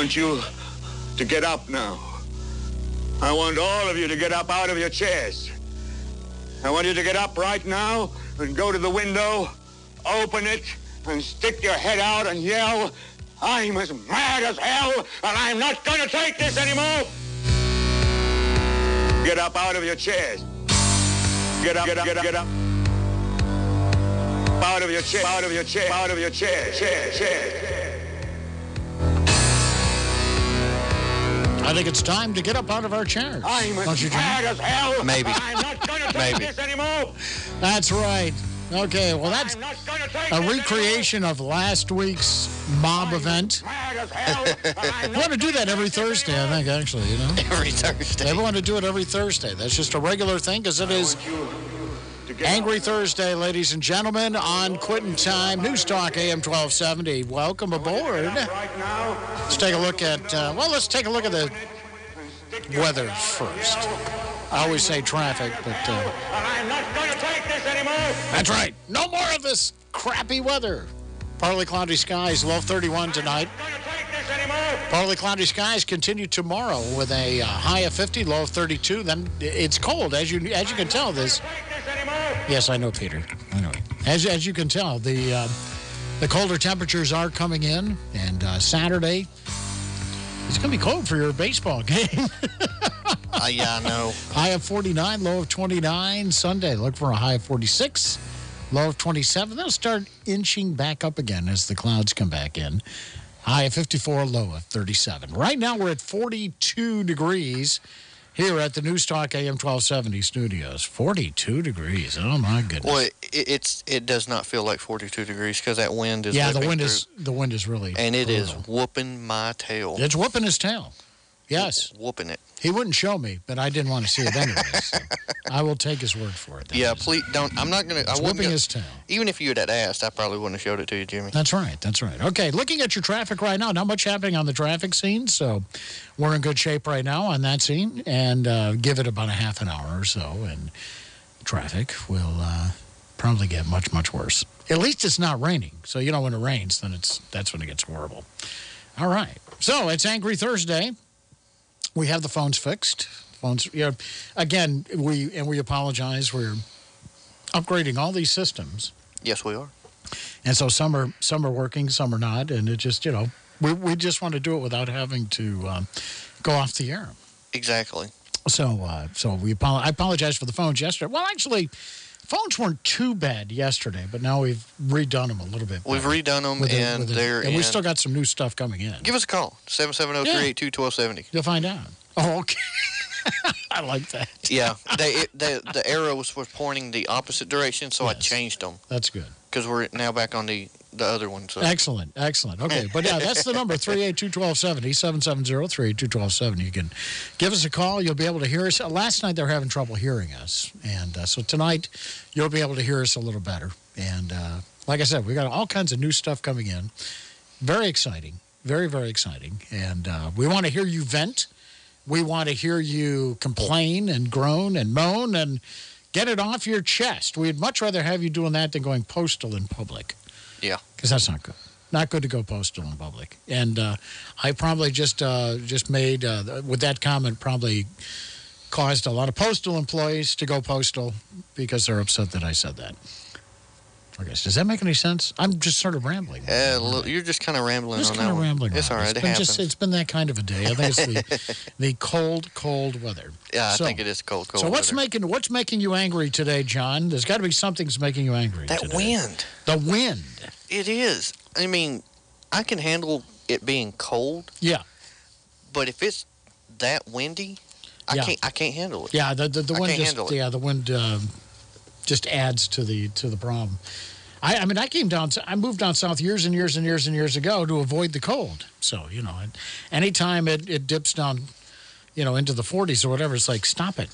want you to get up now. I want all of you to get up out of your chairs. I want you to get up right now and go to the window, open it, and stick your head out and yell, I'm as mad as hell, and I'm not going to take this anymore. Get up out of your chairs. Get up, get up, get up, get up. Out of your chair, out of your chair, out of your chair, chair, chair. I think it's time to get up out of our chairs. I'm Don't as you, John? mad as hell. Maybe. I'm not going to take this anymore. That's right. Okay, well, that's I'm not going to take a recreation of last week's mob event. anymore. Mad as hell. and I'm We want to do that every Thursday, I think, actually, you know? Every Thursday. They want to do it every Thursday. That's just a regular thing because it is To get Angry. Thursday, ladies and gentlemen, on Quitting Time, News Talk AM 1270. Welcome aboard. Let's take a look at, uh, well, let's take a look at the weather first. I always say traffic, but uh, I'm not going to take this anymore. that's right. No more of this crappy weather. Partly cloudy skies, low 31 tonight. Going to take this anymore. Partly cloudy skies continue tomorrow with a uh, high of 50, low of 32. Then it's cold, as you as you can tell. This, Take this anymore. Yes, I know, Peter. I know. As as you can tell, the uh, the colder temperatures are coming in, and uh, Saturday it's going to be cold for your baseball game. Uh, yeah, I know. high of 49, low of 29. Sunday, look for a high of 46, low of 27. They'll start inching back up again as the clouds come back in. High of 54, low of 37. Right now, we're at 42 degrees here at the News Talk AM 1270 studios. 42 degrees. Oh, my goodness. Well, it, it's, it does not feel like 42 degrees because that wind is. yeah, the wind through. is, the wind is really. And it is brutal. whooping my tail. It's whooping his tail. Yes. Whooping it. He wouldn't show me, but I didn't want to see it anyway. so I will take his word for it. That Yeah, is- please don't. I'm not going to. I It's wouldn't. whooping go- his tail. Even if you had asked, I probably wouldn't have showed it to you, Jimmy. That's right. That's right. Okay, looking at your traffic right now, not much happening on the traffic scene, so we're in good shape right now on that scene. And uh, give it about a half an hour or so, and traffic will uh, probably get much, much worse. At least it's not raining. So, you know, when it rains, then it's that's when it gets horrible. All right. So it's Angry Thursday. We have the phones fixed. Phones, you know, again, we, and we apologize. We're upgrading all these systems. Yes, we are. And so some are, some are working, some are not. And it just, you know, we, we just want to do it without having to um, go off the air. Exactly. So, uh, so we apolo- I apologize for the phones yesterday. Well, actually, phones weren't too bad yesterday, but now we've redone them a little bit. We've better redone them, with and the- they're and we still got some new stuff coming in. Give us a call 770 382 1270. You'll find out. Oh, okay. I like that. Yeah, they, it, they, the arrows were pointing the opposite direction, so I changed them That's good. because we're now back on the, the other one. Excellent, excellent. Okay, but yeah, that's the number 382 1270, 770 382 1270. You can give us a call. You'll be able to hear us. Uh, Last night they were having trouble hearing us. And uh, so tonight you'll be able to hear us a little better. And uh, like I said, we got all kinds of new stuff coming in. Very exciting. Very, very exciting. And uh, we want to hear you vent. We want to hear you complain and groan and moan and get it off your chest. We'd much rather have you doing that than going postal in public Yeah. because that's not good. Not good to go postal in public. And uh, I probably just uh, just made uh, with that comment probably caused a lot of postal employees to go postal because they're upset that I said that. Okay, does that make any sense? I'm just sort of rambling. Uh, you're just kind of rambling just on kind of one. rambling. It's all right. It's It been just it's been that kind of a day. I think it's the the cold, cold weather. yeah, I so- think it is cold, cold. so what's weather. making what's making you angry today, John? There's got to be something's making you angry. that today. wind? The wind. It is. I mean, I can handle it being cold, Yeah. but if it's that windy, I Yeah. can't. I can't handle it. Yeah, the, the, the wind just yeah the wind um, just adds to the to the problem. I, I mean, I came down. I moved down south years and years and years and years ago to avoid the cold. So you know, anytime it, it dips down, you know, into the 40s or whatever, it's like stop it.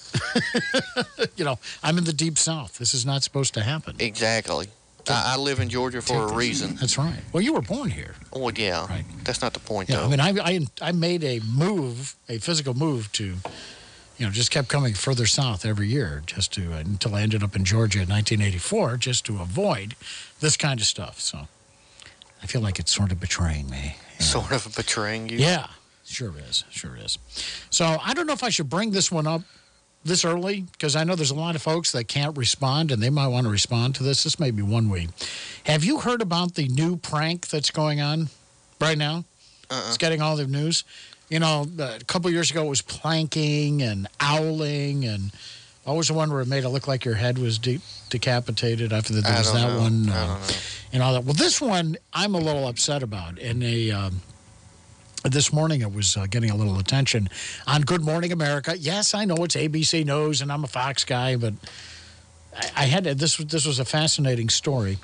you know, I'm in the deep south. This is not supposed to happen. Exactly. I, I live in Georgia for a reason. That's right. Well, you were born here. Oh yeah. Right. That's not the point Yeah, though. I mean, I, I, I made a move, a physical move to, you know, just kept coming further south every year just to, uh, until I ended up in Georgia in 1984, just to avoid this kind of stuff. So, I feel like it's sort of betraying me. Sort of betraying you. Yeah, sure is. Sure is. So I don't know if I should bring this one up this early because I know there's a lot of folks that can't respond and they might want to respond to this. This may be one way. Have you heard about the new prank that's going on right now? -uh. It's getting all the news. You know, a couple years ago it was planking and owling and always the one where it made it look like your head was de decapitated after the, there was that know. one. I uh, and all that. Well, this one I'm a little upset about. And a, um, this morning it was uh, getting a little attention on Good Morning America. Yes, I know it's ABC News and I'm a Fox guy, but I, I had to, this, was- this was a fascinating story.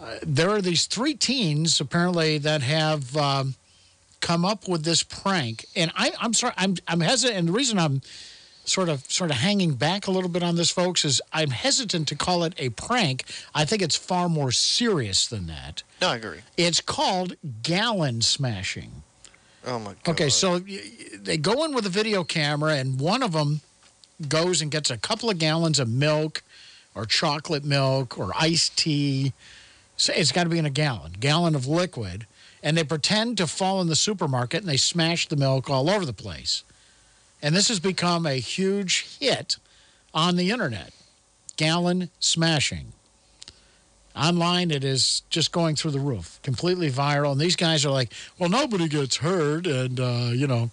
Uh, there are these three teens apparently that have um, come up with this prank. And I, I'm sorry, I'm, I'm hesitant. And the reason I'm sort of sort of hanging back a little bit on this, folks, is I'm hesitant to call it a prank. I think it's far more serious than that. No, I agree. It's called gallon smashing. Oh, my God. Okay, so they go in with a video camera, and one of them goes and gets a couple of gallons of milk or chocolate milk or iced tea. So it's got to be in a gallon, gallon of liquid. And they pretend to fall in the supermarket and they smash the milk all over the place. And this has become a huge hit on the internet gallon smashing. Online, it is just going through the roof, completely viral. And these guys are like, well, nobody gets hurt. And, uh, you know,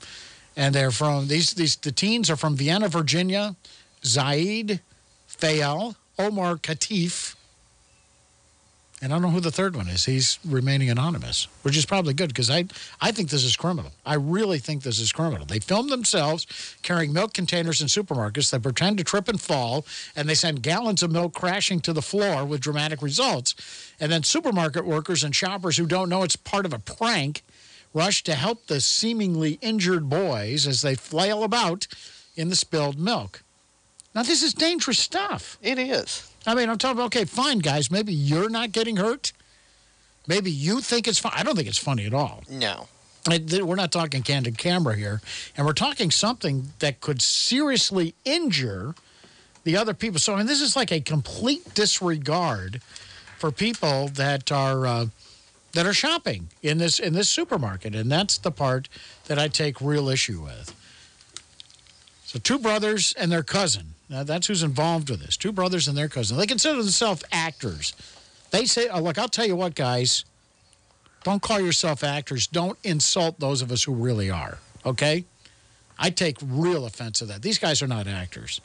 and they're from, these, these, the teens are from Vienna, Virginia, Zaid, Fayal, Omar Khatib. And I don't know who the third one is. He's remaining anonymous, which is probably good because I, I think this is criminal. I really think this is criminal. They film themselves carrying milk containers in supermarkets that pretend to trip and fall, and they send gallons of milk crashing to the floor with dramatic results. And then supermarket workers and shoppers who don't know it's part of a prank rush to help the seemingly injured boys as they flail about in the spilled milk. Now, this is dangerous stuff. It is. I mean, I'm talking about, okay, fine, guys. Maybe you're not getting hurt. Maybe you think it's fun. I don't think it's funny at all. No. I- We're not talking candid camera here. And we're talking something that could seriously injure the other people. So, I mean, this is like a complete disregard for people that are. Uh, that are shopping in this, in this supermarket. And that's the part that I take real issue with. So, two brothers and their cousin. Now, that's who's involved with this. Two brothers and their cousin. They consider themselves actors. They say, oh, look, I'll tell you what, guys. Don't call yourself actors. Don't insult those of us who really are. Okay? I take real offense to that. These guys are not actors.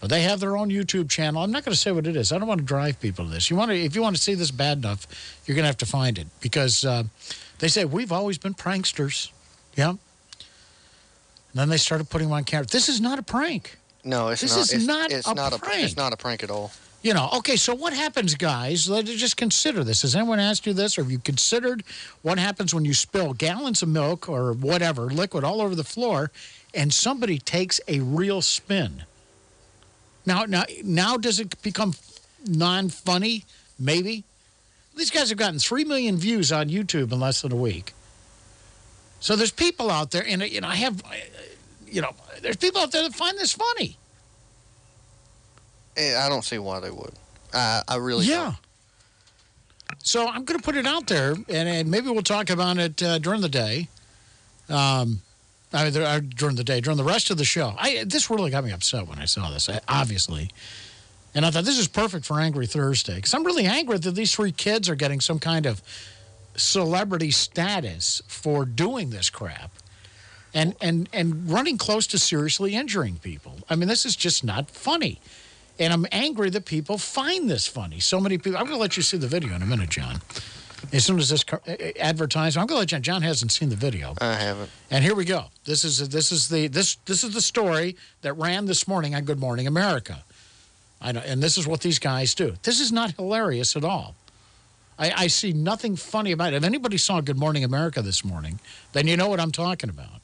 But they have their own YouTube channel. I'm not going to say what it is. I don't want to drive people to this. You want to, if you want to see this bad enough, you're going to have to find it because uh, they say we've always been pranksters. Yeah. And then they started putting on camera. This is not a prank. No, it's This not. is it's, not it's a not prank. It's not a prank at all. You know, okay, so what happens, guys? Let us just consider this. Has anyone asked you this, or have you considered what happens when you spill gallons of milk or whatever, liquid, all over the floor, and somebody takes a real spin? Now, now, now does it become non funny? Maybe. These guys have gotten 3 million views on YouTube in less than a week. So there's people out there, and you know, I have, you know, there's people out there that find this funny. Eh, I don't see why they would. I, I really yeah. don't. So I'm going to put it out there, and, and maybe we'll talk about it uh, during the day. Um, I mean, there- uh, during the day, during the rest of the show. I, this really got me upset when I saw this, I- obviously. And I thought this is perfect for Angry Thursday because I'm really angry that these three kids are getting some kind of celebrity status for doing this crap and, and, and running close to seriously injuring people. I mean, this is just not funny. And I'm angry that people find this funny. So many people. I'm going to let you see the video in a minute, John. As soon as this uh, uh, advertisement, I'm going to let John. John hasn't seen the video. I haven't. And here we go. This is, this is, the, this, this is the story that ran this morning on Good Morning America. I know, and this is what these guys do. This is not hilarious at all. I, I see nothing funny about it. If anybody saw Good Morning America this morning, then you know what I'm talking about.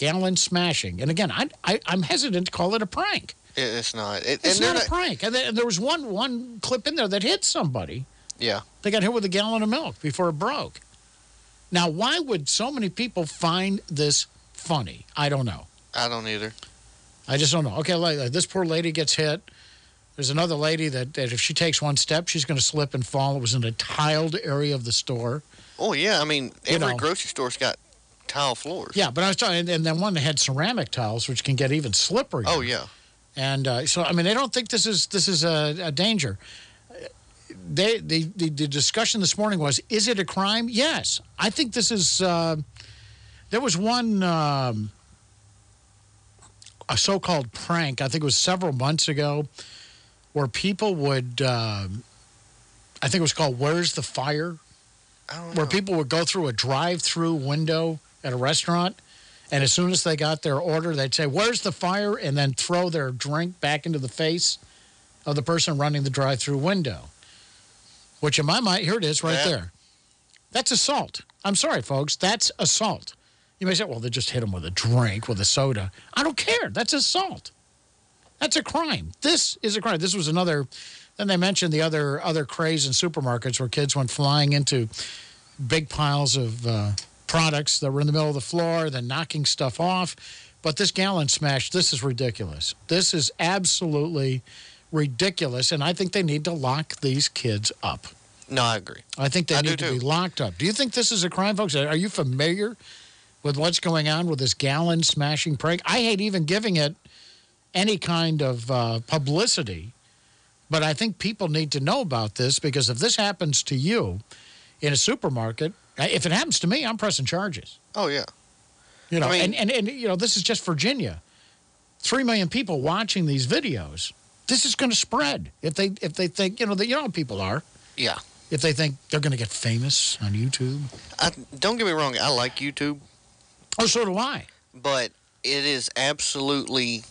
Gallon smashing. And again, I, I, I'm hesitant to call it a prank. It's not. It, It's not a prank. And there, was one, one clip in there that hit somebody. Yeah. They got hit with a gallon of milk before it broke. Now, why would so many people find this funny? I don't know. I don't either. I just don't know. Okay, like, this poor lady gets hit. There's another lady that, that if she takes one step, she's going to slip and fall. It was in a tiled area of the store. Oh yeah, I mean You every know. grocery store's got tile floors. Yeah, but I was talking, and then one that had ceramic tiles, which can get even slippery. Oh yeah. And uh, so, I mean, they don't think this is this is a, a danger. They, the, the, the discussion this morning was is it a crime? Yes. I think this is. Uh, there was one, um, a so called prank, I think it was several months ago, where people would, um I think it was called Where's the Fire? I don't where know. people would go through a drive through window at a restaurant. And as soon as they got their order, they'd say, Where's the fire? And then throw their drink back into the face of the person running the drive through window. Which, in my mind, here it is right there. That's assault. I'm sorry, folks. That's assault. You may say, Well, they just hit him with a drink, with a soda. I don't care. That's assault. That's a crime. This is a crime. This was another. Then they mentioned the other, other craze in supermarkets where kids went flying into big piles of uh, products that were in the middle of the floor, then knocking stuff off. But this gallon smash, this is ridiculous. This is absolutely ridiculous. And I think they need to lock these kids up. No, I agree. I think they I need to too. be locked up. Do you think this is a crime, folks? Are you familiar with what's going on with this gallon smashing prank? I hate even giving it any kind of uh, publicity, but I think people need to know about this because if this happens to you in a supermarket, Uh, if it happens to me, I'm pressing charges. Oh yeah. You know, I mean- and, and, and, you know, this is just Virginia. Three million people watching these videos. This is going to spread if they, if they think, you know, that you know how people are. Yeah. If they think they're going to get famous on YouTube. I, don't get me wrong. I like YouTube, Oh, so do I. but it is absolutely.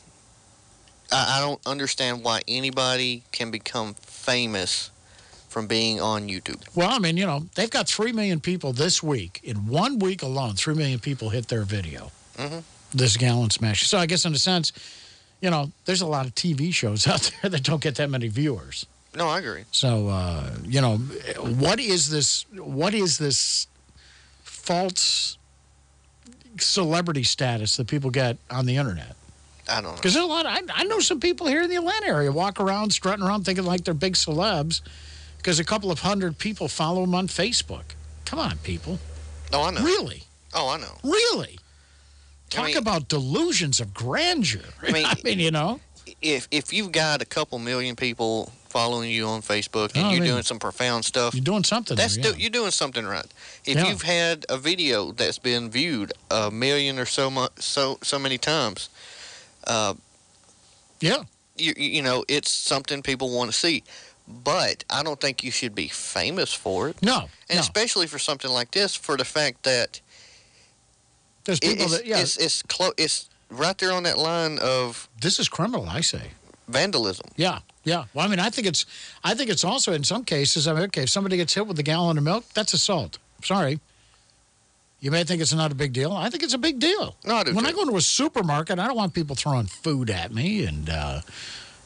I, I don't understand why anybody can become famous from being on YouTube. Well, I mean, you know, they've got 3 million people this week. In one week alone, 3 million people hit their video. Mhm. This gallon smash. So I guess, in a sense, you know, there's a lot of TV shows out there that don't get that many viewers. No, I agree. So, uh, you know, what is this? What is this false celebrity status that people get on the internet? I don't know. Because there's a lot. Of, I, I know some people here in the Atlanta area walk around strutting around thinking like they're big celebs because a couple of hundred people follow them on Facebook. Come on, people. Oh, I know. Really? Oh, I know. Really? I Talk mean- about delusions of grandeur. I mean- you know. If if you've got a couple million people following you on Facebook and Oh, you're mean- doing some profound stuff, You're doing something. that's there, do, you're doing something right. If Yeah. you've had a video that's been viewed a million or so mu- so so many times, uh, yeah. you you know it's something people want to see. But I don't think you should be famous for it. No. and no. especially for something like this, for the fact that There's people it's that, yeah, it's it's, clo- it's right there on that line of this is criminal, I say. vandalism. Yeah, yeah. Well, I mean, I think it's, I think it's also in some cases. I mean, okay, if somebody gets hit with a gallon of milk, that's assault. Sorry. You may think it's not a big deal. I think it's a big deal. No, I When I go into a supermarket, I don't want people throwing food at me, and uh,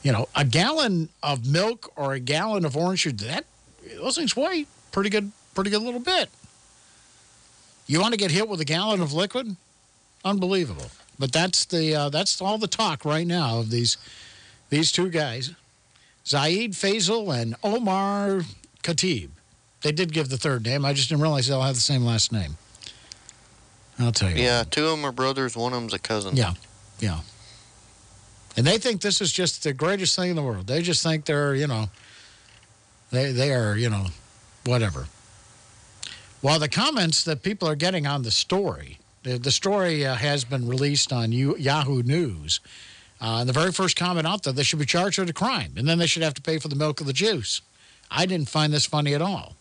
you know, a gallon of milk or a gallon of orange juice. That those things weigh pretty good, pretty good little bit. You want to get hit with a gallon of liquid? Unbelievable. But that's the uh, that's all the talk right now of these these two guys, Zaid Faisal and Omar Khatib. They did give the third name. I just didn't realize they all have the same last name. I'll tell you. Yeah, two of them are brothers, one of them's a cousin. Yeah, yeah. And they think this is just the greatest thing in the world. They just think they're, you know, they, they are, you know, whatever. Well, the comments that people are getting on the story, the, the story uh, has been released on Yahoo News. Uh, and the very first comment out there, they should be charged with a crime, and then they should have to pay for the milk of the juice. I didn't find this funny at all.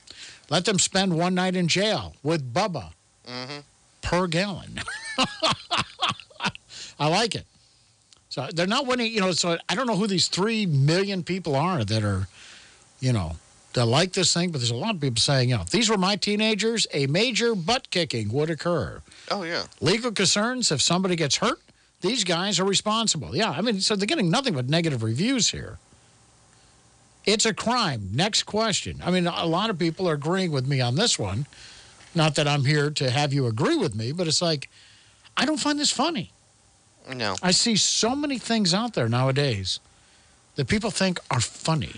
Let them spend one night in jail with Bubba hmm per gallon. I like it. So they're not winning, you know. So I don't know who these three million people are that are, you know, that like this thing, but there's a lot of people saying, you know, if these were my teenagers, a major butt kicking would occur. Oh yeah. Legal concerns, if somebody gets hurt, these guys are responsible. Yeah, I mean, so they're getting nothing but negative reviews here. It's a crime. Next question. I mean, a lot of people are agreeing with me on this one. Not that I'm here to have you agree with me, but it's like, I don't find this funny. No. I see so many things out there nowadays that people think are funny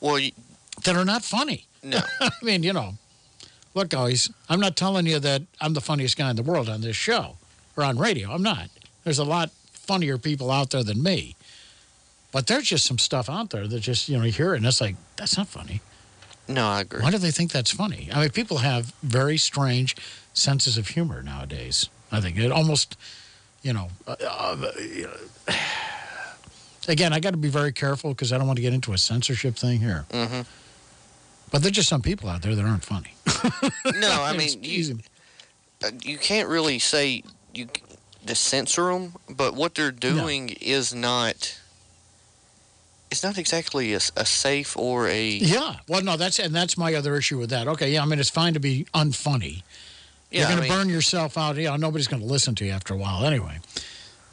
Well, you, that are not funny. no. I mean, you know, look, guys, I'm not telling you that I'm the funniest guy in the world on this show or on radio. I'm not. There's a lot funnier people out there than me. But there's just some stuff out there that just, you know, you hear it and it's like, that's not funny. No, I agree. Why do they think that's funny? I mean, people have very strange senses of humor nowadays. I think it almost, you know, uh, uh, again, I got to be very careful because I don't want to get into a censorship thing here. hmm But there's just some people out there that aren't funny. No, I mean, you, uh, you can't really say you to censor them, but what they're doing is not. It's not exactly a safe or a. Yeah. Well, no, that's and that's my other issue with that. Okay, yeah, I mean it's fine to be unfunny. Yeah, You're going to burn yourself out. You know, nobody's going to listen to you after a while anyway.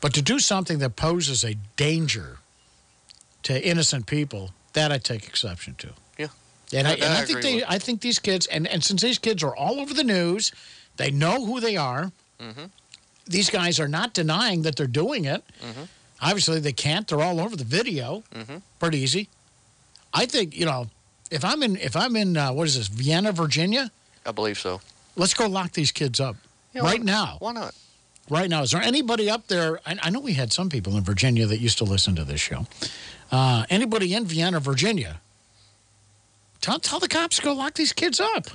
But to do something that poses a danger to innocent people, that I take exception to. Yeah. And I, and I I think they, I think these kids, and, and since these kids are all over the news, they know who they are. Mhm. These guys are not denying that they're doing it. Mhm. Obviously, they can't. They're all over the video. Mhm. Pretty easy. I think you know if I'm in if I'm in uh, what is this Vienna, Virginia? I believe so. Let's go lock these kids up Yeah, right why, now. Why not? Right now, is there anybody up there? I, I know we had some people in Virginia that used to listen to this show. Uh, anybody in Vienna, Virginia? Tell, tell the cops to go lock these kids up.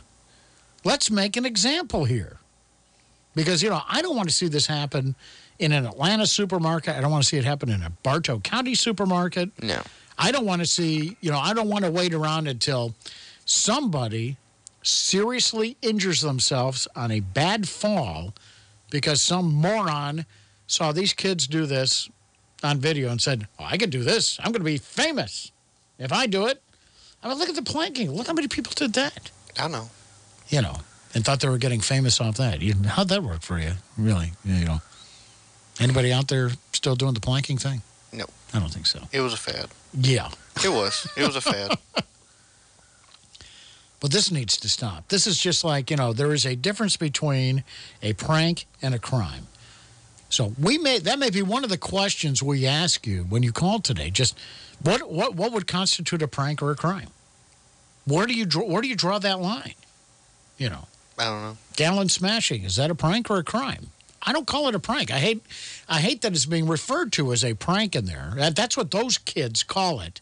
Let's make an example here. Because, you know, I don't want to see this happen in an Atlanta supermarket. I don't want to see it happen in a Bartow County supermarket. No. I don't want to see, you know, I don't want to wait around until somebody seriously injures themselves on a bad fall because some moron saw these kids do this on video and said, oh, I can do this. I'm going to be famous if I do it. I mean, look at the planking. Look how many people did that, I know. you know, and thought they were getting famous off that. You- How'd that work for you, really? You know, anybody out there still doing the planking thing? No. I don't think so. It was a fad. Yeah. It was. It was a fad. But this needs to stop. This is just like, you know, there is a difference between a prank and a crime. So we may that may be one of the questions we ask you when you call today. Just what what what would constitute a prank or a crime? Where do you draw where do you draw that line? You know, I don't know. gallon smashing is that a prank or a crime? I don't call it a prank. I hate I hate that it's being referred to as a prank in there. That's what those kids call it.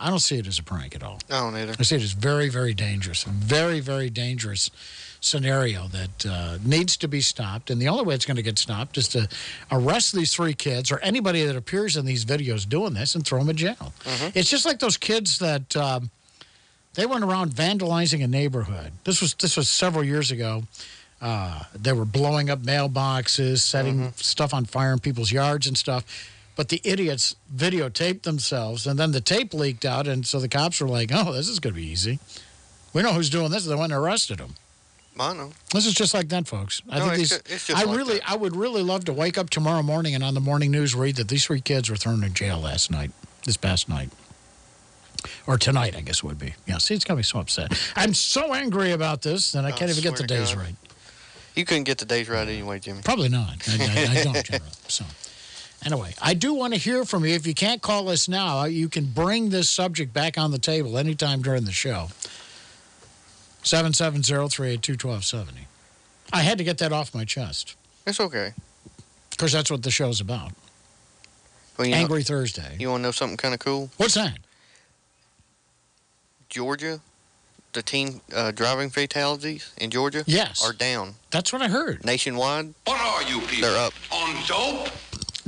I don't see it as a prank at all. I don't either. I see it as very, very dangerous. A very, very dangerous scenario that uh, needs to be stopped. And the only way it's going to get stopped is to arrest these three kids or anybody that appears in these videos doing this and throw them in jail. It's just like those kids that um, they went around vandalizing a neighborhood. This was, this was several years ago. Uh, they were blowing up mailboxes, setting stuff on fire in people's yards and stuff. But the idiots videotaped themselves, and then the tape leaked out, and so the cops were like, "Oh, this is going to be easy. We know who's doing this." They went and arrested him. I know. This is just like that, folks. I No, think these. just I like really, that. I would really love to wake up tomorrow morning and on the morning news read that these three kids were thrown in jail last night, this past night, or tonight, I guess it would be. Yeah. See, it's got me so upset. I'm so angry about this that I I can't even get the days God. right. You couldn't get the days right anyway, Jimmy. Probably not. I, I, I don't, generally. So, anyway, I do want to hear from you. If you can't call us now, you can bring this subject back on the table anytime during the show. 770 382 1270. I had to get that off my chest It's okay. because that's what the show's about. Well, you, know, Angry Thursday. you want to know something kind of cool? What's that? Georgia, the teen uh, driving fatalities in Georgia Yes. are down That's what I heard. nationwide. What are you people? They're up. On dope?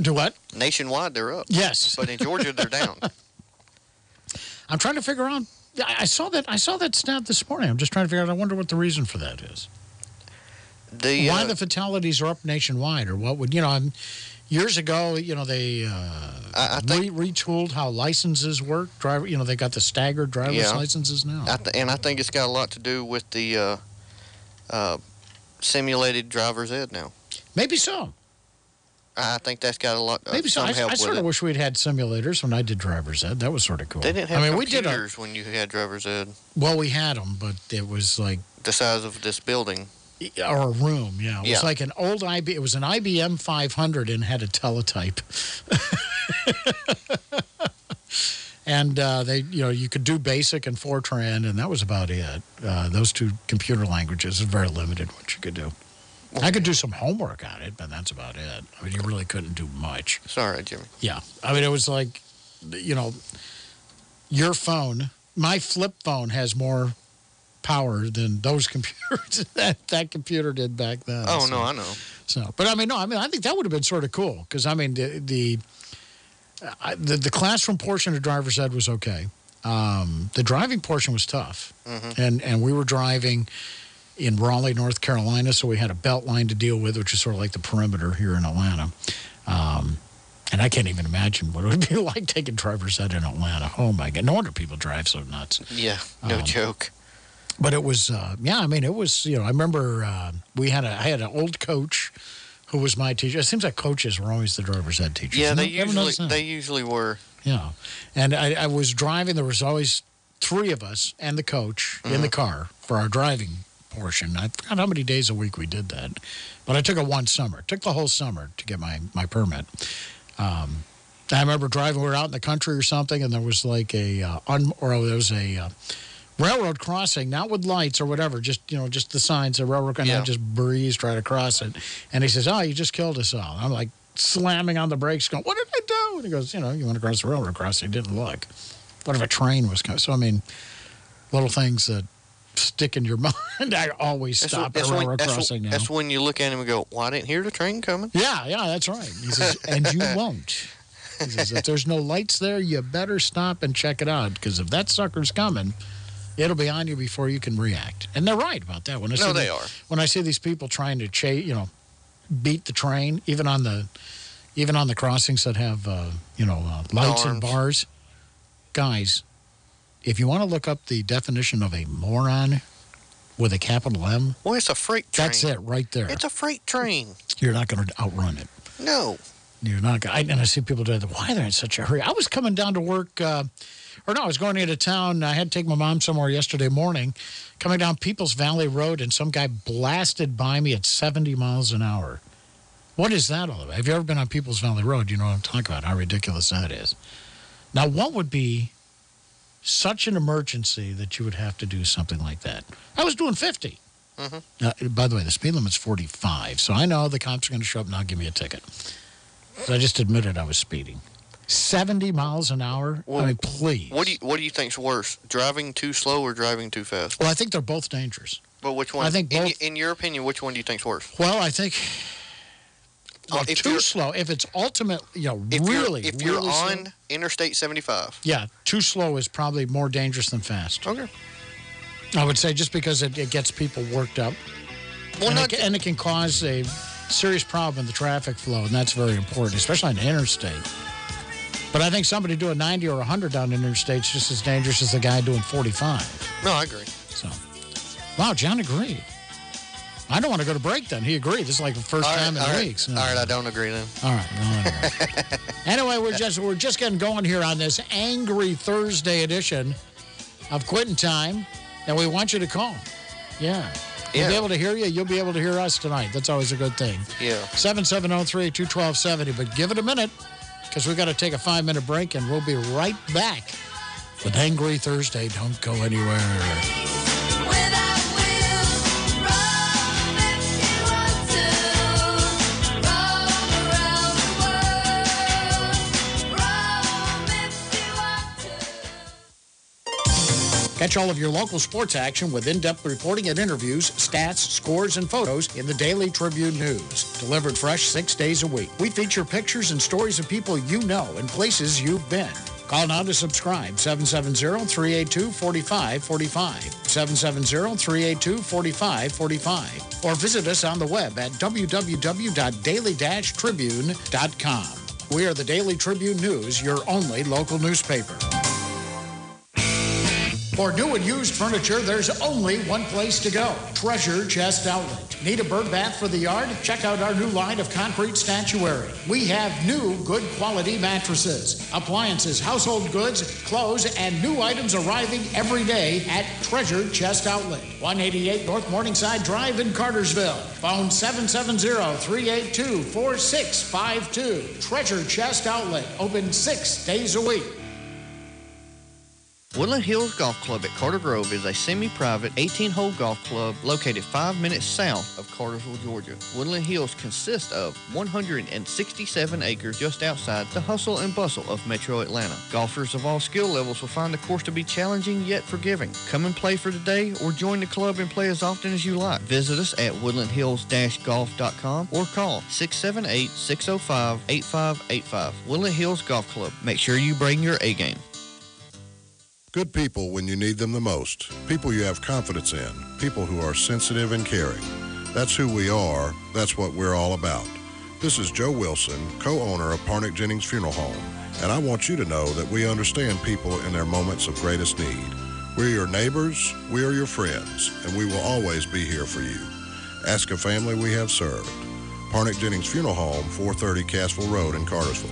Do what? Nationwide, they're up. Yes. But in Georgia, they're down. I'm trying to figure out. I I saw that. I saw that stat this morning. I'm just trying to figure out. I wonder what the reason for that is. The why uh, the fatalities are up nationwide, or what would you know? I'm, years ago, you know, they uh, I, I re- retooled how licenses work. Driver, you know, they got the staggered driver's Yeah. licenses now. I and I think it's got a lot to do with the uh, uh, simulated driver's ed now. Maybe so. I think that's got a lot. Uh, Maybe so. some I, help I sort of wish we'd had simulators when I did driver's ed. That was sort of cool. They didn't have I mean, we did. A, computers when you had driver's ed. well, we had them, but it was like The size of this building. or a room. Yeah, it was Yeah. like an old IBM. It was an IBM 500 and had a teletype. And uh, they, you know, you could do BASIC and Fortran, and that was about it. Uh, those two computer languages are very limited what you could do. I could do some homework on it, but that's about it. I mean, you really couldn't do much. Sorry, Jimmy. Yeah. I mean, it was like, you know, your phone, my flip phone has more power than those computers that that computer did back then. Oh, so, no, I know. So, but I mean, no, I mean, I think that would have been sort of cool because I mean, the, the, I, the, the classroom portion of driver's ed was okay. Um, the driving portion was tough. -hmm. And, and we were driving in Raleigh, North Carolina, so we had a belt line to deal with, which is sort of like the perimeter here in Atlanta. Um, and I can't even imagine what it would be like taking driver's ed in Atlanta. Oh, my God. No wonder people drive so nuts. Yeah, no Um, joke. But it was, uh, yeah, I mean, it was, you know, I remember uh, we had a, I had an old coach who was my teacher. It seems like coaches were always the driver's ed teachers. Yeah, they usually, they usually were. Yeah. And I, I was driving, there was always three of us and the coach in the car for our driving portion. I forgot how many days a week we did that. But I took it one summer. It took the whole summer to get my, my permit. Um, I remember driving, we were out in the country or something, and there was like a, uh, un, or there was a uh, railroad crossing, not with lights or whatever, just, you know, just the signs, the railroad, and I just breezed right across it. And he says, Oh, you just killed us all. I'm like slamming on the brakes, going, What did I do? And he goes, You know, you went across the railroad crossing, didn't look. What if a train was coming? So, I mean, little things that stick in your mind. I always That's, stop at that's, a when, railroad that's, crossing now. that's when you look at him and go, Well, I didn't hear the train coming. Yeah, yeah, that's right. He says, and you won't. He says, if there's no lights there, you better stop and check it out because if that sucker's coming, it'll be on you before you can react. And they're right about that. When I see No, they the- are. When I see these people trying to chase, you know, beat the train, even on the, even on the crossings that have, uh, you know, uh, lights and bars, guys, if you want to look up the definition of a moron with a capital M, Well, it's a freight train. that's it right there. It's a freight train. You're not going to outrun it. No. You're not going And I see people do that. Why they're in such a hurry? I was coming down to work, uh, or no, I was going into town. I had to take my mom somewhere yesterday morning, coming down Peeples Valley Road, and some guy blasted by me at 70 miles an hour. What is that all about? Have you ever been on Peeples Valley Road? You know what I'm talking about, how ridiculous that is. Now, what would be such an emergency that you would have to do something like that? I was doing 50. Mhm. Uh, by the way, the speed limit's 45, so I know the cops are going to show up and not give me a ticket. So I just admitted I was speeding. 70 miles an hour? Well, I mean, please. What do you What do you think's worse, driving too slow or driving too fast? well, I think they're both dangerous. But which one? I think in, both- in your opinion, which one do you think's worse? Well, I think Well, oh, if too slow. If it's ultimate, you know, If really, you're, if you're really slow- on Interstate 75. yeah, too slow is probably more dangerous than fast. Okay. I would say just because it, it gets people worked up. Well, and, not it, and it can cause a serious problem in the traffic flow, and that's very important, especially on the interstate. But I think somebody doing 90 or 100 down the interstate is just as dangerous as the guy doing 45. no, I agree. So, wow, John agreed. I don't want to go to break then. He agreed. This is like the first All right, time in all right. weeks. All right, I don't agree then. All right. well, anyway. anyway, we're just we're just getting going here on this angry Thursday edition of Quitting Time, and we want you to call. Yeah. We'll Yeah. be able to hear you. You'll be able to hear us tonight. That's always a good thing. Yeah. 770-382-1270. But give it a minute because we've got to take a five minute break and we'll be right back with Angry Thursday. Don't go anywhere. Catch all of your local sports action with in depth reporting and interviews, stats, scores, and photos in the Daily Tribune News. Delivered fresh six days a week. We feature pictures and stories of people you know and places you've been. Call now to subscribe 770 382 4545. 770 382 4545. Or visit us on the web at www.daily tribune.com. We are the Daily Tribune News, your only local newspaper. For new and used furniture, there's only one place to go Treasure Chest Outlet. Need a bird bath for the yard? Check out our new line of concrete statuary. We have new, good quality mattresses, appliances, household goods, clothes, and new items arriving every day at Treasure Chest Outlet. 188 North Morningside Drive in Cartersville. Phone 770 382 4652. Treasure Chest Outlet, open six days a week. Woodland Hills Golf Club at Carter Grove is a semi-private 18-hole golf club located five minutes south of Cartersville, Georgia. Woodland Hills consists of 167 acres just outside the hustle and bustle of metro Atlanta. Golfers of all skill levels will find the course to be challenging yet forgiving. Come and play for the day or join the club and play as often as you like. Visit us at woodlandhills-golf.com or call 678-605-8585. Woodland Hills Golf Club. Make sure you bring your A game. Good people when you need them the most. People you have confidence in. People who are sensitive and caring. That's who we are. That's what we're all about. This is Joe Wilson, co-owner of Parnick Jennings Funeral Home, and I want you to know that we understand people in their moments of greatest need. We're your neighbors, we are your friends, and we will always be here for you. Ask a family we have served. Parnick Jennings Funeral Home, 430 Castle Road in Cartersville.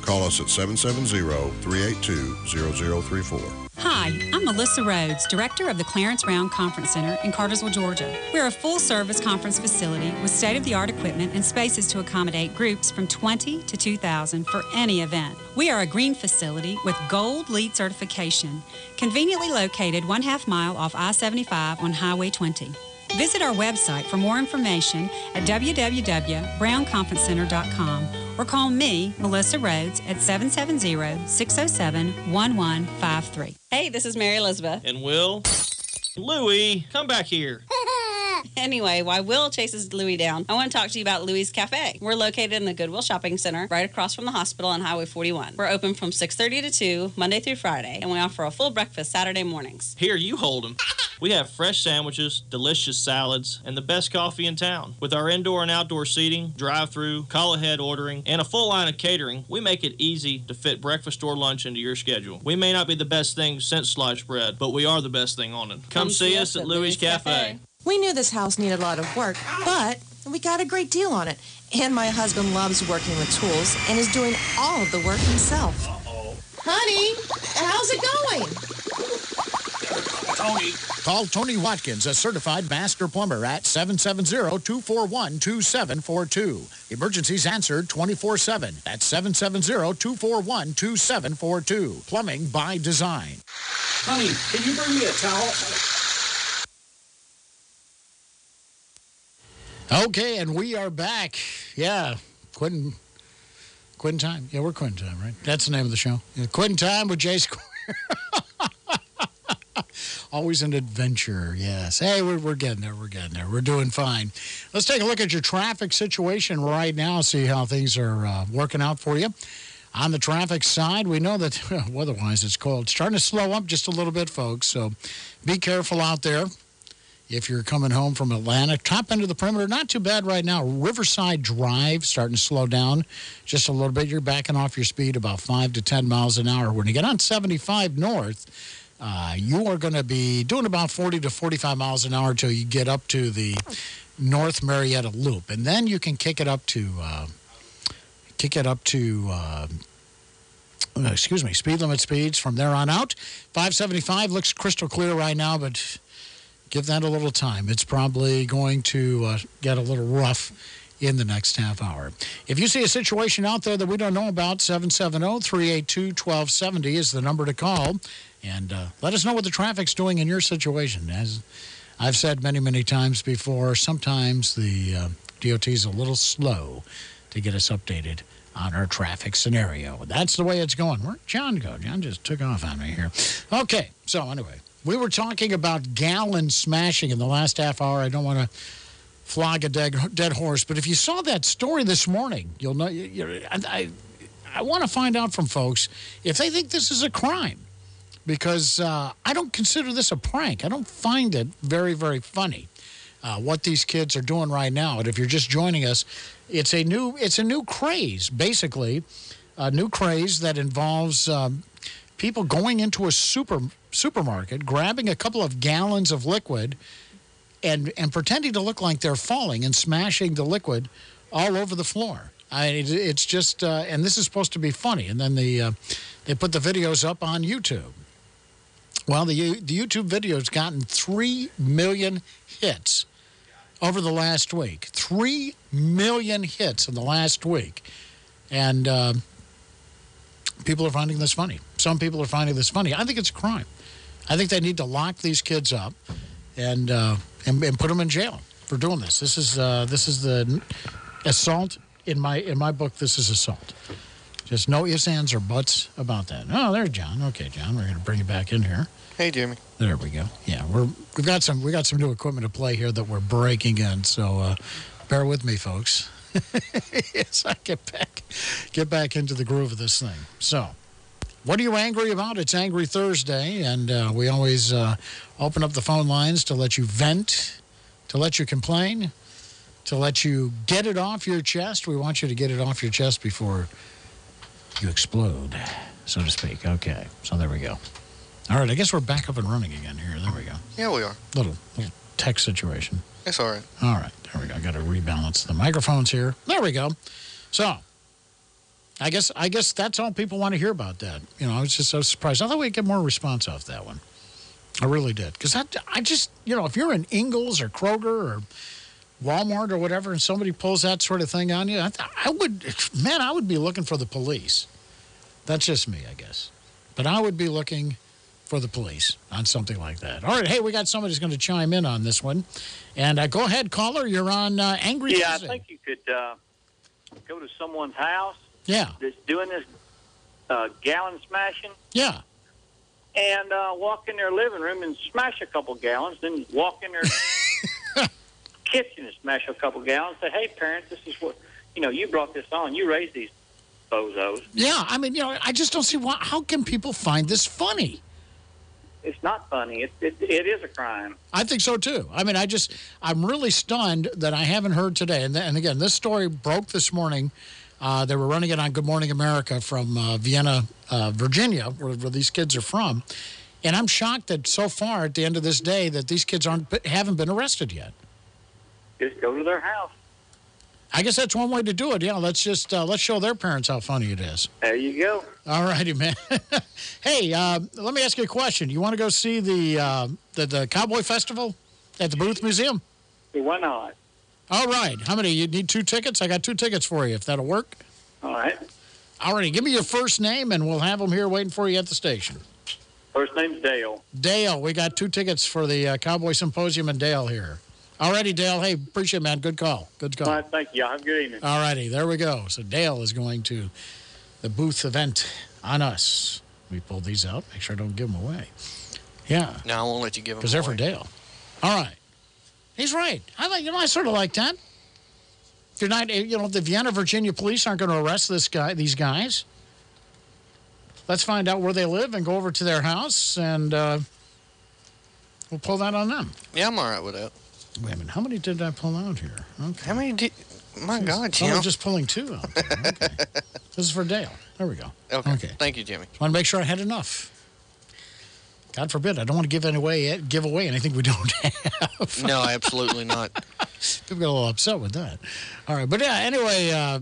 Call us at 770-382-0034. Hi, I'm Melissa Rhodes, Director of the Clarence Brown Conference Center in Cartersville, Georgia. We're a full service conference facility with state of the art equipment and spaces to accommodate groups from 20 to 2,000 for any event. We are a green facility with gold LEED certification, conveniently located one half mile off I 75 on Highway 20. Visit our website for more information at www.brownconferencecenter.com or call me, Melissa Rhodes, at 770-607-1153. Hey, this is Mary Elizabeth. And Will? Louie, come back here. Anyway, while Will chases Louie down, I want to talk to you about Louie's Cafe. We're located in the Goodwill Shopping Center, right across from the hospital on Highway 41. We're open from 6:30 to 2, Monday through Friday, and we offer a full breakfast Saturday mornings. Here, you hold him. We have fresh sandwiches, delicious salads, and the best coffee in town. With our indoor and outdoor seating, drive-through, call ahead ordering, and a full line of catering, we make it easy to fit breakfast or lunch into your schedule. We may not be the best thing since sliced bread, but we are the best thing on it. Come, see us at Louis Cafe. We knew this house needed a lot of work, but we got a great deal on it. And my husband loves working with tools and is doing all of the work himself. Honey, how's it going? Tony. Call Tony Watkins, a certified master plumber at 770-241-2742. Emergencies answered 24-7 at 770-241-2742. Plumbing by design. Honey, can you bring me a towel? Okay, and we are back. Yeah, Quitting, Quitting Time. Yeah, we're Quitting Time, right? That's the name of the show. Yeah, Quitting Time with Jay Square. Always an adventure, yes. Hey, we're, we're getting there. We're getting there. We're doing fine. Let's take a look at your traffic situation right now, see how things are uh, working out for you. On the traffic side, we know that weather-wise it's cold. It's starting to slow up just a little bit, folks, so be careful out there if you're coming home from Atlanta. Top end of the perimeter, not too bad right now. Riverside Drive starting to slow down just a little bit. You're backing off your speed about 5 to 10 miles an hour. When you get on 75 north, uh, you are going to be doing about 40 to 45 miles an hour until you get up to the North Marietta Loop. And then you can kick it up to, uh, kick it up to, uh, excuse me, speed limit speeds from there on out. 575 looks crystal clear right now, but give that a little time. It's probably going to uh, get a little rough in the next half hour. If you see a situation out there that we don't know about, 770 382 1270 is the number to call. And uh, let us know what the traffic's doing in your situation. As I've said many, many times before, sometimes the uh, DOT is a little slow to get us updated on our traffic scenario. That's the way it's going. Where'd John go? John just took off on me here. Okay, so anyway, we were talking about gallon smashing in the last half hour. I don't want to flog a dead, dead horse, but if you saw that story this morning, you'll know. You, you, I, I, I want to find out from folks if they think this is a crime because uh, I don't consider this a prank. I don't find it very, very funny. Uh, what these kids are doing right now. And if you're just joining us, it's a new, it's a new craze, basically, a new craze that involves um, people going into a super, supermarket, grabbing a couple of gallons of liquid, and, and pretending to look like they're falling and smashing the liquid all over the floor. I it's just, uh, and this is supposed to be funny. And then the, they put the videos up on YouTube. Well, the, the YouTube video has gotten 3 million hits over the last week. 3 million hits in the last week. And uh, people are finding this funny. some people are finding this funny. I think it's a crime. I think they need to lock these kids up and, uh, and, and put them in jail for doing this. This is, uh, this is the assault. In my, in my book, this is assault. Just no ifs, ands, or buts about that. Oh, there's John. Okay, John, we're going to bring you back in here. Hey, Jimmy. There we go. Yeah, we're, we've got some, we got some new equipment to play here that we're breaking in. So uh, bear with me, folks. yes, I get back, get back into the groove of this thing. So, what are you angry about? It's Angry Thursday, and uh, we always uh, open up the phone lines to let you vent, to let you complain, to let you get it off your chest. We want you to get it off your chest before you explode, so to speak. Okay, so there we go. All right, I guess we're back up and running again here. There we go. Yeah, we are. Little, little tech situation. It's all right. All right, there we go. I got to rebalance the microphones here. There we go. So, I guess I guess that's all people want to hear about that. You know, I was just so surprised. I thought we'd get more response off that one. I really did. Because I, I just, you know, if you're in Ingles or Kroger or Walmart or whatever and somebody pulls that sort of thing on you, I, I would, man, I would be looking for the police. That's just me, I guess. But I would be looking for the police on something like that. All right, hey, we got somebody who's going to chime in on this one. And uh, go ahead, caller. You're on uh, Angry Yeah, I think you could uh, go to someone's house Yeah, that's doing this uh, gallon smashing yeah. and uh, walk in their living room and smash a couple gallons, then walk in their kitchen and smash a couple gallons. Say, hey, parents, this is what, you know, you brought this on. You raised these bozos. Yeah, I mean, you know, I just don't see why. How can people find this funny? It's not funny. It, it, it is a crime. I think so too. I mean, I just, I'm really stunned that I haven't heard today. And, and again, this story broke this morning. Uh, they were running it on Good Morning America from uh, Vienna, uh, Virginia, where, where these kids are from. And I'm shocked that so far at the end of this day that these kids aren't, haven't been arrested yet. Just go to their house. I guess that's one way to do it. Yeah, let's just uh, let's show their parents how funny it is. There you go. All righty, man. hey, uh, let me ask you a question. You want to go see the, uh, the the Cowboy Festival at the Booth Museum? Why not? All right. How many? You need two tickets? I got two tickets for you, if that'll work. All right. All righty. Give me your first name, and we'll have them here waiting for you at the station. First name's Dale. Dale, we got two tickets for the uh, Cowboy Symposium in Dale here. All righty, Dale. Hey, appreciate it, man. Good call. Good call. All right, thank you. Have a good evening. All righty, there we go. So Dale is going to the booth event on us. We pull these out, make sure I don't give them away. Yeah, No, I won't let you give them because they're for. Dale. All right. He's right. I like, you know, I sort of like that. If you're not, you know, the Vienna, Virginia police aren't going to arrest this guy, these guys. Let's find out where they live and go over to their house and uh, we'll pull that on them. Yeah, I'm all right with that. Wait a minute. How many did I pull out here? Okay. How many did. My God, Oh, I'm just pulling two out. there. Okay. this is for Dale. There we go. Okay. Okay. Thank you, Jimmy. Just want to make sure I had enough. God forbid, I don't want to give any away, give away anything we don't have. No, absolutely not. People get a little upset with that. All right, but yeah. Anyway, uh,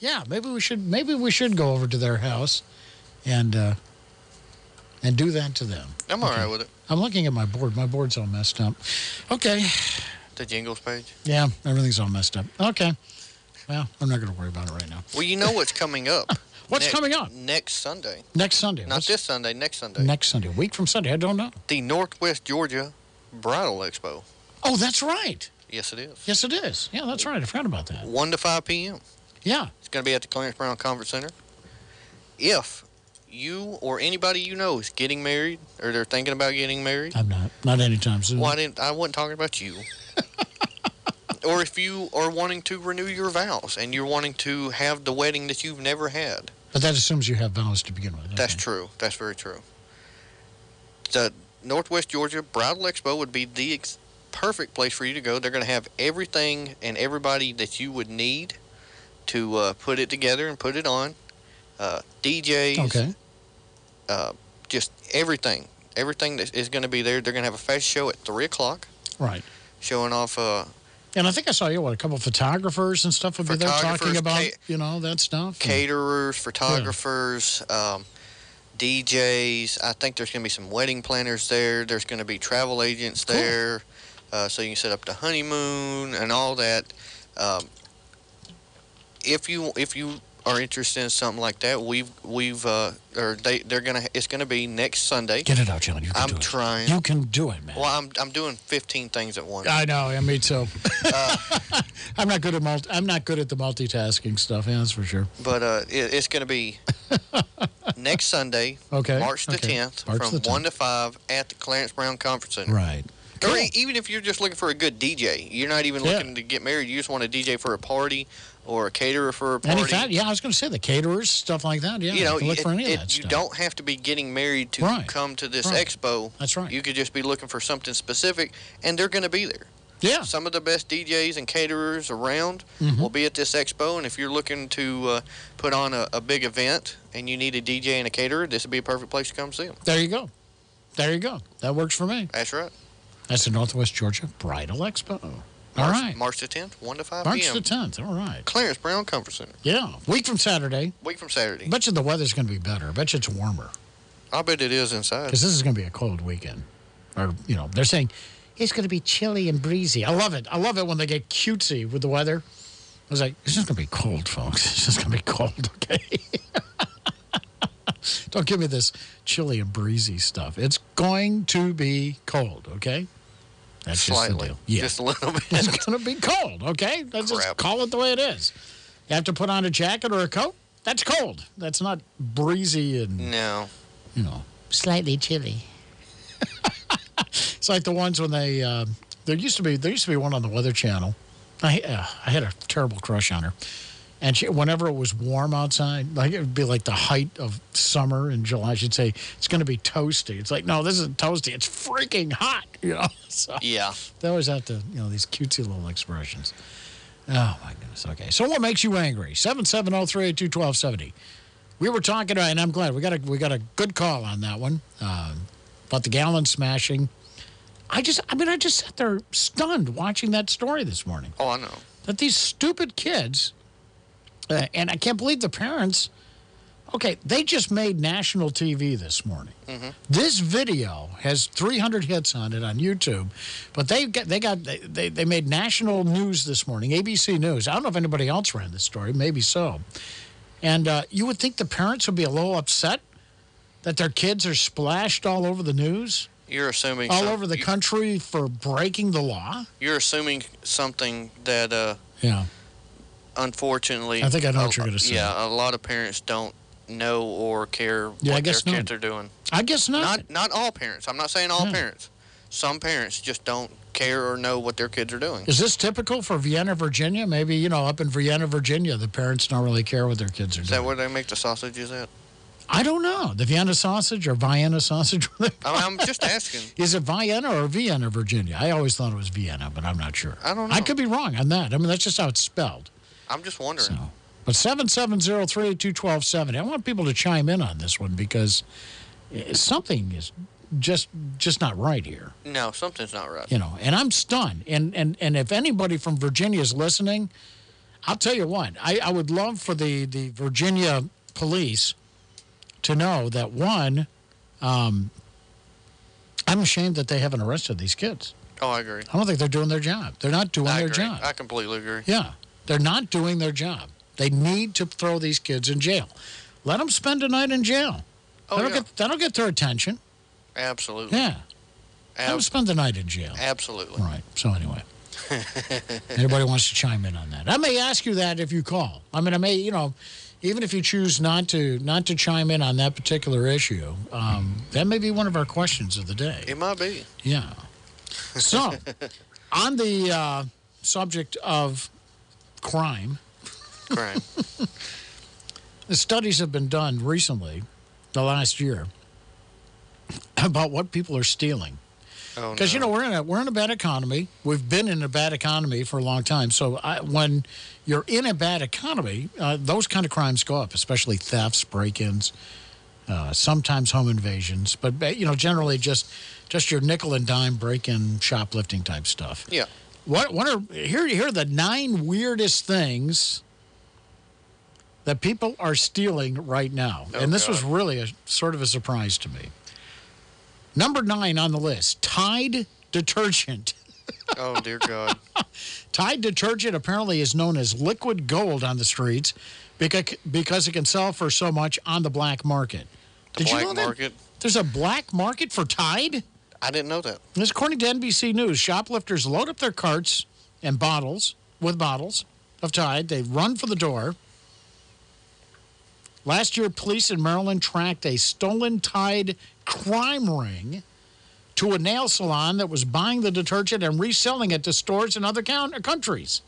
yeah, maybe we should maybe we should go over to their house, and uh, and do that to them. I'm all right with it. I'm looking at my board. My board's all messed up. Okay. The jingles page. Yeah, everything's all messed up. Okay. Well, I'm not going to worry about it right now. Well, you know what's coming up. What's Next- coming up? Next Sunday. Next Sunday. Not What's- this Sunday, next Sunday. Next Sunday. A week from Sunday. I don't know. The Northwest Georgia Bridal Expo. Oh, that's right. Yes, it is. Yes, it is. Yeah, that's right. I forgot about that. 1 to 5 p.m. Yeah. It's going to be at the Clarence Brown Conference Center. If you or anybody you know is getting married or they're thinking about getting married, I'm not. Not anytime soon. well, I, didn't, I wasn't talking about you. or if you are wanting to renew your vows and you're wanting to have the wedding that you've never had. But that assumes you have vows to begin with. That's true. That's very true. The Northwest Georgia Bridal Expo would be the ex- perfect place for you to go. They're going to have everything and everybody that you would need to uh, put it together and put it on. Uh, DJs, Okay. Uh, just everything. Everything that is going to be there. They're going to have a fast show at 3 o'clock Right. showing off uh, And I think I saw you, what, a couple of photographers and stuff would be there talking about, you know, that stuff. caterers, photographers, um, DJs. I think there's going to be some wedding planners there. There's going to be travel agents Cool. there, uh, so you can set up the honeymoon and all that. Um, if you if you are interested in something like that, we've we've uh, or they they're gonna it's gonna be next Sunday. Get it out, John. You can I'm do it. trying. You can do it, man. Well, I'm I'm doing 15 things at once. I know. Yeah, me too. Uh, I'm not good at multi, I'm not good at the multitasking stuff. Yeah, that's for sure. But uh, it, it's going to be next Sunday, Okay, March the okay. 10th, March from the 1 to 5 at the Clarence Brown Conference Center. Right. Or e- even if you're just looking for a good DJ, you're not even Yeah. looking to get married, you just want a DJ for a party or a caterer for a party. Any fat? Yeah, I was going to say the caterers, stuff like that. Yeah, you know, can look it- for any it- of that you stuff. don't have to be getting married to Right. come to this Right. expo. That's right. You could just be looking for something specific, and they're going to be there. Yeah. Some of the best DJs and caterers around Mhm. will be at this expo, and if you're looking to uh, put on a, a big event and you need a DJ and a caterer, this would be a perfect place to come see them. There you go. There you go. That works for me. That's right. That's the Northwest Georgia Bridal Expo. All March, right. March the 10th, 1 to 5 March p.m. the 10th. All right. Clarence Brown Comfort Center. Yeah. Week from Saturday. Week from Saturday. I bet you the weather's going to be better. I bet you it's warmer. I bet it is inside. Because this is going to be a cold weekend. Or, you know, they're saying it's going to be chilly and breezy. I love it. I love it when they get cutesy with the weather. I was like, it's just going to be cold, folks. It's just going to be cold, okay? Don't give me this chilly and breezy stuff. It's going to be cold, okay? That's just the Slightly. deal. Yeah. Just a little bit. It's going to be cold, okay? Let's just call it the way it is. You have to put on a jacket or a coat? That's cold. That's not breezy and, No. you know, slightly chilly. it's like the ones when they, uh, there used to be, there used to be one on the Weather Channel. I, uh, I had a terrible crush on her. And she, whenever it was warm outside, like it would be like the height of summer in July, she'd say, it's going to be toasty. It's like, no, this isn't toasty. It's freaking hot, you know? So Yeah. they always have to, you know, these cutesy little expressions. Oh, my goodness. Okay. So, what makes you angry? 770 382 1270. We were talking, and I'm glad we got a, we got a good call on that one um, about the gallon smashing. I just, I mean, I just sat there stunned watching that story this morning. Oh, I know. That these stupid kids, uh, and I can't believe the parents, okay, they just made national TV this morning. This video has 300 hits on it on YouTube, but they got, they, got they, they, made national news this morning, ABC News. I don't know if anybody else ran this story, maybe so. And uh, you would think the parents would be a little upset that their kids are splashed all over the news, You're assuming all some- over the country for breaking the law. You're assuming something that, uh, Yeah. Unfortunately, I think I know a- what you're gonna say. Yeah, a lot of parents don't know or care Yeah, what their not. kids are doing. I guess not. Not not all parents. I'm not saying all Yeah. parents. Some parents just don't care or know what their kids are doing. Is this typical for Vienna, Virginia? Maybe, you know, up in Vienna, Virginia, the parents don't really care what their kids are Is doing. that where they make the sausages at? I don't know. The Vienna sausage or Vienna sausage? I'm just asking. Is it Vienna or Vienna, Virginia? I always thought it was Vienna, but I'm not sure. I don't know. I could be wrong on that. I mean, that's just how it's spelled. I'm just wondering. But 770 382 I want people to chime in on this one because eh, something is just, just not right here. No, something's not right. you know, and I'm stunned. And, and, and if anybody from Virginia is listening, I'll tell you what, I, I would love for the, the Virginia police to know that one, um, I'm ashamed that they haven't arrested these kids. Oh, I agree. I don't think they're doing their job. They're not doing I their agree. job. I completely agree. Yeah, they're not doing their job. They need to throw these kids in jail. Let them spend a night in jail. Oh, that'll, yeah. get, that'll get their attention. Absolutely. Yeah. Let them spend the night in jail. absolutely. Right. So anyway, anybody wants to chime in on that? I may ask you that if you call. I mean, I may, you know, even if you choose not to not to chime in on that particular issue, um, that may be one of our questions of the day. It might be. Yeah. So, on the uh, subject of crime, Crime. the studies have been done recently, the last year, about what people are stealing. Oh, Because you know we're in a we're in a bad economy. We've been in a bad economy for a long time. So I, when you're in a bad economy, uh, those kind of crimes go up, especially thefts, break-ins, uh, sometimes home invasions. But but, you know, generally just just your nickel and dime break-in, shoplifting type stuff. Yeah. What what are here? Here are the nine weirdest things that people are stealing right now, Oh, and this was really a sort of a surprise to me. Number nine on the list: Tide detergent. Oh, dear God. Tide detergent apparently is known as liquid gold on the streets because, because it can sell for so much on the black market. The Did black you know that market? There's a black market for Tide? I didn't know that. This, according to NBC News, shoplifters load up their carts and bottles with bottles of Tide. They run for the door. Last year, police in Maryland tracked a stolen Tide crime ring to a nail salon that was buying the detergent and reselling it to stores in other countries.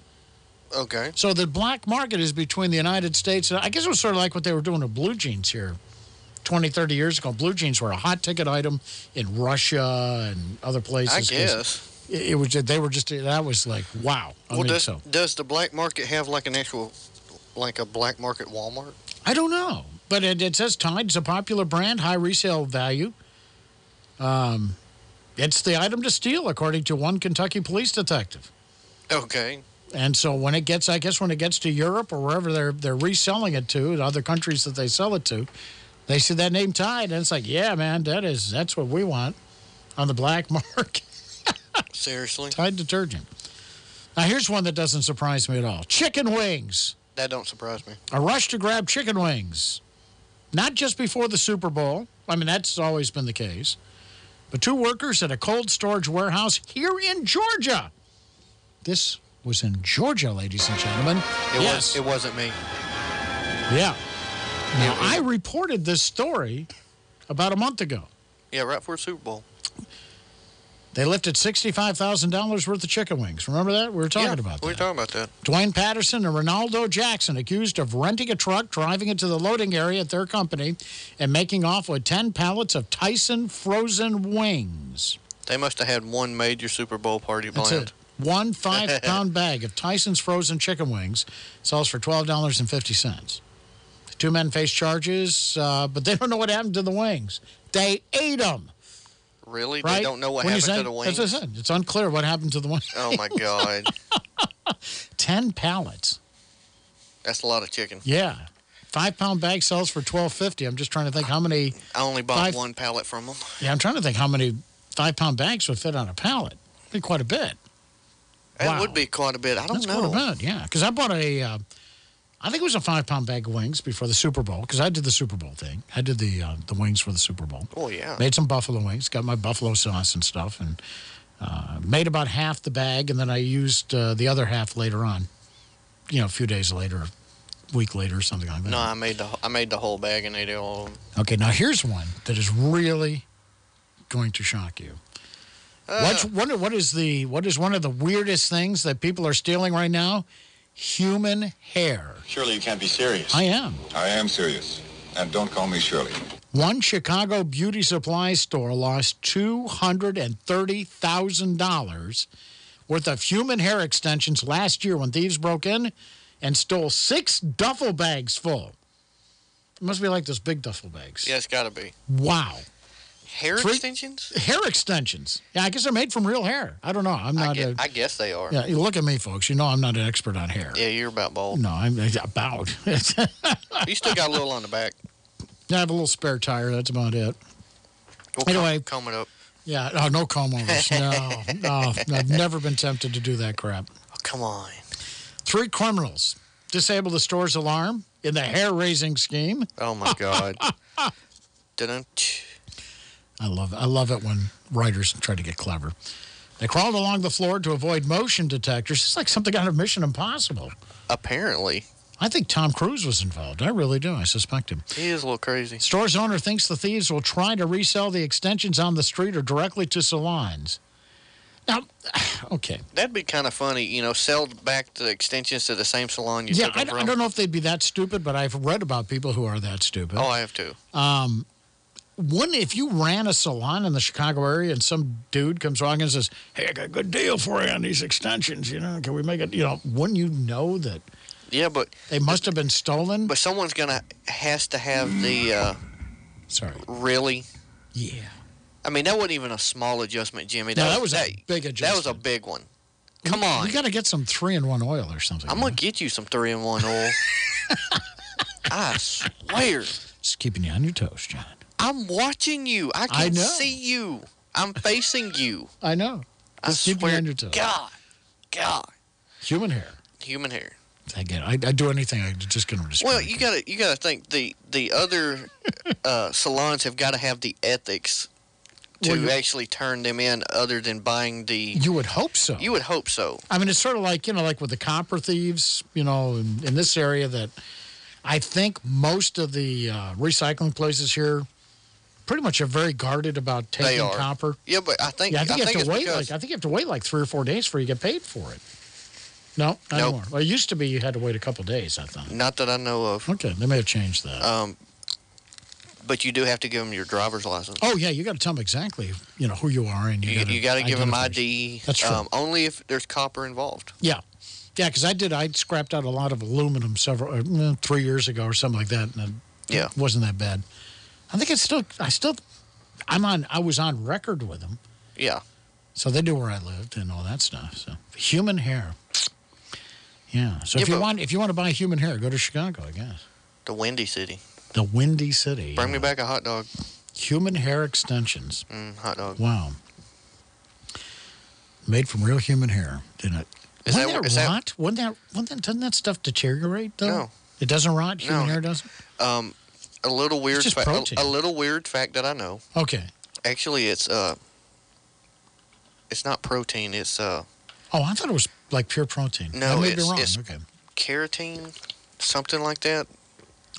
Okay. So the black market is between the United States. And I guess it was sort of like what they were doing with blue jeans here 20, 30 years ago. Blue jeans were a hot ticket item in Russia and other places. I guess. It, it was, they were just, that was like, wow. I well, mean, does, so. does the black market have like an actual, like a black market Walmart? I don't know. But it, it says Tide's a popular brand, high resale value. Um, it's the item to steal, according to one Kentucky police detective. Okay. And so when it gets, I guess when it gets to Europe or wherever they're, they're reselling it to, other countries that they sell it to, they see that name Tide, and it's like, yeah, man, that is, that's what we want on the black market. Seriously? Tide detergent. Now, here's one that doesn't surprise me at all chicken wings. That don't surprise me. A rush to grab chicken wings. Not just before the Super Bowl. I mean, that's always been the case. But two workers at a cold storage warehouse here in Georgia. This was in Georgia, ladies and gentlemen. It, yes. was, it wasn't me. yeah. Now, I reported this story about a month ago. Yeah, right for a Super Bowl. They lifted $65,000 worth of chicken wings. Remember that? We were talking yeah, about that. We were talking about that. Dwayne Patterson and Ronaldo Jackson accused of renting a truck, driving it to the loading area at their company, and making off with 10 pallets of Tyson frozen wings. They must have had one major Super Bowl party That's planned. it. One five pound bag of Tyson's frozen chicken wings sells for $12.50. Two men face charges, uh, but they don't know what happened to the wings. They ate them. Really? Right? They don't know what When happened say- to the wings? That's what I said. It's unclear what happened to the wings. Oh, my God. 10 pallets. That's a lot of chicken. Yeah. Five pound bag sells for twelve fifty. I'm just trying to think how many. I only bought Five- one pallet from them. Yeah, I'm trying to think how many five pound bags would fit on a pallet. Be quite a bit. That would be quite a bit. I don't That's know. quite a bit. Yeah, because I bought a. Uh, I think it was a five pound bag of wings before the Super Bowl because I did the Super Bowl thing. I did the uh, the wings for the Super Bowl. Oh, yeah. Made some buffalo wings, got my buffalo sauce and stuff, and uh, made about half the bag, and then I used uh, the other half later on. You know, a few days later, a week later, or something like that. No, I made the I made the whole bag and ate it all. Okay, now here's one that is really going to shock you. What's, what, what, is the, what is one of the weirdest things that people are stealing right now? Human hair. Surely you can't be serious. I am. I am serious. And don't call me Shirley. One Chicago beauty supply store lost $230,000 worth of human hair extensions last year when thieves broke in and stole six duffel bags full. It must be like those big duffel bags. Yeah, it's got to be. Wow. Hair Three- extensions? Hair extensions. Yeah, I guess they're made from real hair. I don't know. I'm I not. guess, a, I guess they are. yeah, you look at me, folks. You know I'm not an expert on hair. Yeah, you're about bald. No, I'm about. You still got a little on the back. I have a little spare tire. That's about it. We'll Anyway. comb, comb it up. Yeah. Oh, no comb overs. No, no. I've never been tempted to do that crap. Oh, come on. Three criminals disable the store's alarm in the hair raising scheme. Oh, my God. Dun-dun. I love it. I love it when writers try to get clever. They crawled along the floor to avoid motion detectors. It's like something out of Mission Impossible. Apparently. I think Tom Cruise was involved. I really do. I suspect him. He is a little crazy. Store's owner thinks the thieves will try to resell the extensions on the street or directly to salons. Now, okay. That'd be kind of funny, you know, sell back the extensions to the same salon you Yeah, took I, them I from. don't know if they'd be that stupid, but I've read about people who are that stupid. Oh, I have too. Um, wouldn't if you ran a salon in the Chicago area and some dude comes along and says, "Hey, I got a good deal for you on these extensions. You know, can we make it?" You know, wouldn't you know that Yeah, but they must have been stolen? but someone's gonna has to have the. Uh, Sorry. Really? Yeah. I mean, that wasn't even a small adjustment, Jimmy. No, that was a big adjustment. That was a big one. Come on. You got to get some three-in-one oil or something. I'm gonna get you some three in one oil. I swear. Just keeping you on your toes, John. I'm watching you. I I can know. see you. I'm facing you. I know. I Just keeping you swear. your. God, God. Human hair. Human hair. I get. I, I do anything. I'm just going to Well, you gotta you gotta think the the other uh, salons have got to have the ethics to Well, actually turn them in, other than buying the. You would hope so. You would hope so. I mean, it's sort of like, you know, like with the copper thieves, you know, in, in this area that I think most of the uh, recycling places here pretty much are very guarded about taking copper. Yeah, but I think Yeah, I think you have to wait. Like, I think you have to wait like three or four days before you get paid for it. No, not Nope. anymore. Well, it used to be you had to wait a couple days. I thought. Not that I know of. Okay, they may have changed that. Um, but you do have to give them your driver's license. oh yeah, you got to tell them exactly, you know, who you are, and you, You, got to you got to give them ID. That's true. Um, only if there's copper involved. Yeah. Yeah, because I did. I scrapped out a lot of aluminum several, uh, mm, three years ago or something like that. And it Yeah. wasn't that bad. I think it's still, I still, I'm on, I was on record with them. Yeah. So they knew where I lived and all that stuff. So human hair. Yeah. So Yeah, if you want, if you want to buy human hair, go to Chicago, I guess. The Windy City. The Windy City. Bring me back a hot dog. Human hair extensions. Mm, hot dog. Wow. Made from real human hair, didn't it? Is Wouldn't that- that, is that- rot? Wouldn't that, wouldn't that, doesn't that stuff deteriorate, though? No. It doesn't rot? Human No. hair doesn't? Um, a little weird just fact. protein. A, a little weird fact that I know. Okay. Actually, it's uh, it's not protein. It's uh, Oh, I thought it was like pure protein. No, I may it's- be wrong. it's- okay. keratin, something like that.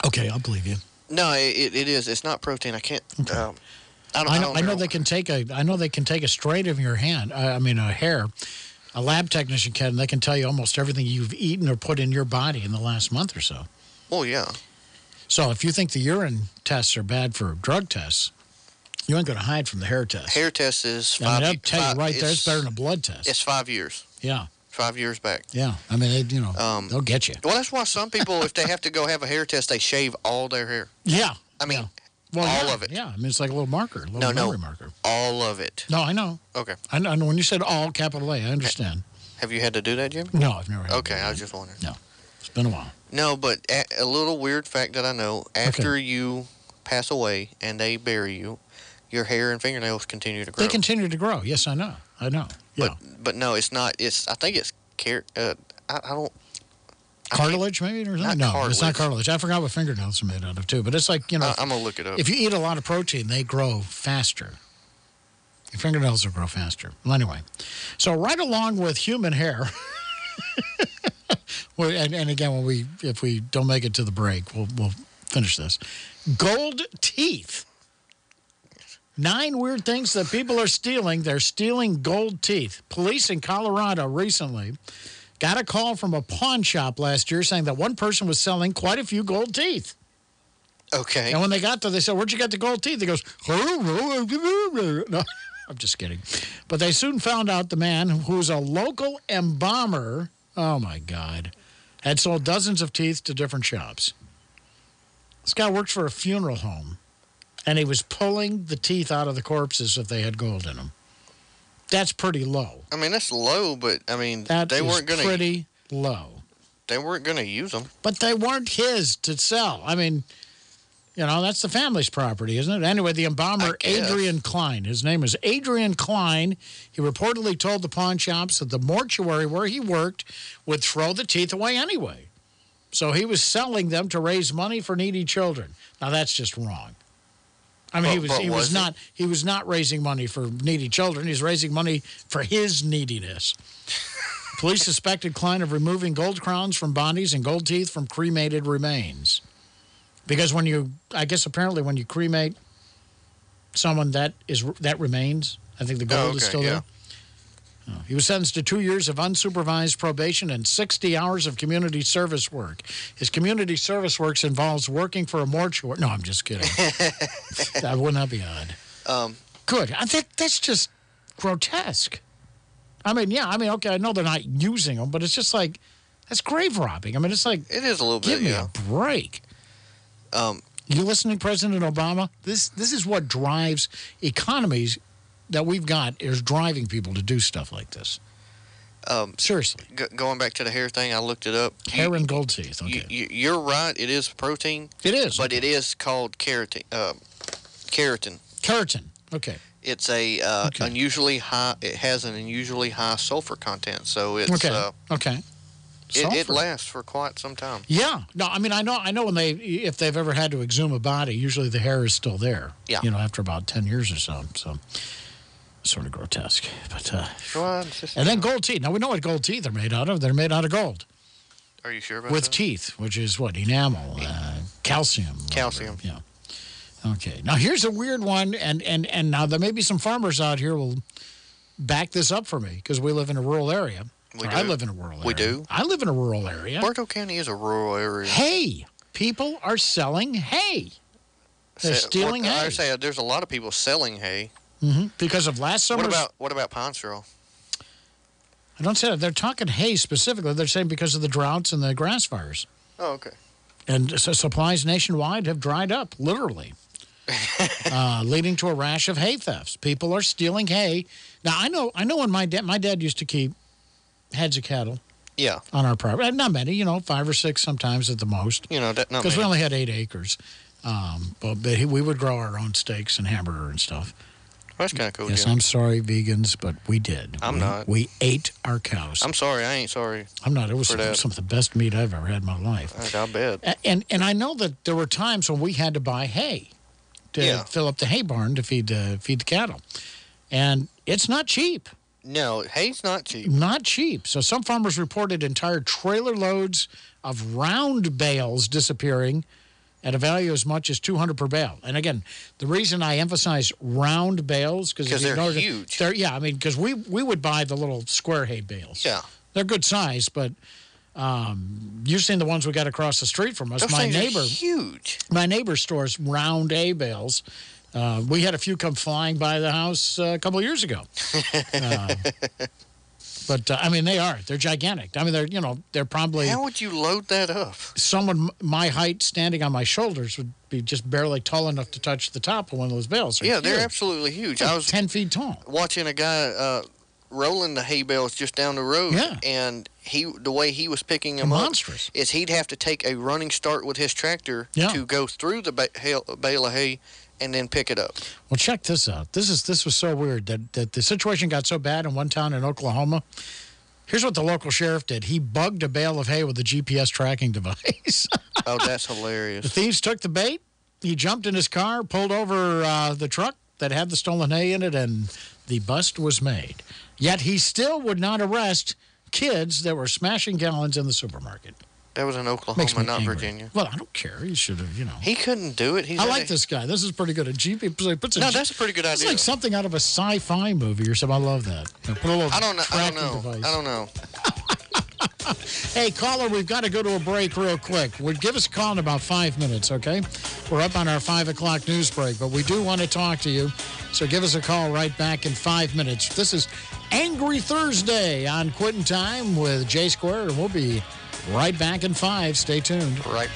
Okay, I'll believe you. No, it, it is. It's not protein. I can't. Um, I don't. I I, know, I know they can take a. I know they can take a straight of your hand. uh, I mean, a hair. A lab technician can. They can tell you almost everything you've eaten or put in your body in the last month or so. Oh yeah. So if you think the urine tests are bad for drug tests, you ain't going to hide from the hair test. Hair test is I five. mean, I'll tell five- you right there, it's better than a blood test. It's five years. Yeah, Five years back. yeah. I mean, they, you know, Um, they'll get you. Well, that's why some people, if they have to go have a hair test, they shave all their hair. Yeah. I mean, Well, all yeah, of it. Yeah, I mean, it's like a little marker, a little No, no. memory marker. All of it. No, I know. Okay. I know. I know when you said all capital A, I understand. Have you had to do that, Jimmy? No, I've never had to Okay, I was just wondering. No, it's been a while. No, but a, a little weird fact that I know: after you pass away and they bury you, your hair and fingernails continue to grow. They continue to grow. Yes, I know. I know. Yeah. But but no, it's not. It's I think it's car- uh, I, I don't. cartilage, maybe? Or something? No, it's not cartilage. I forgot what fingernails are made out of, too. But it's like, you know, I'm gonna look it up. if you eat a lot of protein, they grow faster. Your fingernails will grow faster. Well, anyway, so right along with human hair, well, and, and again, when we if we don't make it to the break, we'll we'll finish this. Gold teeth. Nine weird things that people are stealing. They're stealing gold teeth. Police in Colorado recently got a call from a pawn shop last year saying that one person was selling quite a few gold teeth. okay. And when they got there, they said, Where'd you get the gold teeth? He goes, No, I'm just kidding. But they soon found out the man, who's a local embalmer, oh my God, had sold dozens of teeth to different shops. This guy works for a funeral home, and he was pulling the teeth out of the corpses if they had gold in them. That's pretty low. I mean, that's low, but I mean, That they weren't gonna. pretty low. They weren't gonna use them. But they weren't his to sell. I mean, you know, that's the family's property, isn't it? Anyway, the embalmer. Adrian Klein, his name is Adrian Klein. He reportedly told the pawn shops that the mortuary where he worked would throw the teeth away anyway. So he was selling them to raise money for needy children. Now, that's just wrong. I mean, he was, he was, was he? not he was not raising money for needy children. He's raising money for his neediness. Police suspected Klein of removing gold crowns from bodies and gold teeth from cremated remains. Because when you, I guess apparently when you cremate someone, that, is, that remains. I think the gold is okay, still yeah. there. Oh, He was sentenced to two years of unsupervised probation and 60 hours of community service work. His community service work involves working for a mortuary. No, I'm just kidding. that would not be odd. Um, Good. I think that's just grotesque. I mean, yeah, I mean, okay, I know they're not using them, but it's just like, that's grave robbing. I mean, it's like, it is a little give bit. me Yeah. a break. Um, You listening, President Obama? This, this is what drives economies that we've got, is driving people to do stuff like this. um, Seriously. going back to the hair thing, I looked it up. Hair and gold teeth. Okay. You, you, you're right. It is protein, it is. but it is called keratin. Uh, keratin. Keratin. Okay. It's a uh, Okay. unusually high. It has an unusually high sulfur content, so it's Okay. uh, okay. It, it lasts for quite some time. Yeah. No, I mean, I know, I know when they, if they've ever had to exhume a body, usually the hair is still there. Yeah. You know, after about 10 years or so. So, sort of grotesque. But, uh, Well, just- and then gold teeth. Now, we know what gold teeth are made out of. They're made out of gold Are you sure about with that? teeth, which is what? Enamel, uh, calcium. Calcium. Yeah. Okay. Now, here's a weird one. And, and, and now there may be some farmers out here will back this up for me because we live in a rural area. We Or I live in a rural area. We do. I live in a rural area. Bartow County is a rural area. Hay. People are selling hay. They're Se- stealing what- hay. I say there's a lot of people selling hay. hmm Because of last summer's. What about what about pine straw? I don't say that. They're talking hay specifically. They're saying because of the droughts and the grass fires. Oh, okay. And so supplies nationwide have dried up, literally, uh, leading to a rash of hay thefts. People are stealing hay. Now, I know, I know when my dad, my dad used to keep heads of cattle Yeah, on our property. Not many, you know, five or six sometimes at the most. you know that. Not Because we only had eight acres. Um, but but we would grow our own steaks and hamburger and stuff. That's kind of cool. yes, yeah. I'm sorry, vegans, but we did. I'm We- not. We ate our cows. I'm sorry. I ain't sorry. I'm not. It was some, some of the best meat I've ever had in my life. I, I bet. And, and I know that there were times when we had to buy hay to Yeah. fill up the hay barn to feed, uh, feed the cattle. And it's not cheap. No, hay's not cheap. Not cheap. So some farmers reported entire trailer loads of round bales disappearing at a value as much as 200 per bale. And again, the reason I emphasize round bales because they're huge. They're, yeah, I mean, because we, we would buy the little square hay bales. Yeah. They're good size, but um, you've seen the ones we got across the street from us. Those my neighbor, huge. my neighbor stores round hay bales. Uh, we had a few come flying by the house uh, a couple of years ago. Uh, but uh, I mean, they are. They're gigantic. I mean, they're, you know, they're probably How would you load that up? someone my height standing on my shoulders would be just barely tall enough to touch the top of one of those bales. Yeah, they're absolutely huge. I was 10 feet tall. watching a guy uh, rolling the hay bales just down the road. Yeah. And he, the way he was picking them up is he'd have to take a running start with his tractor Yeah. to go through the ba- bale of hay and then pick it up. Well, check this out. This is this was so weird that, that the situation got so bad in one town in Oklahoma. Here's what the local sheriff did. He bugged a bale of hay with a GPS tracking device. Oh, that's hilarious. the thieves took the bait. He jumped in his car, pulled over uh, the truck that had the stolen hay in it, and the bust was made. Yet he still would not arrest kids that were smashing gallons in the supermarket. That was in Makes Oklahoma, me not angry. Virginia. Well, I don't care. He should have, you know. He couldn't do it. He's I like a- this guy. This is pretty good. A GP puts a No, that's a pretty good idea. It's like something out of a sci-fi movie or something. I love that. Put a little I don't know. I don't know. device. I don't know. Hey, caller, we've got to go to a break real quick. Would give us a call in about five minutes, okay? We're up on our five o'clock news break, but we do want to talk to you. So give us a call right back in five minutes. This is Angry Thursday on Quitting Time with J Square, and we'll be right back in five. Stay tuned. Right.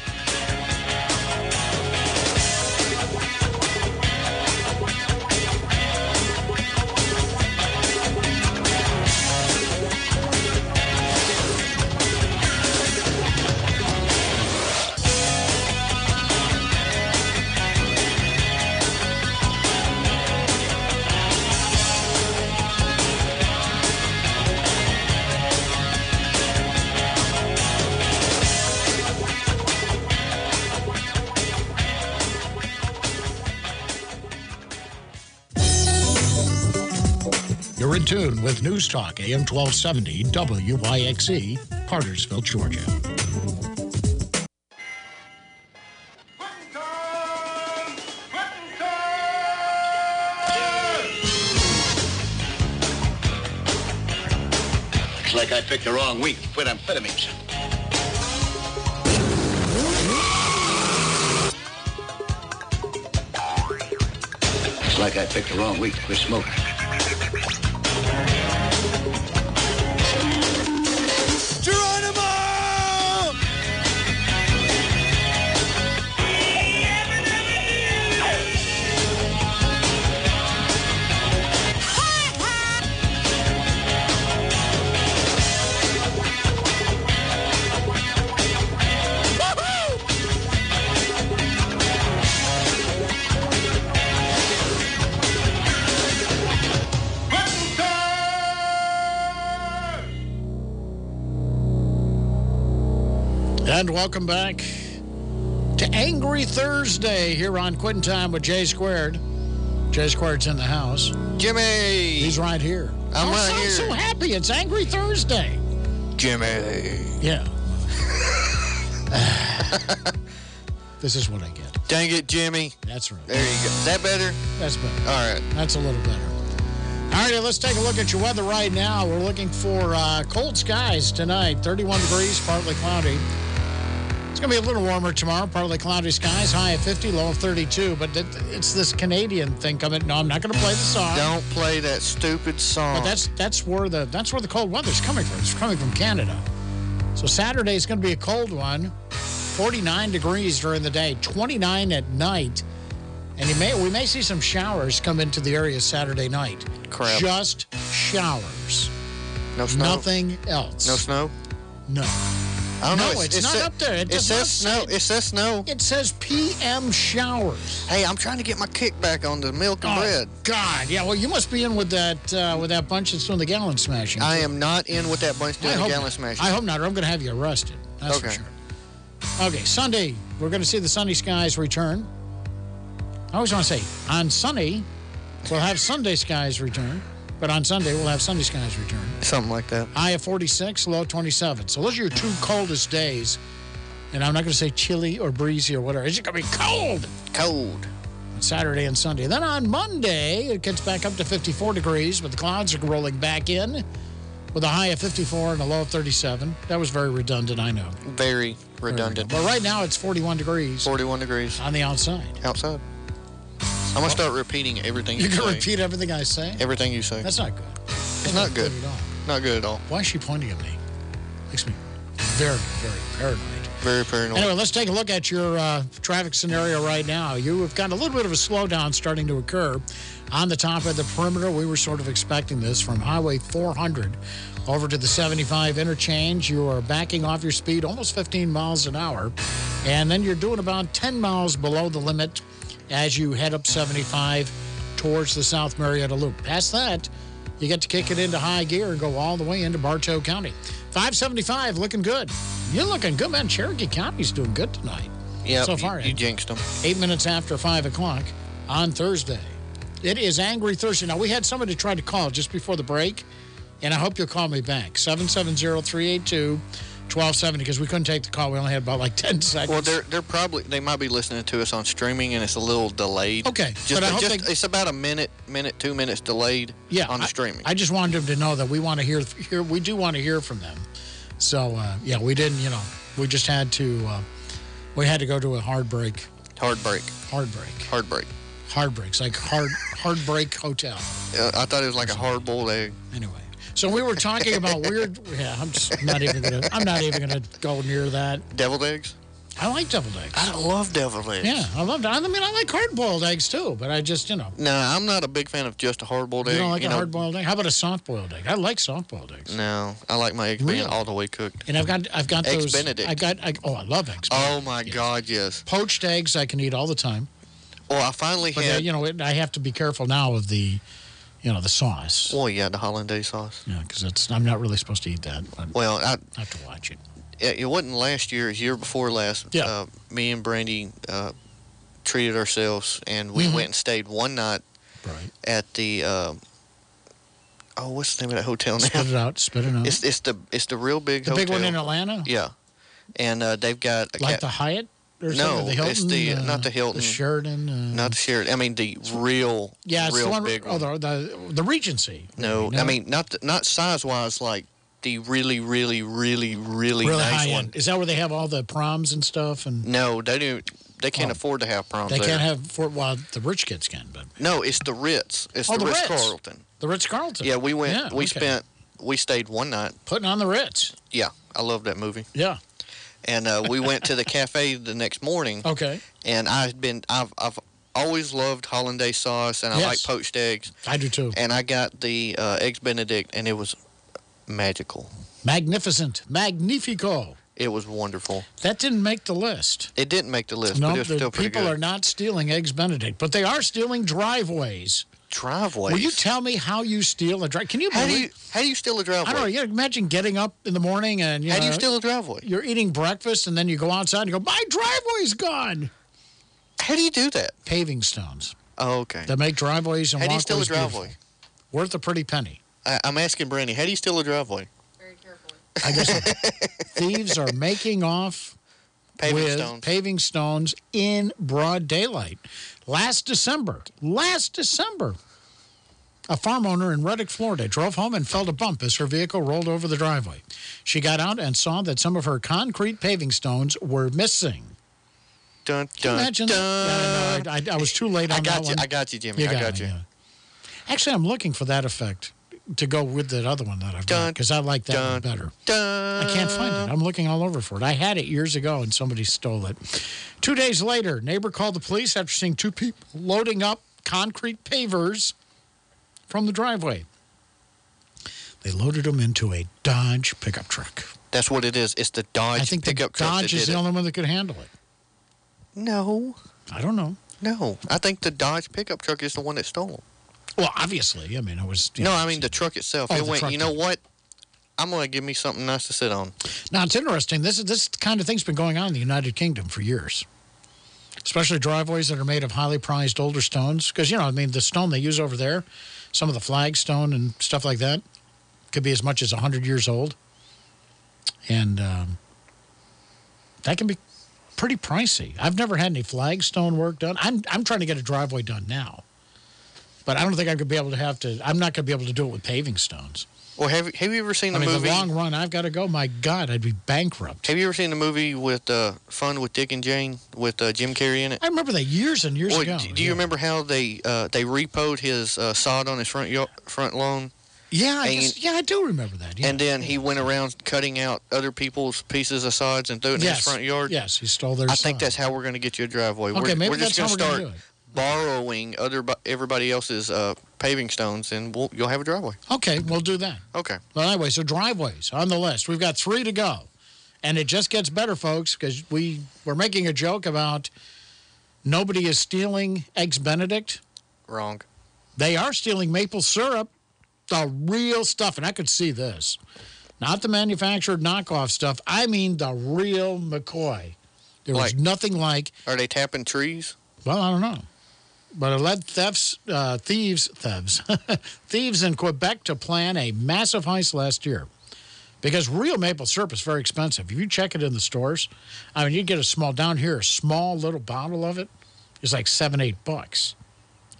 Tune with News Talk AM 1270 WYXC, Cartersville, Georgia. Looks like I picked the wrong week to quit amphetamines. Looks like I picked the wrong week to quit smoking. And welcome back to Angry Thursday here on Quitting Time with Jay Squared. Jay Squared's in the house. Jimmy! He's right here. I'm oh, right sound here. so happy. It's Angry Thursday. Jimmy. Yeah. this is what I get. Dang it, Jimmy. That's right. There you go. Is that better? That's better. All right. That's a little better. All right, let's take a look at your weather right now. We're looking for uh, cold skies tonight 31 degrees, partly cloudy. It's going to be a little warmer tomorrow, partly cloudy skies, high of 50, low of 32. But it, it's this Canadian thing coming. No, I'm not going to play the song. Don't play that stupid song. But that's, that's, where the, that's where the cold weather's coming from. It's coming from Canada. So Saturday is going to be a cold one 49 degrees during the day, 29 at night. And you may, we may see some showers come into the area Saturday night. Crap. Just showers. No snow. Nothing else. No snow? No. I don't no, know. it's, it not sa- up there. It, It says snow. say- It says snow. It says PM showers. Hey, I'm trying to get my kickback on the milk and Oh, bread. God, yeah. Well, you must be in with that uh, with that bunch that's doing the gallon smashing. I am not in with that bunch doing the gallon not. smashing. I hope not, or I'm going to have you arrested. That's for Okay. sure. Okay, Sunday, we're going to see the sunny skies return. I always want to say, on Sunday, we'll have Sunday skies return, but on Sunday, we'll have Sunday skies return. Something like that. High of 46, low 27. So those are your two coldest days. And I'm not going to say chilly or breezy or whatever. It's just going to be cold. Cold. On Saturday and Sunday. Then on Monday, it gets back up to 54 degrees, but the clouds are rolling back in with a high of 54 and a low of 37. That was very redundant, I know. Very redundant. But right now, it's 41 degrees 41 degrees on the outside. outside. I'm going to start repeating everything you, You can say. repeat everything I say? Everything you say. That's not good. It's not good. at all. Not good at all. Why is she pointing at me? Makes me very, very paranoid. Very paranoid. Anyway, let's take a look at your uh, traffic scenario right now. You have got a little bit of a slowdown starting to occur on the top of the perimeter. We were sort of expecting this from Highway 400 over to the 75 interchange. You are backing off your speed almost 15 miles an hour, and then you're doing about 10 miles below the limit as you head up 75 towards the South Marietta Loop. Past that, you get to kick it into high gear and go all the way into Bartow County. 575, looking good. You're looking good, man. Cherokee County's doing good tonight. yeah, so far, you, Ed. jinxed them. Eight minutes after 5 o'clock on Thursday. It is Angry Thursday. Now, we had somebody try to call just before the break, and I hope you'll call me back. 770 382 1270, because we couldn't take the call. We only had about like 10 seconds. Well, they're they're probably they might be listening to us on streaming and it's a little delayed. Okay, just, but I hope just they- it's about a minute, minute, two minutes delayed. yeah, on the I- streaming. I, just wanted them to know that we want to hear, hear we do want to hear from them. So, uh, yeah, we didn't, you know, we just had to, uh, we had to go to a hard break. Hard break. Hard break. Hard break. Hard breaks, like hard, hard break hotel. Uh, I thought it was like a hard boiled egg. Anyway, so we were talking about weird. Yeah, I'm just not even gonna. I'm not even gonna go near that. Deviled eggs. I like deviled eggs. I love deviled eggs. Yeah, I love. I mean, I like hard boiled eggs too, but I just, you know, No, I'm not a big fan of just a hard boiled egg. you don't like a know. hard boiled egg. How about a soft boiled egg? I like soft boiled eggs. No, I like my eggs being all the way cooked. And I've got, I've got Eggs those. Benedict. I got. I, oh, I love eggs. Oh my God, yes. Poached eggs, I can eat all the time. Well, I finally But uh, had. you know, it, I have to be careful now of the, you know, the sauce. well, yeah, the hollandaise sauce. Yeah, because it's. I'm not really supposed to eat that. Well, I, I have to watch it. it, wasn't last year. It was year before last. Yeah. Uh, me and Brandy uh, treated ourselves, and we Mhm. went and stayed one night Right. at the. Uh, oh, what's the name of that hotel now? Spit it out. Spit it out. It's it's the it's the real big the hotel. big one in Atlanta. Yeah, and uh, they've got Like the Hyatt or No. The Hilton? it's the- uh, not the Hilton. The Sheraton? Uh, not the Sheraton. I mean the real yeah, it's real the one. big oh, one. the, the, the Regency. No, maybe, I mean not the, not size wise like the really really really really, really nice one. end. Is that where they have all the proms and stuff? And No, they do. They can't Oh. afford to have proms. they there. can't have for well, the rich kids can, but No, it's the Ritz. It's Oh, the, the Ritz, Ritz. Carlton. the Ritz Carlton. Yeah, we went. Yeah, we okay. spent. We stayed one night. putting on the Ritz. Yeah, I love that movie. Yeah. And uh, we went to the cafe the next morning. Okay. And I've been. I've. I've always loved hollandaise sauce, and I Yes. like poached eggs. I do too. And I got the uh, eggs Benedict, and it was magical. Magnificent, magnifico. It was wonderful. That didn't make the list. It didn't make the list, no, but it was the still pretty people are not stealing eggs Benedict, but they are stealing driveways. Driveways. Will you tell me how you steal a driveway? Can you How do believe? you how do you steal a driveway? I don't know. You imagine getting up in the morning and you How do you steal a driveway? You're eating breakfast and then you go outside and you go, my driveway's gone. How do you do that? Paving stones Oh, okay. that make driveways and How do you walkways steal a beautiful. Worth a pretty penny. I, I'm asking Brandy. How do you steal a driveway? Very carefully. I guess thieves are making off Paving with stones. paving stones in broad daylight. Last December, last December, a farm owner in Reddick, Florida, drove home and felt a bump as her vehicle rolled over the driveway. She got out and saw that some of her concrete paving stones were missing. Dun, you dun, imagine dun. that? Yeah, I, know, I, I, I was too late on I got that you. one. I got you, Jimmy. I got me, you. yeah. Actually, I'm looking for that effect to go with that other one that I've done because I like that one better. Dun. I can't find it. I'm looking all over for it. I had it years ago and somebody stole it. Two days later, neighbor called the police after seeing two people loading up concrete pavers from the driveway. They loaded them into a Dodge pickup truck. That's what it is. It's the Dodge I think the pickup truck Dodge is the it. only one that could handle it. No, I don't know. no. I think the Dodge pickup truck is the one that stole them. Well, obviously. I mean, it was. you No, know, I mean the truck itself. Oh, it went. You know what? I'm gonna give me something nice to sit on. Now, it's interesting. This, is, this kind of thing's been going on in the United Kingdom for years, especially driveways that are made of highly prized older stones. Because, you know, I mean, the stone they use over there, some of the flagstone and stuff like that, could be as much as 100 years old. And um, that can be pretty pricey. I've never had any flagstone work done. I'm, I'm trying to get a driveway done now. But I don't think I could be able to have to, I'm not going to be able to do it with paving stones. Well, have you- have you ever seen I the mean, movie? the long run, I've got to go. My God, I'd be bankrupt. Have you ever seen the movie with uh, Fun with Dick and Jane with uh, Jim Carrey in it? I remember that years and years Boy, ago. do you remember how they uh, they repoed his uh, sod on his front front lawn? Yeah, I And- guess, yeah, I do remember that. Yeah. And then he went around cutting out other people's pieces of sods and threw it in yes, his front yard. Yes, he stole their I think that's how we're going to get you a driveway. Okay, we're, maybe we're just that's how gonna we're start gonna do it. Borrowing other everybody else's uh, paving stones, and we'll, you'll have a driveway. Okay, we'll do that. Okay. Well, anyway, so driveways on the list. We've got three to go. And it just gets better, folks, because we, we're making a joke about nobody is stealing Eggs Benedict. Wrong. They are stealing maple syrup, the real stuff. And I could see this. Not the manufactured knockoff stuff. I mean the real McCoy. There was Like- nothing like Are they tapping trees? Well, I don't know. But it led thefts, uh, thieves, thieves, thieves in Quebec to plan a massive heist last year. Because real maple syrup is very expensive. If you check it in the stores, I mean, you get a small, down here, a small little bottle of it is like seven, eight bucks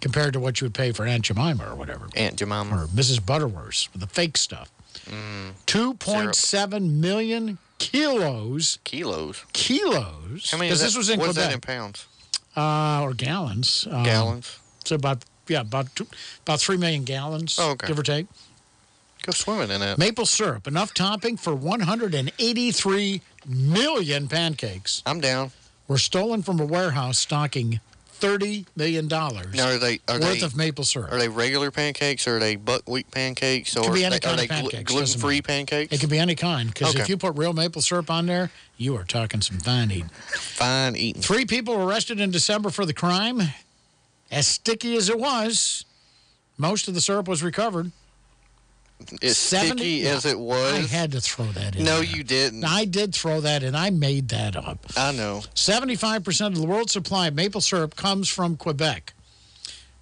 compared to what you would pay for Aunt Jemima or whatever. Aunt Jemima. Or Mrs. Butterworth's, the fake stuff. Mm, 2.7 million kilos. kilos. Kilos. How many? 'Cause Is this was in Quebec. that in pounds? Uh, or gallons. Um, Gallons. So about yeah, about two, about three million gallons, Oh, okay. give or take. Go swimming in it. Maple syrup, enough topping for 183 million pancakes. I'm down. Were stolen from a warehouse stocking 30 million dollars Now, are they are worth they of maple syrup. are they regular pancakes or are they buckwheat pancakes or Could be any they, kind are of they pancakes, gluten free pancakes? It could be any kind because if you put real maple syrup on there, you are talking some fine eating. Fine eating. Three people were arrested in December for the crime. As sticky as it was, most of the syrup was recovered. As 70 sticky as it was. I had to throw that in. no, there. you didn't. I did throw that in. I made that up. I know. 75% of the world's supply of maple syrup comes from Quebec.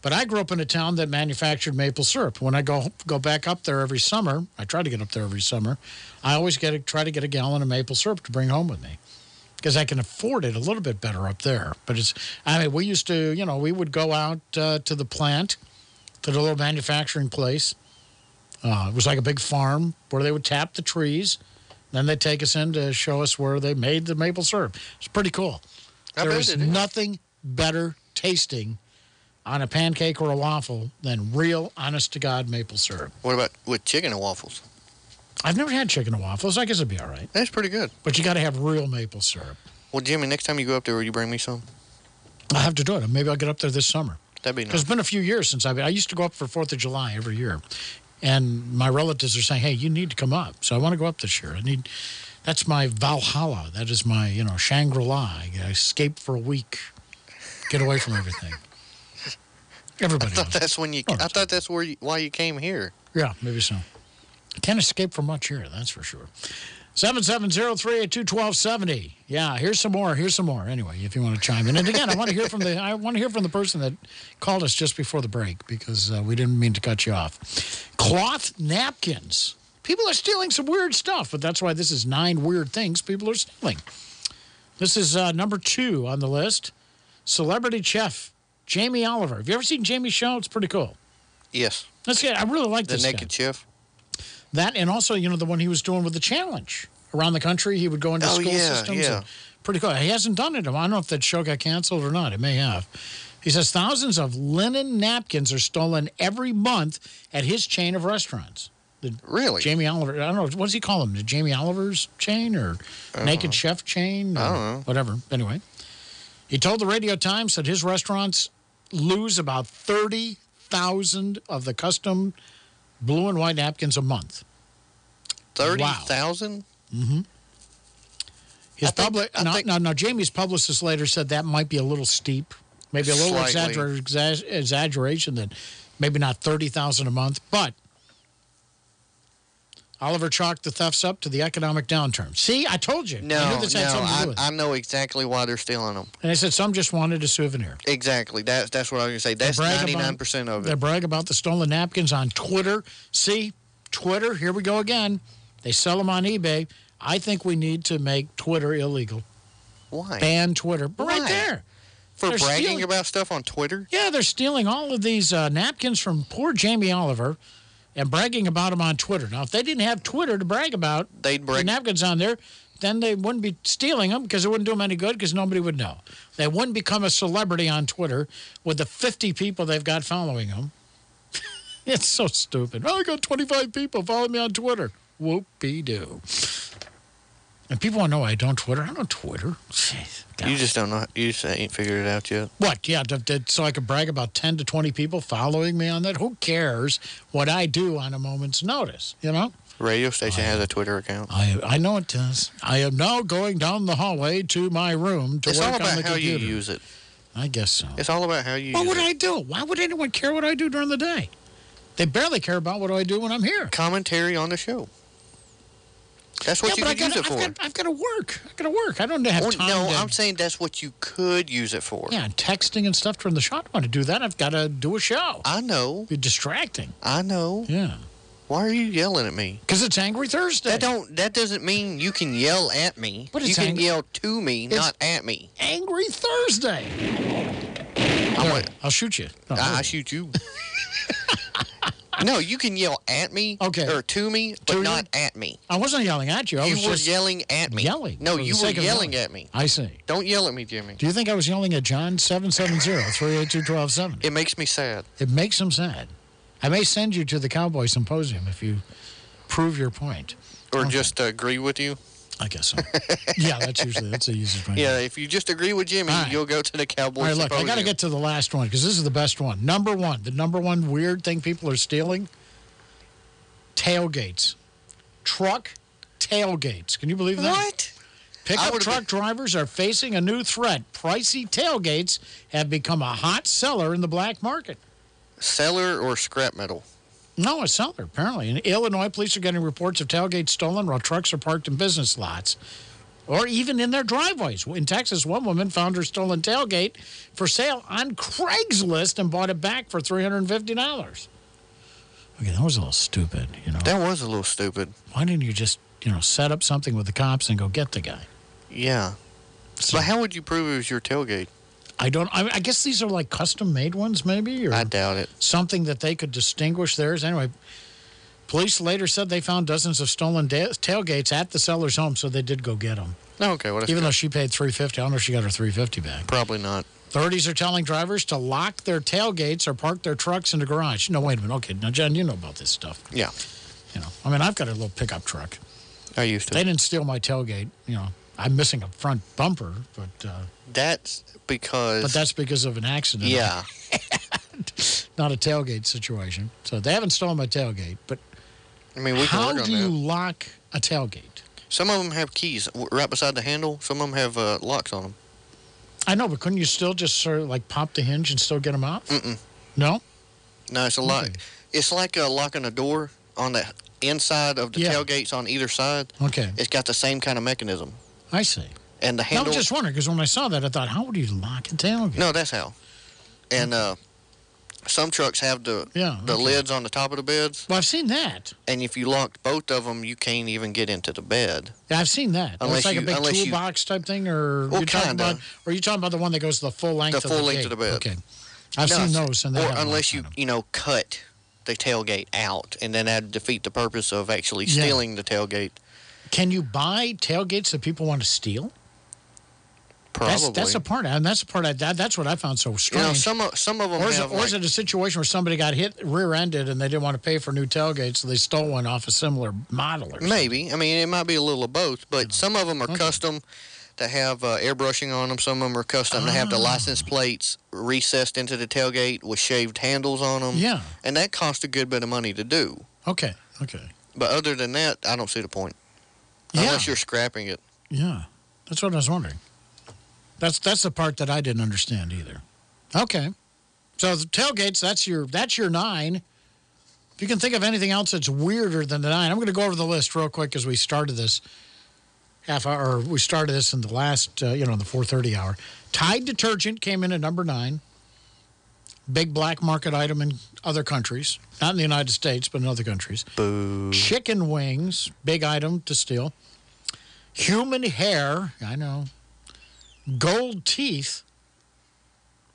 But I grew up in a town that manufactured maple syrup. When I go, go back up there every summer, I try to get up there every summer, I always get a, try to get a gallon of maple syrup to bring home with me because I can afford it a little bit better up there. But it's, I mean, we used to, you know, we would go out uh, to the plant, to the little manufacturing place. Uh, it was like a big farm where they would tap the trees. Then they'd take us in to show us where they made the maple syrup. It's pretty cool. I There bet is it is. nothing better tasting on a pancake or a waffle than real, honest to God maple syrup. What about with chicken and waffles? I've never had chicken and waffles. I guess it'd be all right. That's pretty good. But you got to have real maple syrup. Well, Jimmy, next time you go up there, will you bring me some? I have to do it. Maybe I'll get up there this summer. That'd be nice. it's been a few years since I've been. I used to go up for 4th of July every year. And my relatives are saying, hey, you need to come up. So I want to go up this year. I need, that's my Valhalla. That is my, you know, Shangri La. I escape for a week, get away from everything. Everybody I thought that's when you. I thought that's where you, why you came here. Yeah, maybe so. Can't escape from much here, that's for sure. 770-382-1270. Yeah, here's some more. Here's some more. Anyway, if you want to chime in. And again, I want to hear from the I want to hear from the person that called us just before the break because uh, we didn't mean to cut you off. Cloth napkins. People are stealing some weird stuff, but that's why this is nine weird things people are stealing. This is uh, number two on the list. Celebrity chef Jamie Oliver. Have you ever seen Jamie's show? It's pretty cool. Yes. Let's get. I really like the this. naked guy. chef. That and also, you know, the one he was doing with the challenge around the country. He would go into Oh, school yeah, systems. yeah. pretty cool. He hasn't done it. I don't know if that show got canceled or not. It may have. He says thousands of linen napkins are stolen every month at his chain of restaurants. The really? Jamie Oliver. I don't know. What does he call them? The Jamie Oliver's chain or Naked know. Chef chain? I don't know. Whatever. Anyway, he told the Radio Times that his restaurants lose about 30,000 of the custom blue and white napkins a month. 30,000? Wow. Mm-hmm. His public now, now, now, Jamie's publicist later said that might be a little steep, maybe a little exagger- exa- exaggeration that maybe not thirty thousand a month, but Oliver chalked the thefts up to the economic downturn. See, I told you. I No, knew this had no, something to do I, with. I know exactly why they're stealing them. And I said some just wanted a souvenir. Exactly. That's that's what I was gonna say. That's They brag about- ninety nine percent of it. They brag about the stolen napkins on Twitter. See, Twitter, here we go again. They sell them on eBay. I think we need to make Twitter illegal. Why? Ban Twitter. But right there. For bragging stealing- about stuff on Twitter. Yeah, they're stealing all of these uh, napkins from poor Jamie Oliver and bragging about them on Twitter. Now, if they didn't have Twitter to brag about They'd the brag. napkins on there, then they wouldn't be stealing them because it wouldn't do them any good because nobody would know. They wouldn't become a celebrity on Twitter with the 50 people they've got following them. it's so stupid. Oh, I got 25 people following me on Twitter. Whoopie doo. And people want to know I don't Twitter. I don't Twitter. Jeez. You just don't know. You just ain't figured it out yet. What? Yeah, so I could brag about 10 to 20 people following me on that? Who cares what I do on a moment's notice, you know? Radio station has a Twitter account. I, I know it does. I am now going down the hallway to my room to It's work all on about the how you use it. I guess so. It's all about how you What would it. I do? Why would anyone care what I do during the day? They barely care about what I do when I'm here. Commentary on the show. That's what yeah, you I could use gotta, it for. I've got, I've got to work. I've got to work. I don't have Well, time. no, to, I'm saying that's what you could use it for. Yeah, and texting and stuff during the show. I don't want to do that. I've got to do a show. I know. Be distracting. I know. Yeah. Why are you yelling at me? Because it's Angry Thursday. That don't. That doesn't mean you can yell at me. But you can yell to me, It's- not at me. Angry Thursday. I'm like, I'll shoot you. No, I, I shoot you. no, you can yell at me Okay. or to me, but To you? not at me. I wasn't yelling at you. I you was were just yelling at me. yelling No, you were yelling at me. I see. Don't yell at me, Jimmy. Do you think I was yelling at John 770-382-1270? It makes me sad. It makes him sad. I may send you to the Cowboy Symposium if you prove your point. Or just uh, agree with you. I guess so. yeah, that's usually that's the easiest way. Yeah, if you just agree with Jimmy, right. you'll go to the Cowboy All right, look, I got to get to the last one because this is the best one. Number one, the number one weird thing people are stealing tailgates. Truck tailgates. Can you believe that? What? Pickup truck drivers are facing a new threat. Pricey tailgates have become a hot seller in the black market. Seller or scrap metal? No, a seller, apparently. In Illinois, police are getting reports of tailgates stolen while trucks are parked in business lots or even in their driveways. In Texas, one woman found her stolen tailgate for sale on Craigslist and bought it back for $350. Okay, that was a little stupid, you know. That was a little stupid. Why didn't you just, you know, set up something with the cops and go get the guy? Yeah. but how would you prove it was your tailgate? I don't, I, I guess these are like custom made ones, maybe? Or I doubt it. something that they could distinguish theirs. Anyway, police later said they found dozens of stolen tailgates at the seller's home, so they did go get them. Okay, well, that's Even good. though she paid 350 I don't know if she got her 350 back. Probably not. Authorities are telling drivers to lock their tailgates or park their trucks in the garage. No, wait a minute. Okay, now, John, you know about this stuff. Yeah. You know, I mean, I've got a little pickup truck. I used to. They didn't steal my tailgate. You know, I'm missing a front bumper, but, uh, That's because. but that's because of an accident. Yeah. Not a tailgate situation. So they haven't stolen my tailgate, but I mean, we can how work on do you lock a tailgate? Some of them have keys right beside the handle. Some of them have uh, locks on them. I know, but couldn't you still just sort of like pop the hinge and still get them out? Mm-mm. No? No, it's a lot. It's like uh, locking a door on the inside of the Yeah. tailgates on either side. Okay. It's got the same kind of mechanism. I see. And the No, I was just wondering because when I saw that, I thought, how would you lock a tailgate? No, that's how. And uh, some trucks have the Yeah, the okay. lids on the top of the beds. Well, I've seen that. And if you locked both of them, you can't even get into the bed. Yeah, I've seen that. Unless it's like you- a big toolbox type thing, or Well, you're talking kinda. about, or are you talking about the one that goes the full length? The of full the length gate? of the bed. Okay, I've No, seen those, and or unless you you know cut the tailgate out, and then that'd defeat the purpose of actually Yeah. stealing the tailgate. Can you buy tailgates that people want to steal? Probably. That's that's the part, and that's the part. I, that, that's what I found so you know, strange. some of some of them or is, it, or is it a situation where somebody got hit rear-ended and they didn't want to pay for new tailgates, so they stole one off a similar model? Or something? Maybe. I mean, it might be a little of both, but some of them are custom that have uh, airbrushing on them. Some of them are custom to have the license Ah. plates recessed into the tailgate with shaved handles on them. Yeah. And that costs a good bit of money to do. Okay. Okay. But other than that, I don't see the point. Yeah. Unless you're scrapping it. Yeah, that's what I was wondering. That's that's the part that I didn't understand either. Okay, so the tailgates. That's your that's your nine. If you can think of anything else that's weirder than the nine, I'm going to go over the list real quick as we started this half hour. Or we started this in the last, uh, you know, the 4:30 hour. Tide detergent came in at number nine. Big black market item in other countries, not in the United States, but in other countries. Boo. Chicken wings, big item to steal. Human hair, I know. Gold teeth.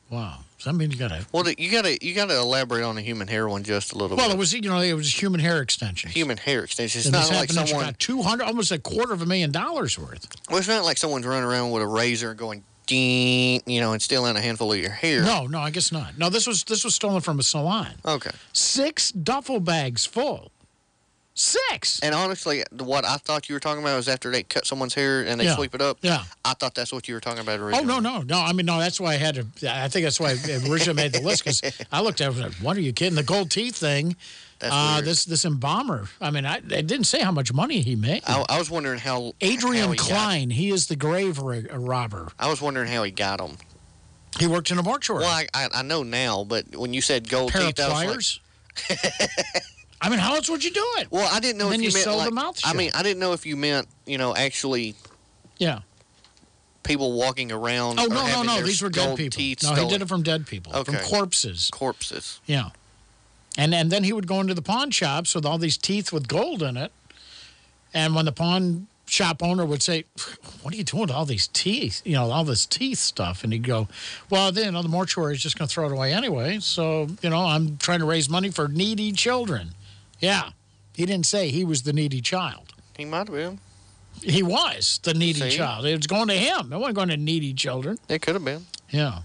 Wow. Does that mean you got to. Well, you gotta you gotta elaborate on the human hair one just a little Well, bit. it was, you know, it was human hair extensions. human hair extensions. It's And not like happened that you someone. got 200, almost a quarter of a million dollars worth. Well, it's not like someone's running around with a razor going, ding, you know, and stealing a handful of your hair. No, no, I guess not. No, this was this was stolen from a salon. Okay. Six duffel bags full. Six. And honestly, what I thought you were talking about was after they cut someone's hair and they Yeah. sweep it up. Yeah. I thought that's what you were talking about originally. Oh, no, no, no. I mean, no, that's why I had to. I think that's why I originally made the list because I looked at it and was like, what are you kidding? The gold teeth thing, That's uh, weird. this, this embalmer. I mean, I, it didn't say how much money he made. I, I was wondering how. Adrian how he got- Klein, he is the grave robber. I was wondering how he got them. He worked in a mortuary. Well, I, I, I know now, but when you said gold teeth, I was like. I mean, how else would you do it? well, I didn't know And if then you, you meant the like, mouth I mean, I didn't know if you meant, you know, actually Yeah. people walking around. Oh no, no, no! These were dead people. No, he did it from dead people, from corpses. corpses. Yeah. And and then he would go into the pawn shops with all these teeth with gold in it. And when the pawn shop owner would say, What are you doing with all these teeth? You know, all this teeth stuff. And he'd go, Well, then, you know, the mortuary is just going to throw it away anyway. So, you know, I'm trying to raise money for needy children. Yeah. He didn't say he was the needy child. He might have been. He was the needy See? child. It was going to him. It wasn't going to needy children. It could have been. Yeah.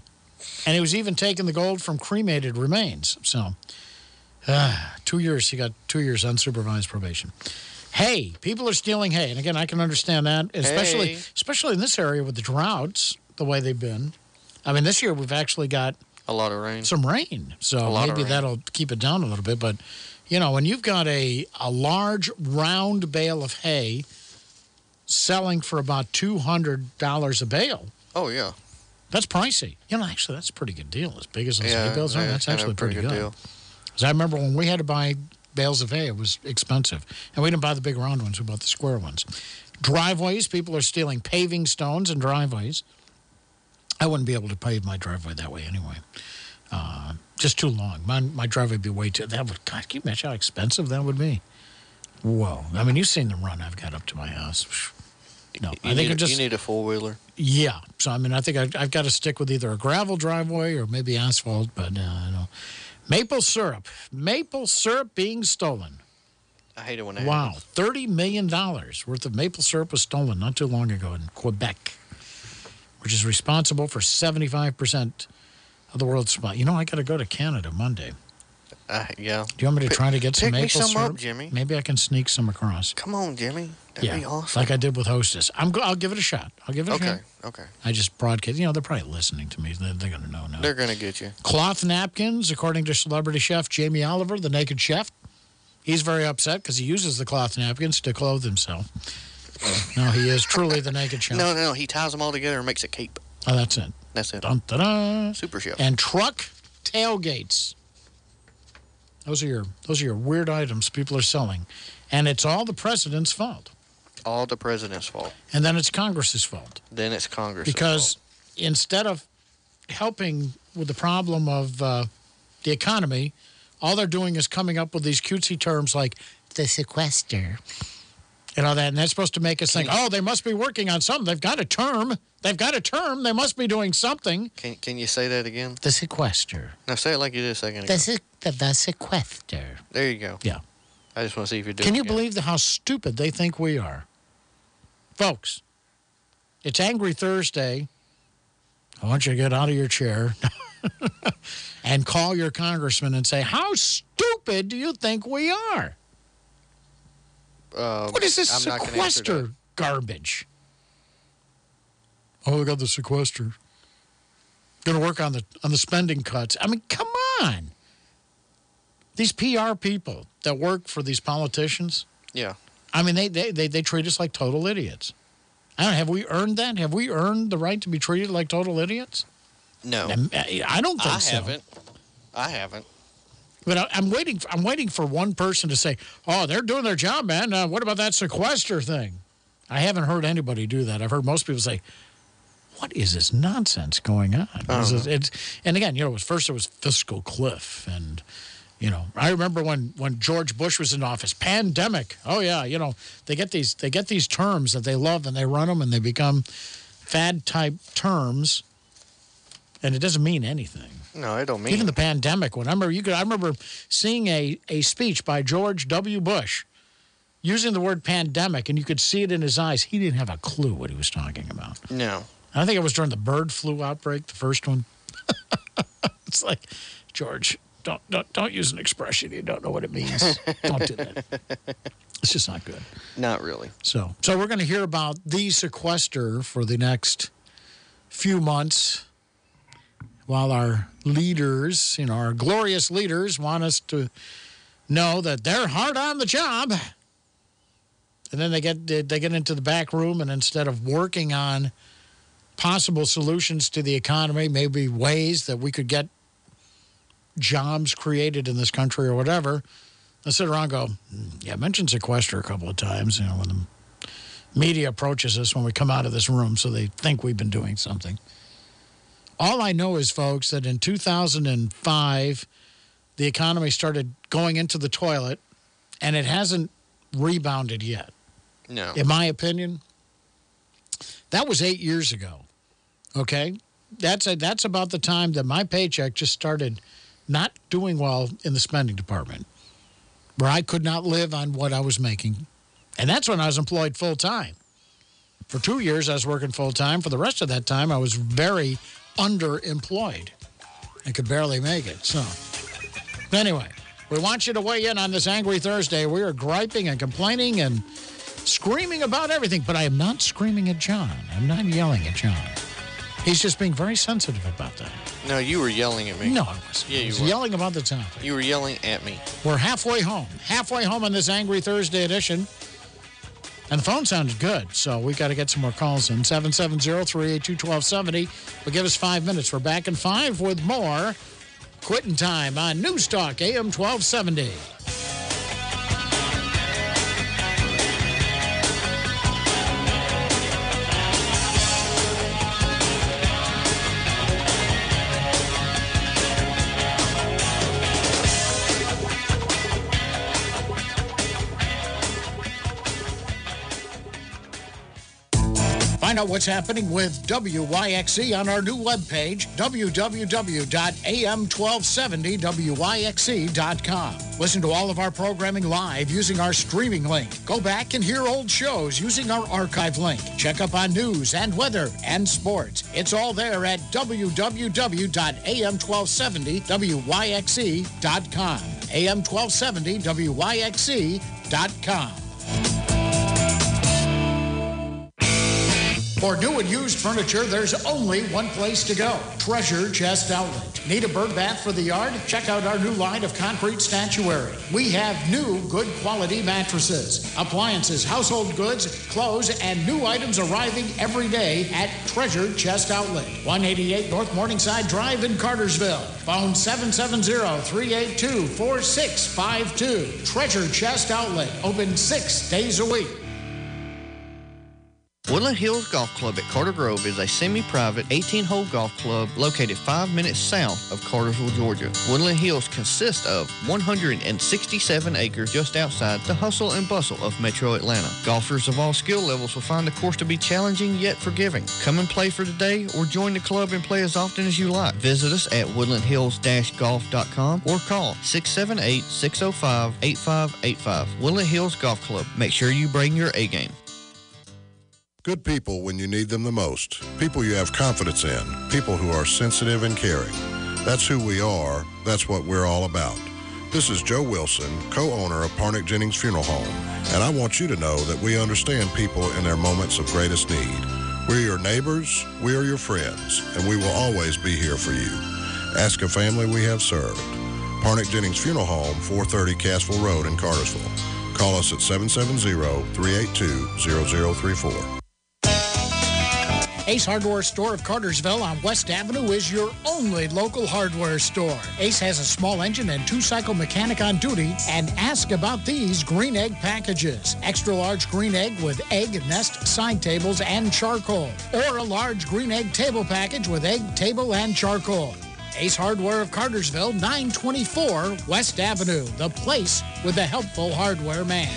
And he was even taking the gold from cremated remains. So, ah, two years. He got two years unsupervised probation. Hay. People are stealing hay. And again, I can understand that, especially, especially in this area with the droughts, the way they've been. I mean, this year we've actually got A lot of rain. some rain. So maybe rain. that'll keep it down a little bit. But, you know, when you've got a, a large round bale of hay selling for about $200 a bale, Oh, yeah. that's pricey. You know, actually, that's a pretty good deal. As big as those Yeah, hay bales are, yeah, that's yeah, actually pretty pretty, good good. deal. 'Cause I remember when we had to buy bales of hay, it was expensive. And we didn't buy the big round ones, we bought the square ones. Driveways, people are stealing paving stones and driveways. I wouldn't be able to pave my driveway that way anyway. Uh, just too long. My, my driveway would be way too. That would, God, can you imagine how expensive that would be? Whoa. I mean, you've seen the run I've got up to my house. No, You, I think need, a- just. you need a four wheeler. Yeah. So, I mean, I think I, I've got to stick with either a gravel driveway or maybe asphalt, but uh, I know. Maple syrup. Maple syrup being stolen. I hate it when that Wow. happens. $30 million worth of maple syrup was stolen not too long ago in Quebec, which is responsible for 75% of the world's supply. You know, I got to go to Canada Monday. Uh, yeah. Do you want me to Pick- try to get some maple some up, syrup? Jimmy. Maybe I can sneak some across. Come on, Jimmy. That'd yeah, be awesome. like I did with Hostess. I'm go- I'll give it a shot. I'll give it a Okay, shot. okay. I just broadcast. You know, they're probably listening to me. They're, they're going to know now. They're going to get you. Cloth napkins, according to celebrity chef Jamie Oliver, the naked chef. He's very upset because he uses the cloth napkins to clothe himself. no, he is truly the naked chef. No, no, no. He ties them all together and makes a cape. Oh, that's it. That's it. Dun, da, da. Super chef. And truck tailgates. Those are your, those are your weird items people are selling. And it's all the president's fault. All the president's fault. And then it's Congress's fault. Then it's Congress. Because instead of helping with the problem of uh, the economy, all they're doing is coming up with these cutesy terms like the sequester and all that. And that's supposed to make us think, oh, they must be working on something. They've got a term. They've got a term. They must be doing something. Can, can you say that again? The sequester. No, say it like you did a second ago. The, se the, the sequester. There you go. Yeah. I just want to see if you're doing Can you it again. believe the, how stupid they think we are? Folks, it's Angry Thursday. I want you to get out of your chair and call your congressman and say, How stupid do you think we are? Um, What is this I'm not gonna answer sequester garbage? Oh, we got the sequester. Going to work on the, on the spending cuts. I mean, come on. These PR people that work for these politicians, Yeah. I mean, they, they, they, they treat us like total idiots. I don't, have we earned that? Have we earned the right to be treated like total idiots? No. I I don't think I so. haven't. I haven't. But I, I'm waiting. I'm waiting for one person to say, "Oh, they're doing their job, man. Uh, what about that sequester thing?" I haven't heard anybody do that. I've heard most people say, "What is this nonsense going on?" Is- it's, and again, you know, it first it was fiscal cliff, and you know, I remember when when George Bush was in office, pandemic. Oh yeah, you know, they get these they get these terms that they love and they run them and they become fad type terms, and it doesn't mean anything. No, I don't mean Even the pandemic one. I remember, you could, I remember seeing a, a speech by George W. Bush using the word pandemic, and you could see it in his eyes. He didn't have a clue what he was talking about. No. I think it was during the bird flu outbreak, the first one. it's like, George, don't, don't, don't use an expression you don't know what it means. don't do that. It's just not good. Not really. So, so we're going to hear about the sequester for the next few months while our leaders, you know, our glorious leaders want us to know that they're hard on the job. And then they get, they get into the back room, and instead of working on possible solutions to the economy, maybe ways that we could get jobs created in this country or whatever, I sit around go, "Hmm, yeah, mention sequester a couple of times, you know, when the media approaches us when we come out of this room so they think we've been doing something. All I know is, folks, that in 2005, the economy started going into the toilet and it hasn't rebounded yet. No. In my opinion, that was eight years ago. Okay? That's, a, that's about the time that my paycheck just started not doing well in the spending department, where I could not live on what I was making. And that's when I was employed full time. For two years, I was working full time. For the rest of that time, I was very underemployed and could barely make it. So, anyway, we want you to weigh in on this Angry Thursday. We are griping and complaining and screaming about everything, but I am not screaming at John. I'm not yelling at John. He's just being very sensitive about that. No, you were yelling at me. No, I wasn't. Yeah, I you was were. yelling about the topic. You were yelling at me. We're halfway home. Halfway home on this Angry Thursday edition. And the phone sounded good, so we've got to get some more calls in. 770 382 1270. But give us five minutes. We're back in five with more quitting time on News Talk AM 1270. Out what's happening with WYXC on our new webpage, www.am1270wyxc.com. Listen to all of our programming live using our streaming link. Go back and hear old shows using our archive link. Check up on news and weather and sports. It's all there at www.am1270wyxc.com. AM1270wyxc.com. For new and used furniture, there's only one place to go Treasure Chest Outlet. Need a bird bath for the yard? Check out our new line of concrete statuary. We have new, good quality mattresses, appliances, household goods, clothes, and new items arriving every day at Treasure Chest Outlet. 188 North Morningside Drive in Cartersville. Phone 770 382 4652. Treasure Chest Outlet, open six days a week. Woodland Hills Golf Club at Carter Grove is a semi-private 18-hole golf club located five minutes south of Cartersville, Georgia. Woodland Hills consists of 167 acres just outside the hustle and bustle of metro Atlanta. Golfers of all skill levels will find the course to be challenging yet forgiving. Come and play for today or join the club and play as often as you like. Visit us at woodlandhills-golf.com or call 678-605-8585. Woodland Hills Golf Club. Make sure you bring your A game. Good people when you need them the most. People you have confidence in. People who are sensitive and caring. That's who we are. That's what we're all about. This is Joe Wilson, co-owner of Parnick Jennings Funeral Home, and I want you to know that we understand people in their moments of greatest need. We're your neighbors, we are your friends, and we will always be here for you. Ask a family we have served. Parnick Jennings Funeral Home, 430 Cassville Road in Cartersville. Call us at 770-382-0034. Ace Hardware Store of Cartersville on West Avenue is your only local hardware store. Ace has a small engine and two-cycle mechanic on duty and ask about these green egg packages. Extra large green egg with egg, nest, side tables, and charcoal. Or a large green egg table package with egg, table, and charcoal. Ace Hardware of Cartersville, 924 West Avenue, the place with the helpful hardware man.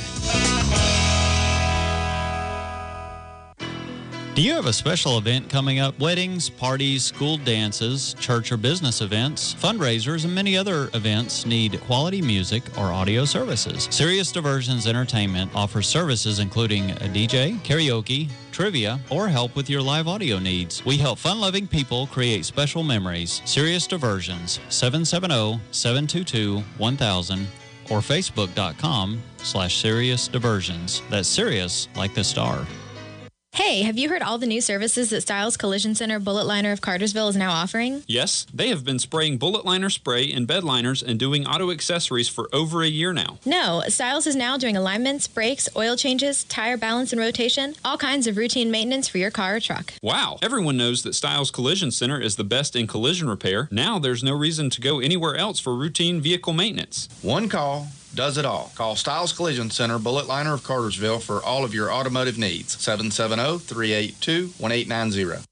Do you have a special event coming up? Weddings, parties, school dances, church or business events, fundraisers, and many other events need quality music or audio services. Sirius Diversions Entertainment offers services including a DJ, karaoke, trivia, or help with your live audio needs. We help fun-loving people create special memories. Sirius Diversions, 770-722-1000 or facebook.com slash Sirius Diversions. That's Sirius like the star. Hey, have you heard all the new services that Styles Collision Center Bullet Liner of Cartersville is now offering? Yes, they have been spraying bullet liner spray in bed liners and doing auto accessories for over a year now. No, Styles is now doing alignments, brakes, oil changes, tire balance and rotation, all kinds of routine maintenance for your car or truck. Wow, everyone knows that Styles Collision Center is the best in collision repair. Now there's no reason to go anywhere else for routine vehicle maintenance. One call does it all. Call Styles Collision Center, Bullet Liner of Cartersville for all of your automotive needs. 770 382 1890.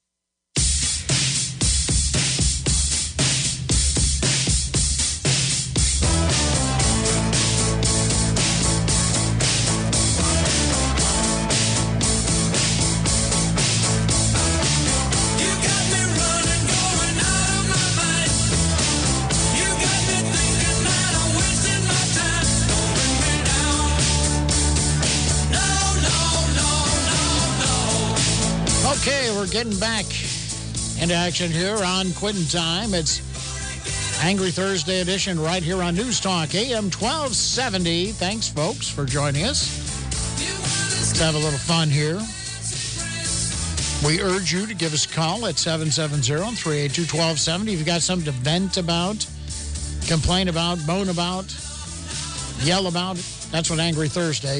Getting back into action here on Quitting Time. It's Angry Thursday edition right here on News Talk AM 1270. Thanks, folks, for joining us. Let's have a little fun here. We urge you to give us a call at 770 382 1270 if you've got something to vent about, complain about, moan about, yell about. That's what Angry Thursday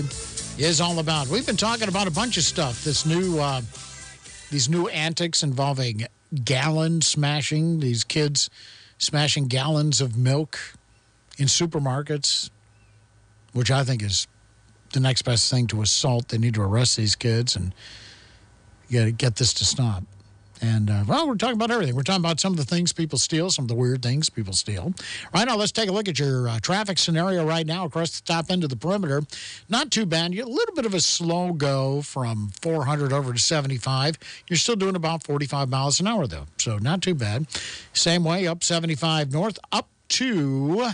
is all about. We've been talking about a bunch of stuff. This new uh, these new antics involving gallon smashing, these kids smashing gallons of milk in supermarkets, which I think is the next best thing to assault. They need to arrest these kids and get, get this to stop. And, uh, well, we're talking about everything. We're talking about some of the things people steal, some of the weird things people steal. Right now, let's take a look at your uh, traffic scenario right now across the top end of the perimeter. Not too bad. You a little bit of a slow go from 400 over to 75. You're still doing about 45 miles an hour, though. So, not too bad. Same way up 75 north, up to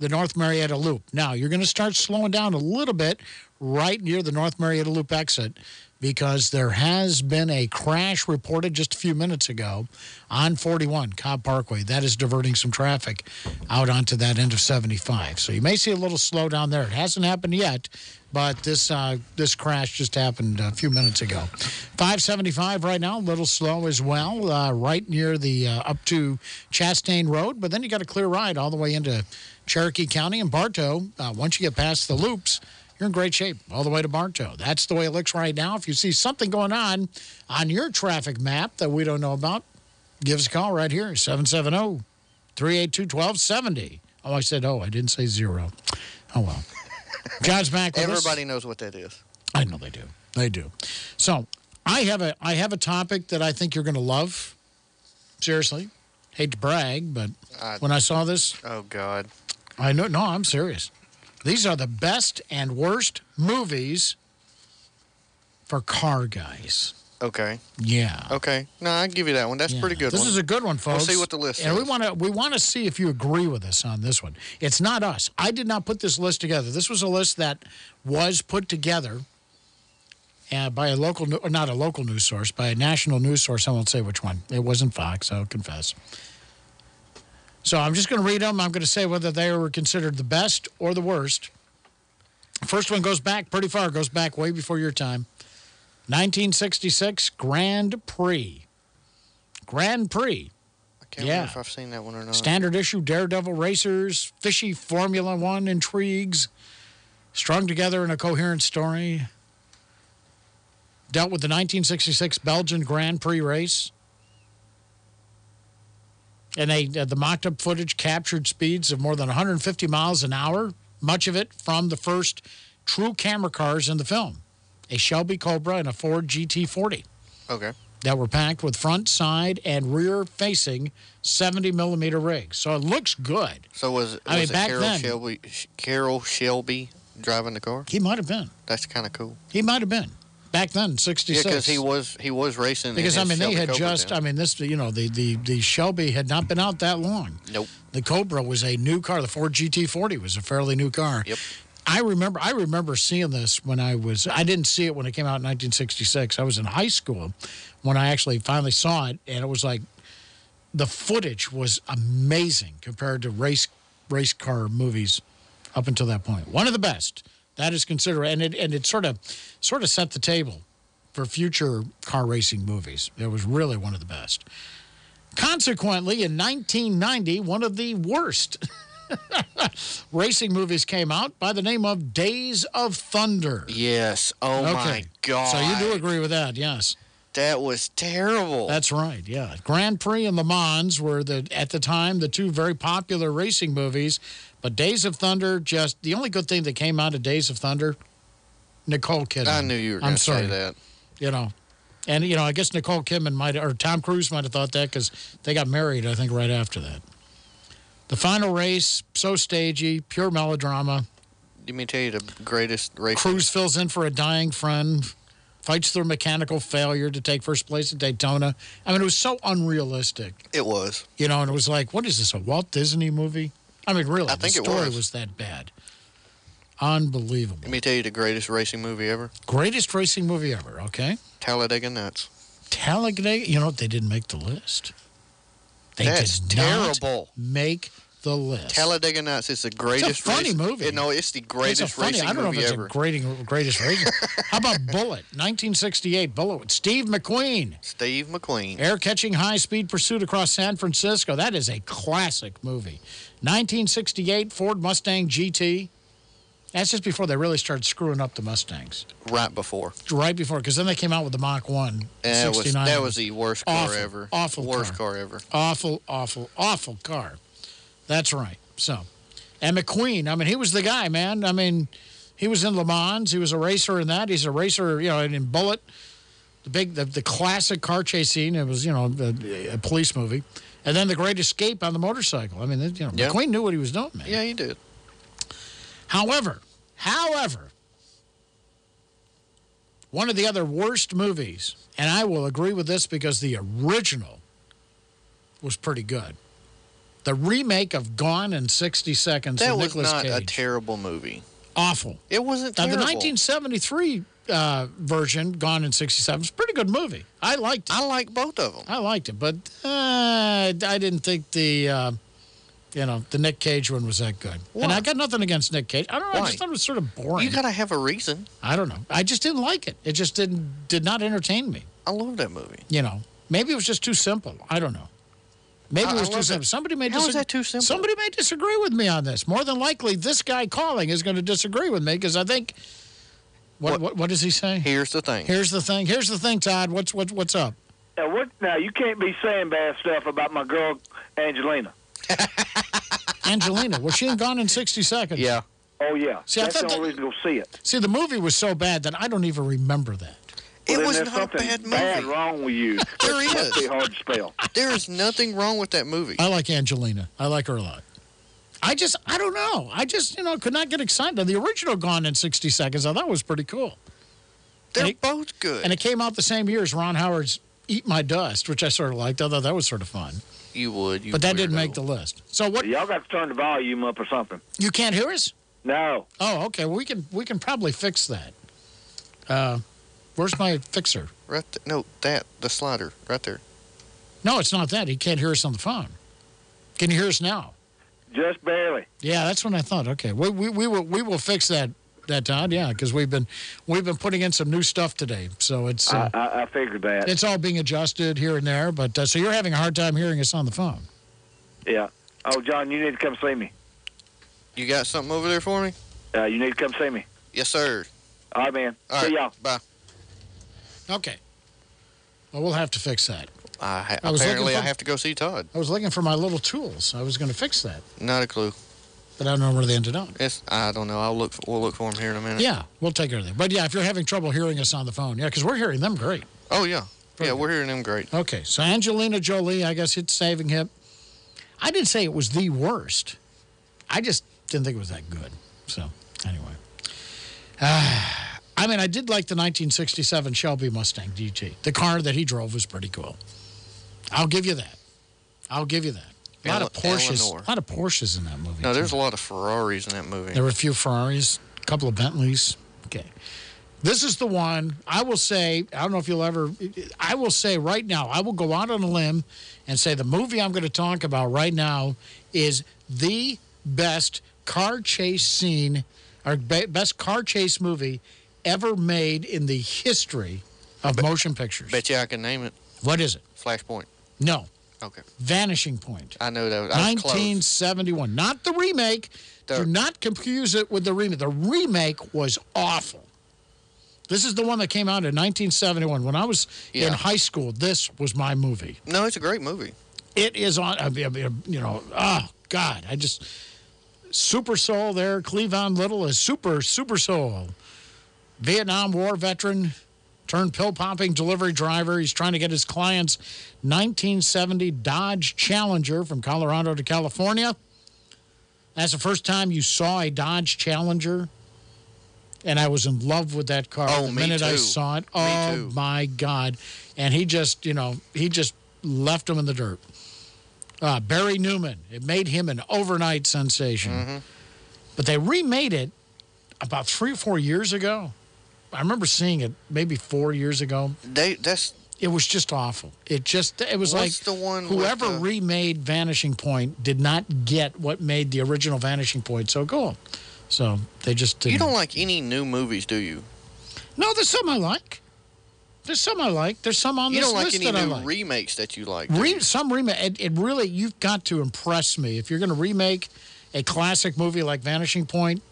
the North Marietta Loop. Now, you're going to start slowing down a little bit right near the North Marietta Loop exit because there has been a crash reported just a few minutes ago on 41 Cobb Parkway. That is diverting some traffic out onto that end of 75. So you may see a little slowdown there. It hasn't happened yet, but this, uh, this crash just happened a few minutes ago. 575 right now, a little slow as well, uh, right near the uh, up to Chastain Road. But then you got a clear ride all the way into Cherokee County and Bartow. Once you get past the loops, you're in great shape all the way to Bartow. That's the way it looks right now. If you see something going on on your traffic map that we don't know about, give us a call right here 770 382 1270. Oh, I said, oh, I didn't say zero. Oh, well. John's back with us. Everybody knows what that is. I know they do. They do. So I have a, I have a topic that I think you're going to love. Seriously. Hate to brag, but uh, when I saw this. Oh, God. I know. No, I'm serious. These are the best and worst movies for car guys. Okay. Yeah. Okay. No, I'll give you that one. That's pretty good This one. is a good one, folks. We'll see what the list And we is. want to we want to see if you agree with us on this one. It's not us. I did not put this list together. This was a list that was put together uh, by a local, not a local news source, by a national news source. I won't say which one. It wasn't Fox. I'll confess. So I'm just going to read them. I'm going to say whether they were considered the best or the worst. First one goes back pretty far. Goes back way before your time. 1966 Grand Prix. Grand Prix. I can't yeah. remember if I've seen that one or not. Standard issue Daredevil racers, fishy Formula One intrigues, strung together in a coherent story. Dealt with the 1966 Belgian Grand Prix race. And they, uh, the mocked up footage captured speeds of more than 150 miles an hour, much of it from the first true camera cars in the film a Shelby Cobra and a Ford GT40 Okay. that were packed with front, side, and rear facing 70 millimeter rigs. So it looks good. So was, was I mean, it back Carroll then- Shelby, Carroll Shelby driving the car? He might have been. That's kind of cool. He might have been. Back then, Yeah, 66. because he was he was racing. Because, I mean, they had Cobra just, then. I mean, this, you know, the, the, the Shelby had not been out that long. Nope. The Cobra was a new car. The Ford GT40 was a fairly new car. Yep. I remember, I remember seeing this when I was, I didn't see it when it came out in 1966. I was in high school when I actually finally saw it, and it was like, the footage was amazing compared to race, race car movies up until that point. One of the best. That is considered, and it, and it sort of, sort of set the table for future car racing movies. It was really one of the best. Consequently, in 1990, one of the worst racing movies came out by the name of Days of Thunder. Yes. Oh my. God. So you do agree with that, yes. That was terrible. That's right, yeah. Grand Prix and Le Mans were, the, at the time, the two very popular racing movies. But Days of Thunder, just the only good thing that came out of Days of Thunder, Nicole Kidman. I knew you were I'm going to sorry. say that. You know, and, you know, I guess Nicole Kidman might, or Tom Cruise might have thought that because they got married, I think, right after that. The final race, so stagey, pure melodrama. Let me tell you the greatest race. Cruise fills in for a dying friend, fights through mechanical failure to take first place at Daytona. I mean, it was so unrealistic. It was. You know, and it was like, what is this, a Walt Disney movie? I mean, really, I think the story was. was that bad. Unbelievable. Let me tell you the greatest racing movie ever. Greatest racing movie ever, okay? Talladega Nights. Talladega, you know what? They didn't make the list. They That's did terrible. make the list. Talladega Nights is the greatest. It's a funny racing- movie. No, it's the It's a greatest funny, racing I don't know if it's ever. a greatest racing. How about Bullitt? 1968, Bullitt with Steve McQueen. Steve McQueen. Air catching high speed pursuit across San Francisco. That is a classic movie. 1968 Ford Mustang GT. That's just before they really started screwing up the Mustangs. Right before. Right before, because then they came out with the Mach 1. And that was, that was the worst car Awful, ever. Awful Worst car. car ever. Awful, awful, awful car. That's right. So, and McQueen, I mean, he was the guy, man. I mean, he was in Le Mans. He was a racer in that. He's a racer, you know, in Bullitt, the big, the, the classic car chase scene. It was, you know, a, a police movie. And then the Great Escape on the motorcycle. I mean, you know, Yeah. McQueen knew what he was doing, man. Yeah, he did. However, however, one of the other worst movies, and I will agree with this because the original was pretty good. The remake of Gone in 60 Seconds That was Nicolas not a terrible movie. Awful. It wasn't Now, the 1973 uh, version, Gone in 67, was a pretty good movie. I liked it. I like both of them. I liked it, but uh, I didn't think the, uh, you know, the Nick Cage one was that good. And I got nothing against Nick Cage. I don't know. I Why? just thought it was sort of boring. You got to have a reason. I don't know. I just didn't like it. It just didn't did not entertain me. I love that movie. You know, maybe it was just too simple. I don't know. Maybe I- it was too simple. Somebody may How is that too simple? Somebody may disagree with me on this. More than likely, this guy calling is going to disagree with me because I think. What, what what does he say? Here's the thing. Here's the thing. Here's the thing, Todd. What's what what's up? Now, what? Now you can't be saying bad stuff about my girl Angelina. Angelina. Well, she ain't Gone in 60 Seconds? Yeah. Oh yeah. See, I thought the only that- reason to go see it. See, the movie was so bad that I don't even remember that. Well, It was not a something bad bad movie. wrong with you. There It must be hard to spell. There is nothing wrong with that movie. I like Angelina. I like her a lot. I just, I don't know. I just, you know, could not get excited. The original Gone in 60 Seconds, I thought was pretty cool. They're And it- both good. And it came out the same year as Ron Howard's Eat My Dust, which I sort of liked. I thought that was sort of fun. you would. You but that didn't make the list. So what? Y'all got to turn the volume up or something. You can't hear us? No. Oh, okay. Well, we can, we can probably fix that. Uh, where's my fixer? Right. th- no, that the slider right there. No, it's not that. He can't hear us on the phone. Can you hear us now? Just barely. Yeah, that's what I thought. Okay, we, we, we, will, we will fix that, that Todd. Yeah, because we've been, we've been putting in some new stuff today. So it's, uh, I, I, I figured that. it's all being adjusted here and there. But uh, so you're having a hard time hearing us on the phone. yeah. Oh, John, you need to come see me. You got something over there for me? Uh, you need to come see me. Yes, sir. All right, man. All see right. y'all. Bye. Okay. Well, we'll have to fix that. I I was apparently, looking I have to go see Todd. I was looking for my little tools. I was going to fix that, Not a clue. but I don't know where they ended up. It's, I don't know. I'll look. For, we'll look for him here in a minute. Yeah, we'll take care of that. But yeah, if you're having trouble hearing us on the phone, yeah, because we're hearing them great. Oh yeah. Yeah, we're hearing them great. Okay, so Angelina Jolie, I guess it's saving him. I didn't say it was the worst. I just didn't think it was that good. So, anyway. I mean, I did like the 1967 Shelby Mustang GT. The car that he drove was pretty cool. I'll give you that. I'll give you that. A lot of Porsches. Eleanor. A lot of Porsches in that movie. No, too. there's a lot of Ferraris in that movie. There were a few Ferraris, a couple of Bentleys. Okay. This is the one I will say, I don't know if you'll ever, I will say right now, I will go out on a limb and say the movie I'm going to talk about right now is the best car chase scene or best car chase movie ever made in the history of motion pictures. Bet you I can name it. What is it? Flashpoint. No. Okay. Vanishing Point. I know that. I was close. 1971. Not the remake. Do not confuse it with the remake. The remake was awful. This is the one that came out in 1971. When I was in high school, this was my movie. No, it's a great movie. It is on, I mean, you know, oh, God. I just, Super Soul there. Cleavon Little is Super, Super Soul. Vietnam War veteran turned pill popping delivery driver. He's trying to get his client's 1970 Dodge Challenger from Colorado to California. That's the first time you saw a Dodge Challenger. And I was in love with that car Oh, the minute I too. saw it. Oh, my God. And he just, you know, he just left him in the dirt. Uh, Barry Newman, it made him an overnight sensation. Mm-hmm. But they remade it about three or four years ago. I remember seeing it maybe four years ago. They, that's. It was just awful. It just, it was like the one whoever the- remade Vanishing Point did not get what made the original Vanishing Point so cool. So they just didn't. You don't like any new movies, do you? No, there's some I like. There's some I like. There's some on You this don't like any new like. remakes that you like. Re- you? some remake. It, it really, you've got to impress me. If you're going to remake a classic movie like Vanishing Point,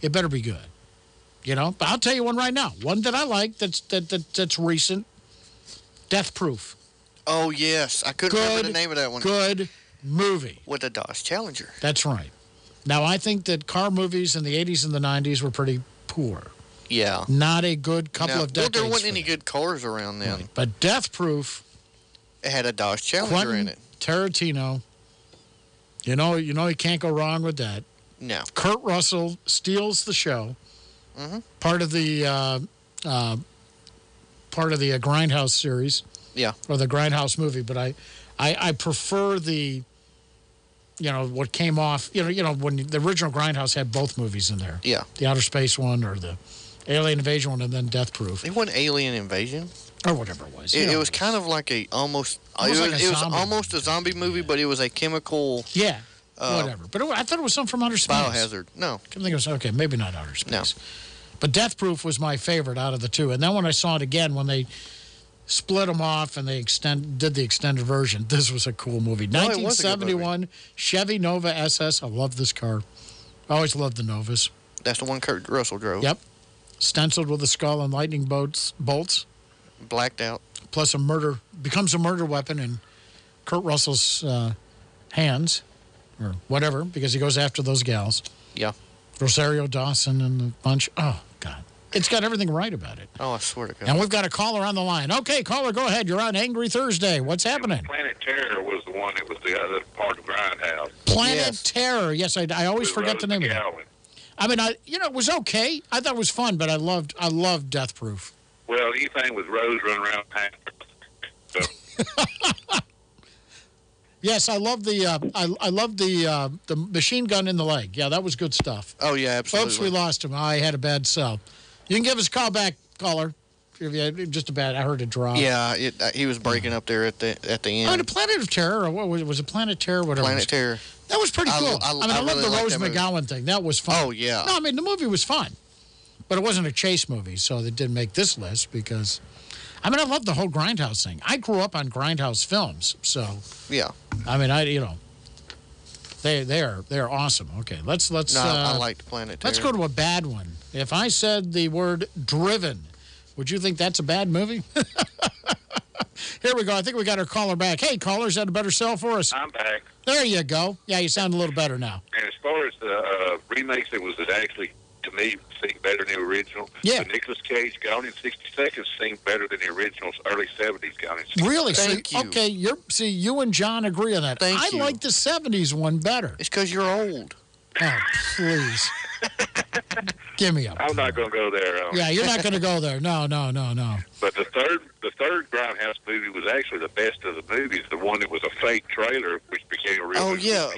it better be good. You know, but I'll tell you one right now. One that I like that's, that, that, that's recent Death Proof. Oh, yes. I couldn't remember the name of that one. Good movie. With a Dodge Challenger. That's right. Now, I think that car movies in the 80s and the 90s were pretty poor. Yeah. Not a good couple No, of well, there wasn't any good cars around then. But Death Proof. It had a Dodge Challenger Quentin in it. Tarantino. You know, you know, you can't go wrong with that. No. Kurt Russell steals the show. Mm-hmm. Part of the uh, uh, part of the uh, Grindhouse series. Yeah. Or the Grindhouse movie, but I, I, I prefer the. You know what came off. You know, you know when the original Grindhouse had both movies in there. Yeah. The outer space one or the alien invasion one, and then Death Proof It wasn't Alien Invasion. or whatever it was. It, it was kind of like a almost. Almost it like was, a it was almost a zombie movie, but it was a chemical. Yeah. Uh, whatever. But it, I thought it was something from outer space. Biohazard. No. I think it was okay. Maybe not outer space. No. But Death Proof was my favorite out of the two. And then when I saw it again, when they split them off and they extend, did the extended version, this was a cool movie. No, it was a good movie. 1971 Chevy Nova SS. I love this car. I always loved the Novas. That's the one Kurt Russell drove. Yep. Stenciled with a skull and lightning bolts, bolts. Blacked out. Plus a murder, becomes a murder weapon in Kurt Russell's uh, hands or whatever because he goes after those gals. Yeah. Rosario Dawson and the bunch. Oh, God. It's got everything right about it. Oh, I swear to God. And we've got a caller on the line. Okay, caller, go ahead. You're on Angry Thursday. What's happening? Planet Terror was the one that was the other part of Grindhouse. Planet Terror. Yes, I, I always forget the name of it. I mean, I, you know, it was okay. I thought it was fun, but I loved, I loved Death Proof. Well, anything with Rose running around town. Yes, I love the, uh, I, I love the, uh, the machine gun in the leg. Yeah, that was good stuff. Oh, yeah, absolutely. Oops, we lost him. I had a bad sell. You can give us a call back, caller. Just a bad, I heard a drop. Yeah, it, uh, he was breaking up there at the at the end. Oh, and a Planet of Terror, or what was it? Was it Planet Terror? Whatever. Planet. Terror. That was pretty cool. I- I, mean, I I, love the Rose. McGowan thing. That was fun. Oh, yeah. No, I mean, the movie was fun. But it wasn't a chase movie, so it didn't make this list because. I mean, I love the whole Grindhouse thing. I grew up on Grindhouse films, so. Yeah. I mean, I, you know. They, they, are, they are awesome. Okay, let's. let's No, I uh, liked Planet Let's go to a bad one. If I said the word driven, would you think that's a bad movie? Here we go. I think we got our caller back. Hey, caller, is that a better sell for us? I'm back. There you go. Yeah, you sound a little better now. And as far as the uh, remakes, it was that actually, to me, seemed better than the original. Yeah. The Nicolas Cage Gone in 60 Seconds seemed better than the original's early 70s Gone in 60 Really? Seconds. See, Okay, you're, see, you and John agree on that. Thank I you. like the 70s one better. It's because you're old. Oh, please. Give me up. I'm not going to go there. um, Yeah, you're not going to go there. No, no, no, no. But the third, the third Grindhouse movie was actually the best of the movies. The one that was a fake trailer, which became a real. Oh, movie. yeah.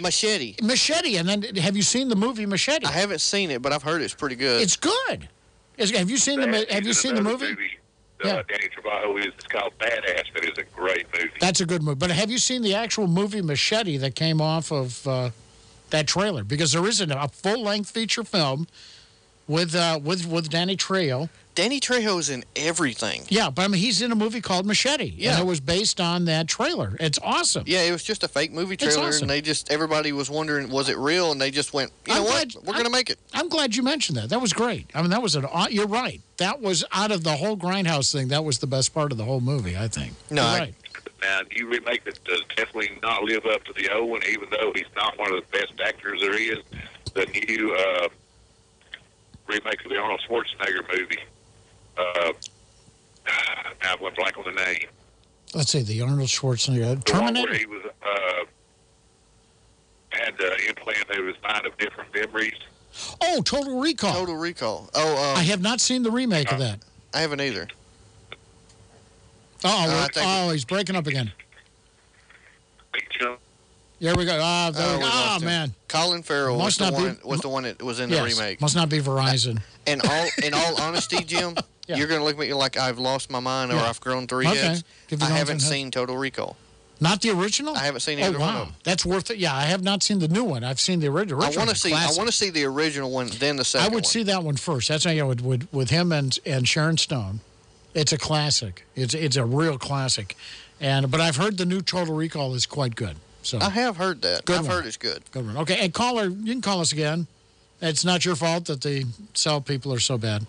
Machete. Machete, and then have you seen the movie Machete? I haven't seen it, but I've heard it's pretty good. It's good. Is- have you seen the Have you seen the another movie? Uh, Yeah. Danny Trejo is. It's called Badass. That is a great movie. That's a good movie. But have you seen the actual movie Machete that came off of uh, that trailer? Because there isn't a full length feature film with, uh, with, with Danny Trejo. Danny Trejo's in everything. Yeah, but I mean, he's in a movie called Machete. Yeah. And it was based on that trailer. It's awesome. Yeah, it was just a fake movie trailer, awesome. and they just everybody was wondering was it real, and they just went, you know I'm what, glad- we're gonna make it. I'm glad you mentioned that. That was great. I mean, that was an. You're right. That was out of the whole Grindhouse thing. That was the best part of the whole movie. I think. No, You're I- right. Now, do you remake that does definitely not live up to the old one, even though he's not one of the best actors there is. The new uh, remake of the Arnold Schwarzenegger movie. Uh, now I went blank on the name. Let's see the Arnold Schwarzenegger The one Terminator. where he was uh, had uh, implanted in his mind of different memories. Oh, Total Recall. Total Recall. Oh, uh, I have not seen the remake of that. I haven't either. Oh, Uh, we're- oh, he's breaking up again. Big Jump. Here we go. Ah, there Oh, we go. lost Oh, man. Colin Farrell was Must the not be- one was the one that was in Yes, the remake. Must not be Verizon. In all in all honesty, Jim, Yeah. you're gonna look at me like I've lost my mind or Yeah. I've grown three Okay. heads. If I haven't seen Total Recall. Not the original? I haven't seen Oh, either one wow. of them. That's worth it. Yeah, I have not seen the new one. I've seen the original. I want to see. I want to see the original one, then the second. I would one. see that one first. That's how you know, with, with, with him and, and Sharon Stone. It's a classic. It's, it's a real classic. And, but I've heard the new Total Recall is quite good. So I have heard that. Good I've one. heard it's good. Good one. Okay, and caller, you can call us again It's not your fault that the cell people are so bad.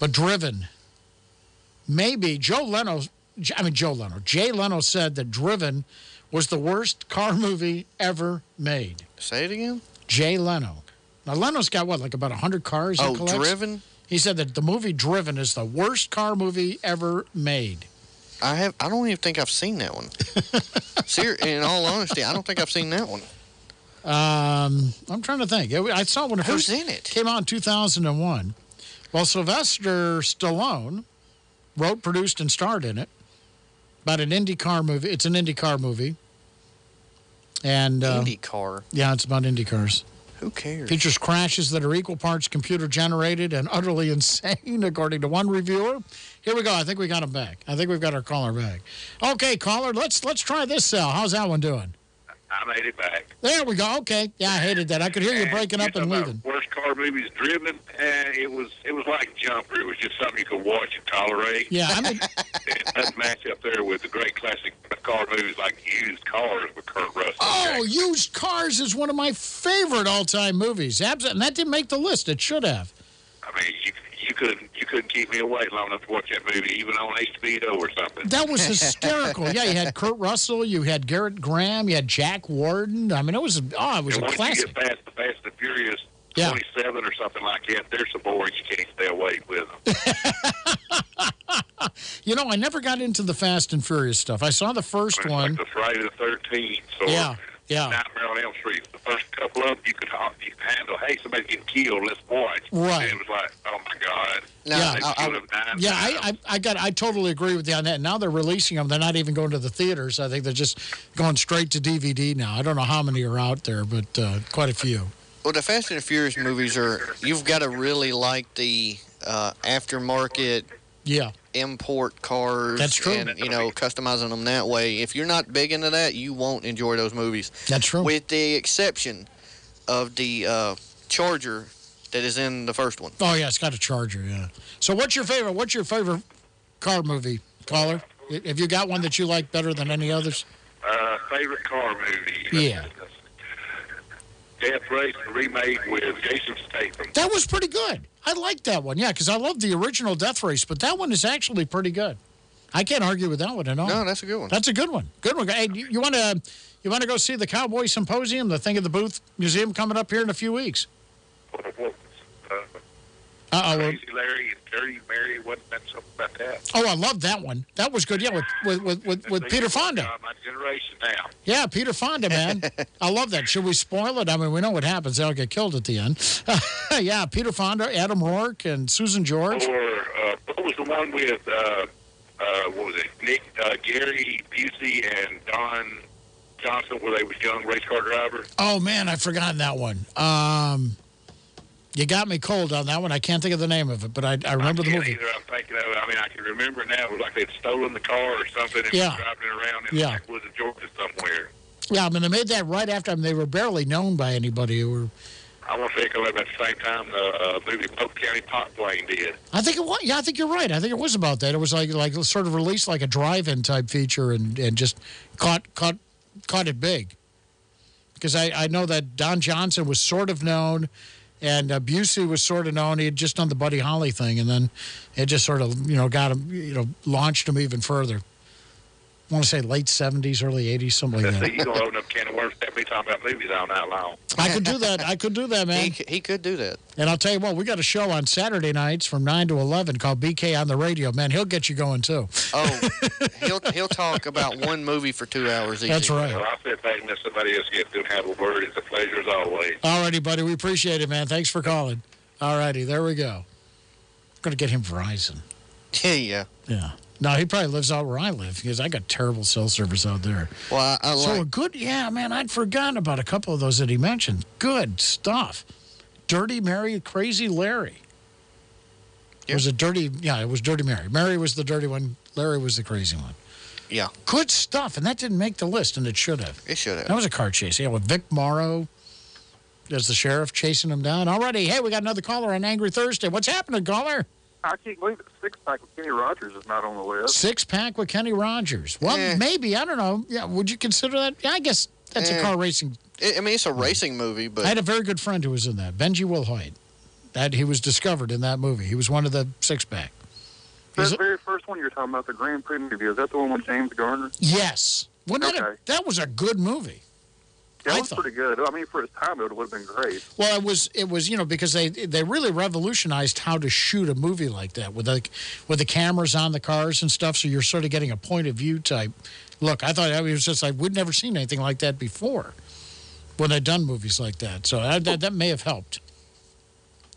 But Driven, maybe Joe Leno, I mean, Joe Leno, Jay Leno said that Driven was the worst car movie ever made. Say it again? Jay Leno. Now, Leno's got what, like about 100 cars? Oh? Driven? He said that the movie Driven is the worst car movie ever made. I have. I don't even think I've seen that one. Ser- in all honesty, I don't think I've seen that one. Um, I'm trying to think. I saw it when it Who's first in it? came out in 2001. Well, Sylvester Stallone wrote, produced, and starred in it. About an Indy car movie. It's an Indy car movie. And, uh, Indy car. Yeah, it's about Indy cars. Who cares? Features crashes that are equal parts computer generated and utterly insane, according to one reviewer. Here we go. I think we got him back. I think we've got our caller back. Okay, caller, let's, let's try this cell. How's that one doing? I made it back. There we go. Okay. Yeah, I hated that. I could hear you breaking up and leaving. Worst car movies driven, and it was it was like Jumper. It was just something you could watch and tolerate. Yeah, I mean, it doesn't match up there with the great classic car movies like Used Cars with Kurt Russell. Oh, Used Cars is one of my favorite all time movies. Abs- And that didn't make the list. It should have. I mean, you you couldn't you couldn't keep me awake long enough to watch that movie, even on HBO or something. That was hysterical. yeah, you had Kurt Russell, you had Gerrit Graham, you had Jack Warden. I mean, it was, oh, it was and a once classic. you get past the Fast and Furious Yeah. 27 or something like that, they're so boring you can't stay awake with them. You know, I never got into the Fast and Furious stuff. I saw the first one. Like The Friday the 13th, or Yeah, yeah. Nightmare on Elm Street. The first couple of them, you could, you could handle, hey, somebody's getting killed, let's watch. Right. And it was like, oh my God. Yeah, I- I- nine Yeah. I, I, I, got, I totally agree with you on that. Now they're releasing them. They're not even going to the theaters. I think they're just going straight to DVD now. I don't know how many are out there, but uh, quite a few. Well, the Fast and the Furious movies are. You've got to really like the uh, aftermarket Yeah. Import cars. That's true. And, you know, customizing them that way. If you're not big into that, you won't enjoy those movies. That's true. With the exception of the uh, Charger that is in the first one. Oh, yeah, it's got a Charger, yeah. So, what's your favorite? What's your favorite car movie, caller? Have you got one that you like better than any others? Uh, favorite car movie? Yeah. Death Race remade with Jason Statham. That was pretty good. I liked that one, yeah, because I love the original Death Race, but that one is actually pretty good. I can't argue with that one at all. No, that's a good one. That's a good one. Good one. Hey, you, you want to you want to go see the Cowboy Symposium, the thing at the Booth Museum coming up here in a few weeks? Uh oh. Crazy Larry and Dirty Mary, wasn't that something about that? Oh, I love that one. That was good. Yeah, with with with, with, with Peter Fonda. Uh, my generation now. Yeah, Peter Fonda, man. I love that. Should we spoil it? I mean, we know what happens. They'll get killed at the end. yeah, Peter Fonda, Adam Roarke, and Susan George. Or uh, what was the one with uh, uh, what was it? Nick, uh, Gary Busey, and Don Johnson, where they was young race car drivers. Oh, man, I've forgotten that one. Um, you got me cold on that one. I can't think of the name of it, but I, I remember the movie. Either. I'm thinking of. I mean, I can remember it now. It was like they'd stolen the car or something and Yeah. driving it around in Yeah. the backwoods of Georgia somewhere. Yeah, I mean, they made that right after I mean, they were barely known by anybody. Who were, I want to say it came out at the same time the uh, movie Polk County Pot Plane did. I think it was. Yeah, I think you're right. I think it was about that. It was like like sort of released like a drive-in type feature and, and just caught caught caught it big. Because I, I know that Don Johnson was sort of known, and uh, Busey was sort of known. He had just done the Buddy Holly thing, and then it just sort of you know got him you know launched him even further. I want to say late 70s, early 80s, something like that. you gonna open up a can of worms that me talking about movies all night long. I could do that. I could do that, man. He, he could do that. And I'll tell you what, we got a show on Saturday nights from 9 to 11 called BK on the Radio. Man, he'll get you going too. Oh, he'll he'll talk about one movie for two hours. Easy. That's right. Well, I said thank let somebody else get to have a word. It's a pleasure as always. All righty, buddy. We appreciate it, man. Thanks for calling. All righty, there we go. I'm going to get him Verizon. Yeah, yeah. Yeah. No, he probably lives out where I live because I got terrible cell service out there. Well, I, I so a good, yeah, man. I'd forgotten about a couple of those that he mentioned. Good stuff. Dirty Mary, Crazy Larry. It was a dirty, yeah, it was Dirty Mary. Mary was the dirty one. Larry was the crazy one. Yeah. Good stuff, and that didn't make the list, and it should have. It should have. That was a car chase. Yeah, with Vic Morrow as the sheriff chasing him down. Alrighty, hey, we got another caller on Angry Thursday. What's happening, caller? I can't believe that six pack of Kenny Rogers is not on the list. Six pack with Kenny Rogers. Well, Eh. maybe. I don't know. Yeah, would you consider that? Yeah, I guess that's Eh. a car racing I I mean, it's a racing movie, but I had a very good friend who was in that, Benji Wilhoite. That he was discovered in that movie. He was one of the six pack. That very first one you're talking about, the Grand Prix movie, is that the one with James Garner? Yes. Wasn't that, a, Okay. that was a good movie. That I was thought- pretty good. I mean, for its time, it would have been great. Well, it was it was you know because they they really revolutionized how to shoot a movie like that with like with the cameras on the cars and stuff. So you're sort of getting a point of view type look. I thought it was just like we'd never seen anything like that before when they'd done movies like that. So that that, that may have helped.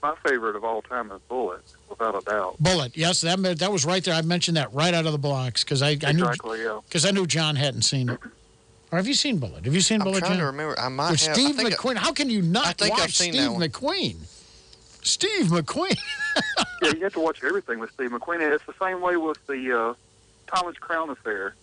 My favorite of all time is Bullitt, without a doubt. Bullitt, yes, that that was right there. I mentioned that right out of the blocks because I, I knew Exactly, yeah. because I knew John hadn't seen it. Or have you seen Bullitt? Have you seen I'm Bullitt? trying John? to remember. I might With have. I Steve I- McQueen. How can you not I think watch I've seen Steve that one. McQueen? Steve McQueen. yeah, you have to watch everything with Steve McQueen. And It's the same way with the uh, Thomas Crown Affair.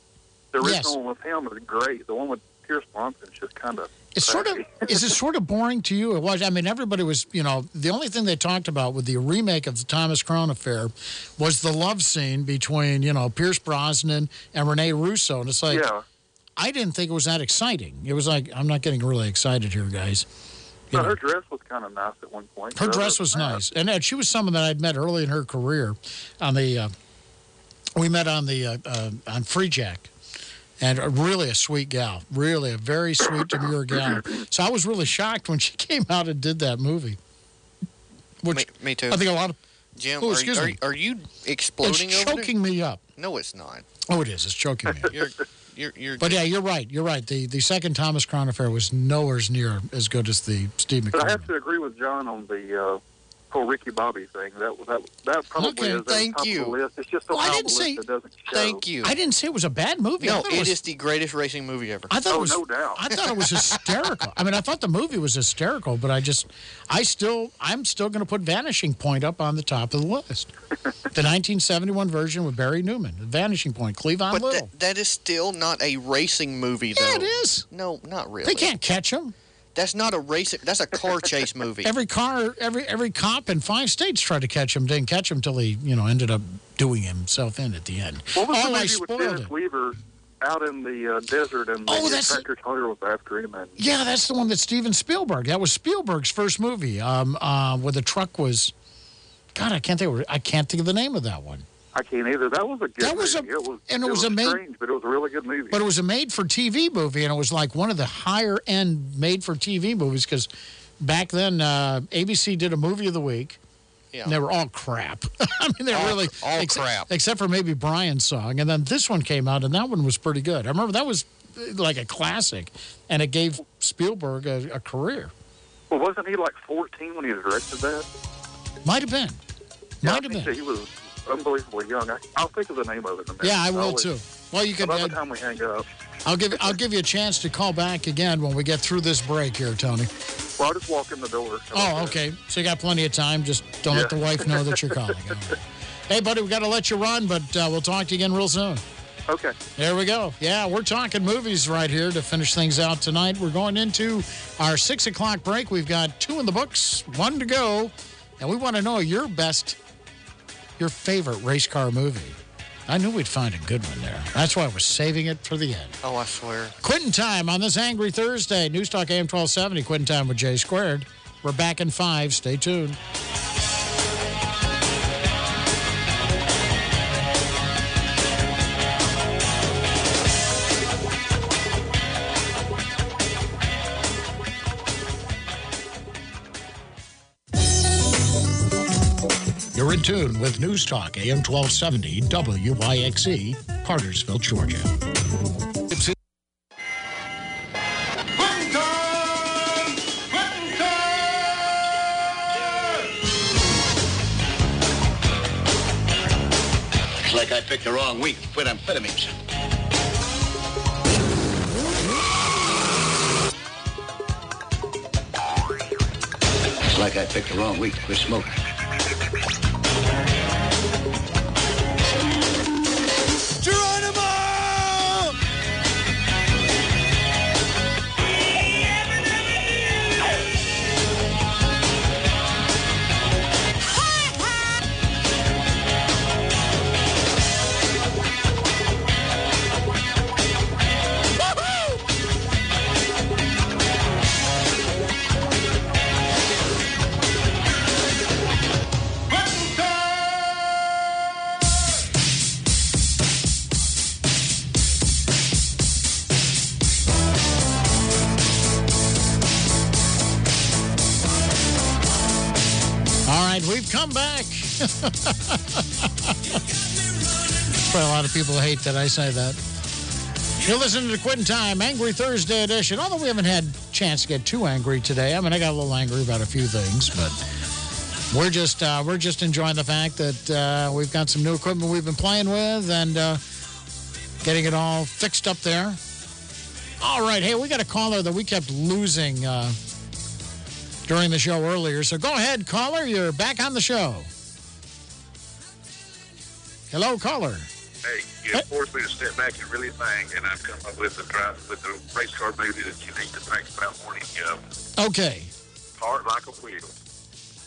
The Yes. original one with him is great. The one with Pierce Brosnan is just kind of. It's sort of is it sort of boring to you? It was. I mean, everybody was. You know, the only thing they talked about with the remake of the Thomas Crown Affair was the love scene between you know Pierce Brosnan and Rene Russo, and it's like, Yeah. I didn't think it was that exciting. It was like I'm not getting really excited here, guys. But her dress was kind of nice at one point. Her But dress was than nice, and she was someone that I'd met early in her career. On the, uh, we met on the uh, uh, on Freejack, and uh, really a sweet gal, really a very sweet, demure gal. So I was really shocked when she came out and did that movie. Which me, me too. I think a lot of. Jim, Oh, excuse are, me. are you exploding It's over choking me up. No, it's not. Oh, it is. It's choking me. up. You're, you're, you're. But yeah, you're right. You're right. The the second Thomas Crown Affair was nowhere near as good as the Steve But I have to agree with John on the uh, whole Ricky Bobby thing. That that that probably Okay, is at the thank top you. of the list. It's just so Well, I on didn't the say- list it doesn't show. Thank you. I didn't say it was a bad movie. I No, thought it was, is the greatest racing movie ever. I thought Oh, it was, no doubt. I thought it was hysterical. I mean, I thought the movie was hysterical, but I just, I still, I'm still going to put Vanishing Point up on the top of the list. the 1971 version with Barry Newman, Vanishing Point, Cleavon But Little. that, that is still not a racing movie, though. yeah, it is. No, not really. They can't catch him. That's not a racing. That's a car chase movie. Every car, every every cop in five states tried to catch him, didn't catch him until he, you know, ended up doing himself in at the end. What was oh, the I movie with spoiled Dennis it. Weaver out in the uh, desert and the Oh, that's- tractor trailer was after him? And Yeah, that's the one that Steven Spielberg. That was Spielberg's first movie. Um, uh, where the truck was. God, I can't think. Of, I can't think of the name of that one. I can't either. That was a good That was a- movie. it was, and it was a main- strange, but it was a really good movie. But it was a made-for-TV movie, and it was like one of the higher-end made-for-TV movies because back then uh, ABC did a movie of the week. Yeah. And they were all crap. I mean, they were All- really all except, crap. except for maybe Brian's song. And then this one came out, and that one was pretty good. I remember that was uh, like a classic, and it gave Spielberg a, a career. well, wasn't he like 14 when he directed that? Might have been. Yeah, Might I have think been. that he was unbelievably young. I, I'll think of the name of it in a minute. Yeah, I will I'll- too. Well, you can. By the uh, time we hang up. I'll give I'll give you a chance to call back again when we get through this break here, Tony. Well, I'll just walk in the door. Oh, okay. So you got plenty of time. Just don't let the wife know that you're calling. All right. Hey, buddy, we got to let you run, but uh, we'll talk to you again real soon. Okay. There we go. Yeah, we're talking movies right here to finish things out tonight. We're going into our six o'clock break. We've got two in the books, one to go, and we want to know your best, your favorite race car movie. I knew we'd find a good one there. That's why I was saving it for the end. Oh, I swear. Quitting time on this Angry Thursday. Newstalk AM 1270, quitting time with Jay Squared. We're back in five. Stay tuned. You're in tune with News Talk AM 1270 WYXC, Cartersville, Georgia. Like I picked the wrong week to quit amphetamines. Looks like I picked the wrong week to quit smoking. Probably a lot of people hate that I say that. You're listening to Quitting Time, Angry Thursday edition. Although we haven't had a chance to get too angry today. I mean, I got a little angry about a few things, but we're just, uh, we're just enjoying the fact that uh, we've got some new equipment we've been playing with and uh, getting it all fixed up there. All right. Hey, we got a caller that we kept losing during the show earlier. So go ahead, caller. You're back on the show. Hello, caller. Hey, you forced me to step back and really think, and I've come up with the drive with the race car movie that you need to think about morning of. Okay. Heart like a wheel.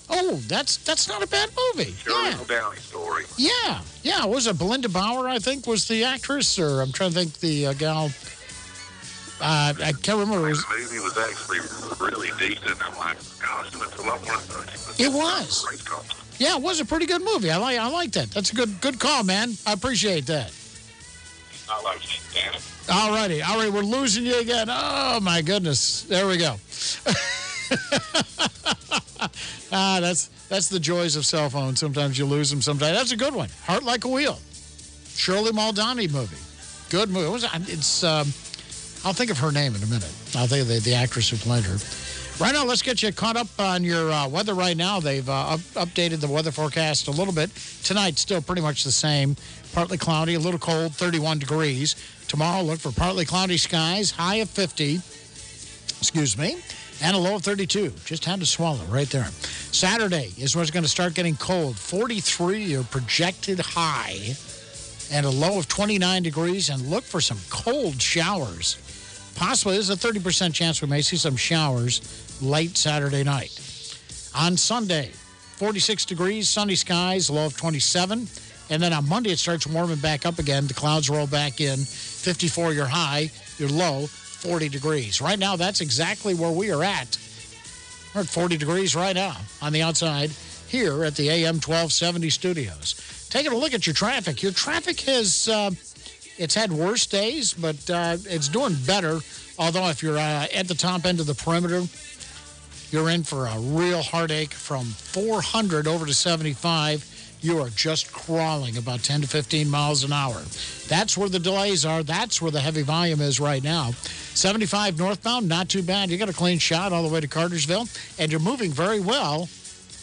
Oh, that's that's not a bad movie. Shirley Downey story. Yeah, yeah. Was it Belinda Bauer? I think was the actress, or I'm trying to think the uh, gal. Uh, I can't remember. The movie was actually really decent. I'm like, gosh, it's a lot more than It was. Yeah, it was a pretty good movie. I like I like that. That's a good good call, man. I appreciate that. I like it. Damn it. All righty, all right. We're losing you again. Oh my goodness. There we go. ah, that's that's the joys of cell phones. Sometimes you lose them. Sometimes that's a good one. Heart like a wheel. Shirley Muldowney movie. Good movie. What was? It's. Um, I'll think of her name in a minute. I'll think of the, the actress who played her. Right now, let's get you caught up on your uh, weather right now. They've uh, up, updated the weather forecast a little bit. Tonight, still pretty much the same. Partly cloudy, a little cold, 31 degrees. Tomorrow, look for partly cloudy skies, high of 50. Excuse me. And a low of 32. Just had to swallow right there. Saturday is when it's going to start getting cold. 43, your projected high. And a low of 29 degrees. And look for some cold showers. Possibly, there's a 30% chance we may see some showers late Saturday night. On Sunday, 46 degrees, sunny skies, low of 27. And then on Monday, it starts warming back up again. The clouds roll back in. 54 your high, your low, 40 degrees. Right now, that's exactly where we are at. We're at 40 degrees right now on the outside here at the AM 1270 studios. Taking a look at your traffic. Your traffic has. Uh, it's had worse days, but uh, it's doing better. Although, if you're uh, at the top end of the perimeter, you're in for a real heartache from 400 over to 75. You are just crawling about 10 to 15 miles an hour. That's where the delays are. That's where the heavy volume is right now. 75 northbound, not too bad. You got a clean shot all the way to Cartersville, and you're moving very well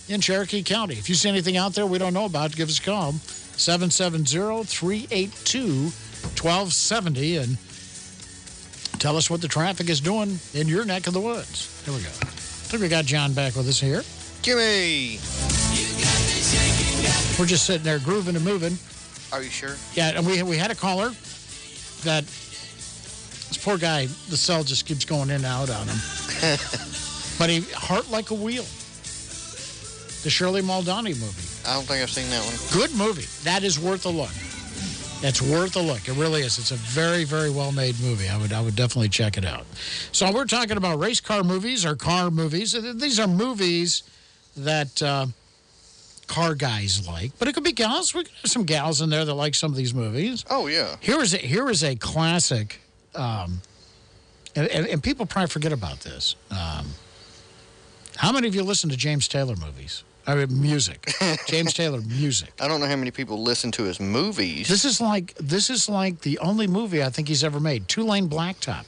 in Cherokee County. If you see anything out there we don't know about, give us a call 770 382 1270 and tell us what the traffic is doing in your neck of the woods. Here we go. I think we got John back with us here. Jimmy! We're just sitting there grooving and moving. Are you sure? Yeah, and we, we had a caller that this poor guy, the cell just keeps going in and out on him. but he, Heart Like a Wheel, the Shirley Muldowney movie. I don't think I've seen that one. Good movie. That is worth a look. It's worth a look. It really is. It's a very, very well made movie. I would, I would definitely check it out. So, we're talking about race car movies or car movies. These are movies that uh, car guys like, but it could be gals. We could have some gals in there that like some of these movies. Oh, yeah. Here is a, here is a classic, um, and, and, and people probably forget about this. Um, how many of you listen to James Taylor movies? I mean, music. James Taylor music. I don't know how many people listen to his movies. This is like this is like the only movie I think he's ever made. Two Lane Blacktop,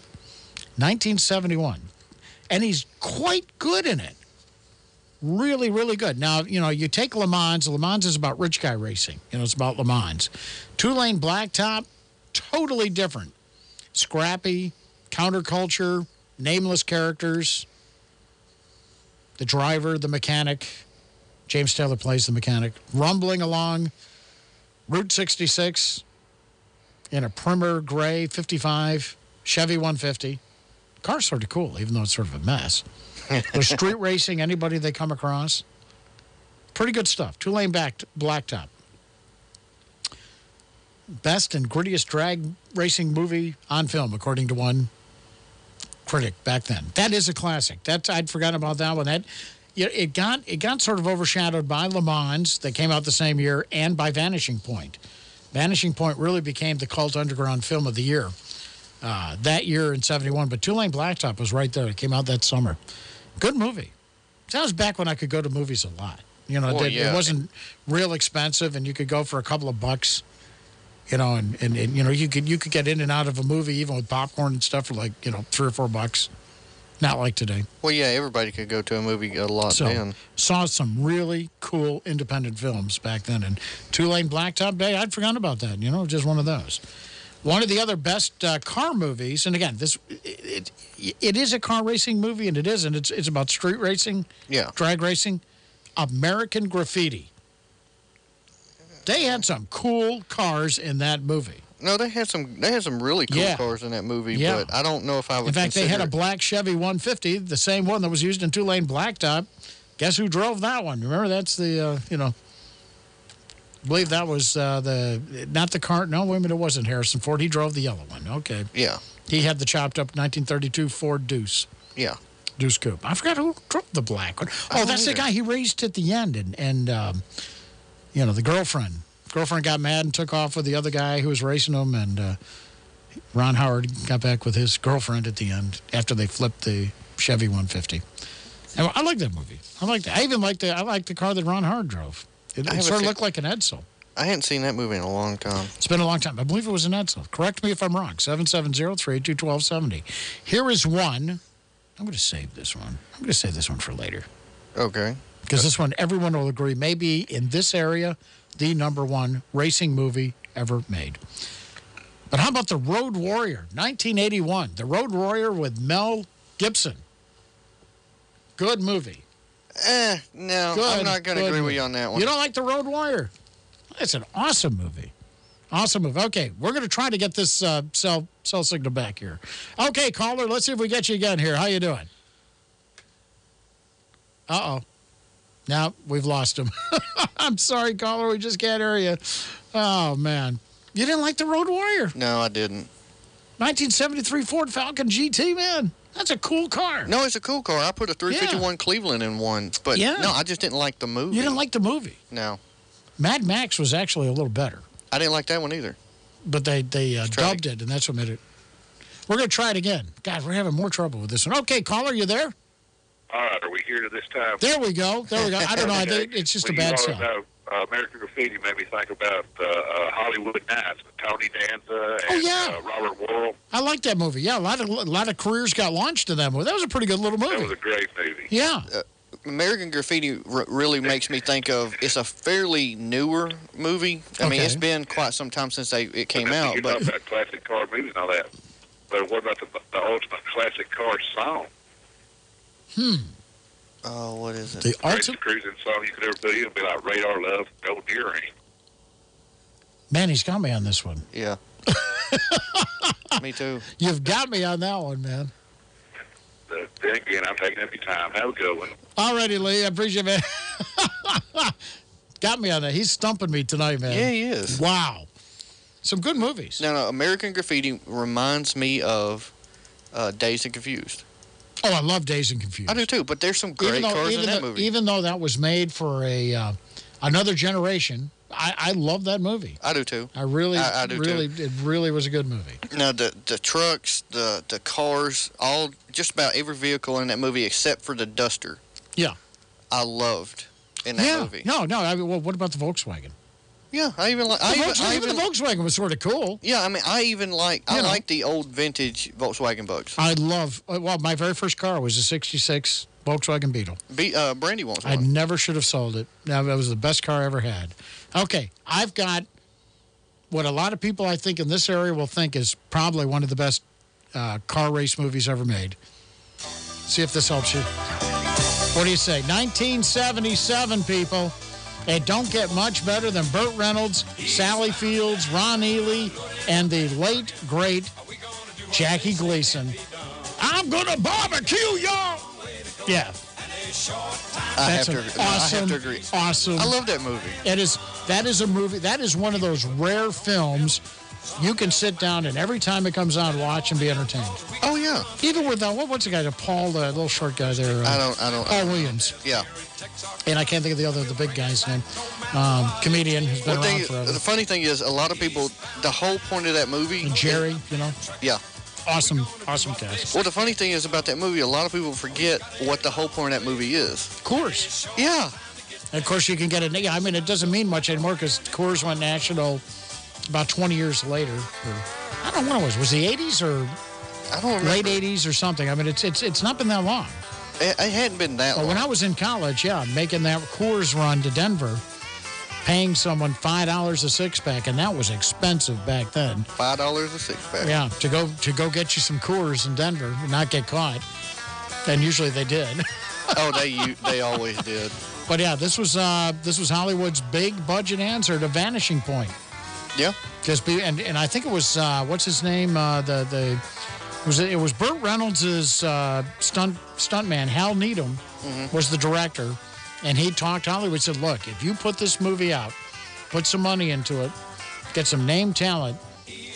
1971, and he's quite good in it. Really, really good. Now you know you take Le Mans. Le Mans is about rich guy racing. You know it's about Le Mans. Two Lane Blacktop, totally different. Scrappy, counterculture, nameless characters. The driver, the mechanic. James Taylor plays the mechanic, rumbling along Route 66 in a Primer Gray 55 Chevy 150. Car's sort of cool, even though it's sort of a mess. They're street racing anybody they come across. Pretty good stuff. Two lane back blacktop. Best and grittiest drag racing movie on film, according to one critic back then. That is a classic. That's, I'd forgotten about that one. That, it, got, it got sort of overshadowed by Le Mans, that came out the same year, and by Vanishing Point. Vanishing Point really became the cult underground film of the year uh, that year in 71. But Two Lane Blacktop was right there. It came out that summer. Good movie. That was back when I could go to movies a lot. You know, it, yeah. it wasn't real expensive, and you could go for a couple of bucks. You know, and, and, and you know you could you could get in and out of a movie even with popcorn and stuff for like you know three or four bucks. Not like today. Well, yeah, everybody could go to a movie a lot So then. saw some really cool independent films back then, and Two Lane Blacktop Bay. I'd forgotten about that. You know, just one of those. One of the other best uh, car movies, and again, this it, it, it is a car racing movie, and it isn't. It's it's about street racing, Yeah. drag racing. American Graffiti. They had some cool cars in that movie. No, they had some. They had some really cool Yeah. cars in that movie, Yeah. but I don't know if I would. In fact, they had a black Chevy 150, the same one that was used in two lane blacktop. Guess who drove that one? Remember, that's the, uh, you know, I believe that was uh, the, not the car. No, wait a minute, it wasn't Harrison Ford. He drove the yellow one. Okay. Yeah. He had the chopped up 1932 Ford Deuce. Yeah. Deuce Coupe. I forgot who drove the black one. Oh, that's the guy he raised at the end. And, and um, you know, the girlfriend. Girlfriend got mad and took off with the other guy who was racing him. And uh, Ron Howard got back with his girlfriend at the end after they flipped the Chevy 150. And I like that movie. I like that. I even like the, I like the car that Ron Howard drove. It, it sort of looked like an Edsel. I hadn't seen that movie in a long time. It's been a long time. I believe it was an Edsel. Correct me if I'm wrong. 770 382 1270. Here is one. I'm going to save this one. I'm going to save this one for later. Okay. Because this one, everyone will agree, maybe in this area the number one racing movie ever made. But how about The Road Warrior, 1981? The Road Warrior with Mel Gibson. Good movie. Eh, no, Good, I'm not going to agree with you on that one. You don't like The Road Warrior? It's an awesome movie. Awesome movie. Okay, we're going to try to get this uh, cell, cell signal back here. Okay, caller, let's see if we get you again here. How you doing? Uh-oh. Now we've lost him. I'm sorry, caller. We just can't hear you. Oh, man. You didn't like The Road Warrior? No, I didn't. 1973 Ford Falcon GT, man. That's a cool car. No, it's a cool car. I put a 351 Cleveland in one, but Yeah. no, I just didn't like the movie. You didn't like the movie? No, Mad Max was actually a little better. I didn't like that one either. but they, they uh, dubbed it, and that's what made it. We're going to try it again. God, we're having more trouble with this one. Okay, caller, you there? All right, are we here to this time? There we go. There we go. I don't know. Okay. it's just Well, a bad you sound. know, uh, American Graffiti made me think about uh, uh, Hollywood Knights with Tony Danza and Oh, yeah. uh, Robert Wuhl. I like that movie. Yeah, a lot of a lot of careers got launched in that movie. That was a pretty good little movie. That was a great movie. Yeah. Uh, American Graffiti r- really makes me think of. It's a fairly newer movie. I mean, it's been quite some time since they it came out, You but talk about classic car movies and all that. But what about the, the ultimate classic car song? Hmm. oh, what is it? The Greatest ultimate cruising song you could ever put in would be like Radar Love, Golden Earring. man, he's got me on this one. Yeah. me too. You've got me on that one, man. The, then again, I'm taking up your time. Have a good one. Alrighty, Lee. I appreciate it. got me on that. He's stumping me tonight, man. Yeah, he is. Wow. Some good movies. No, no. American Graffiti reminds me of uh, Dazed and Confused. Oh, I love Dazed and Confused. I do too, but there's some great even though, cars even in that though, movie. Even though that was made for a uh, another generation, I, I love that movie. I do too. I really, I- I do really, it really was a good movie. No, the the trucks, the the cars, all just about every vehicle in that movie except for the Duster. Yeah. I loved in that yeah. movie. No, no. I mean, well, what about the Volkswagen? Yeah, I even like. The I even, Volkswagen, I even the Volkswagen was sort of cool. yeah, I mean, I even like. I know. like the old vintage Volkswagen Bugs. I love. uh, Well, my very first car was a '66 Volkswagen Beetle. Be, uh, Brandy wants one. I never should have sold it. Now that was the best car I ever had. Okay, I've got what a lot of people I think in this area will think is probably one of the best uh, car race movies ever made. See if this helps you. What do you say? 1977, people. It don't get much better than Burt Reynolds, Sally Fields, Ron Ely, and the late, great Jackie Gleason. I'm gonna barbecue y'all. Yeah. I have That's to. No, I have to agree. Awesome. I love that movie. It is. That is a movie. That is one of those rare films you can sit down and every time it comes on, watch and be entertained. Oh yeah. Even with uh, what, what's the guy? The Paul, the little short guy there. Uh, I don't. I don't. Paul Williams. Yeah. And I can't think of the other, the big guy's name. Um, comedian who's been around forever. the funny thing is, a lot of people. The whole point of that movie. And Jerry, you know, Yeah. awesome, awesome cast. Well, the funny thing is about that movie, a lot of people forget what the whole point of that movie is. Of course. Yeah. And of course, you can get it. I mean, it doesn't mean much anymore because Coors went national about 20 years later. Or, I don't know when it was. Was the 80s or I don't late 80s or something? I mean, it's, it's, it's not been that long. It, it hadn't been that But long. when I was in college, yeah, making that Coors run to Denver, paying someone $5 a six pack, and that was expensive back then. Five dollars a six pack. Yeah, to go, to go get you some Coors in Denver and not get caught. And usually they did. oh, they u- they always did. But yeah, this was uh, this was Hollywood's big budget answer to Vanishing Point. Yeah. Just be and, and I think it was uh, what's his name uh, the the it was it was Burt Reynolds' uh, stunt stuntman Hal Needham was the director, and he talked Hollywood said, look, if you put this movie out, put some money into it, get some name talent,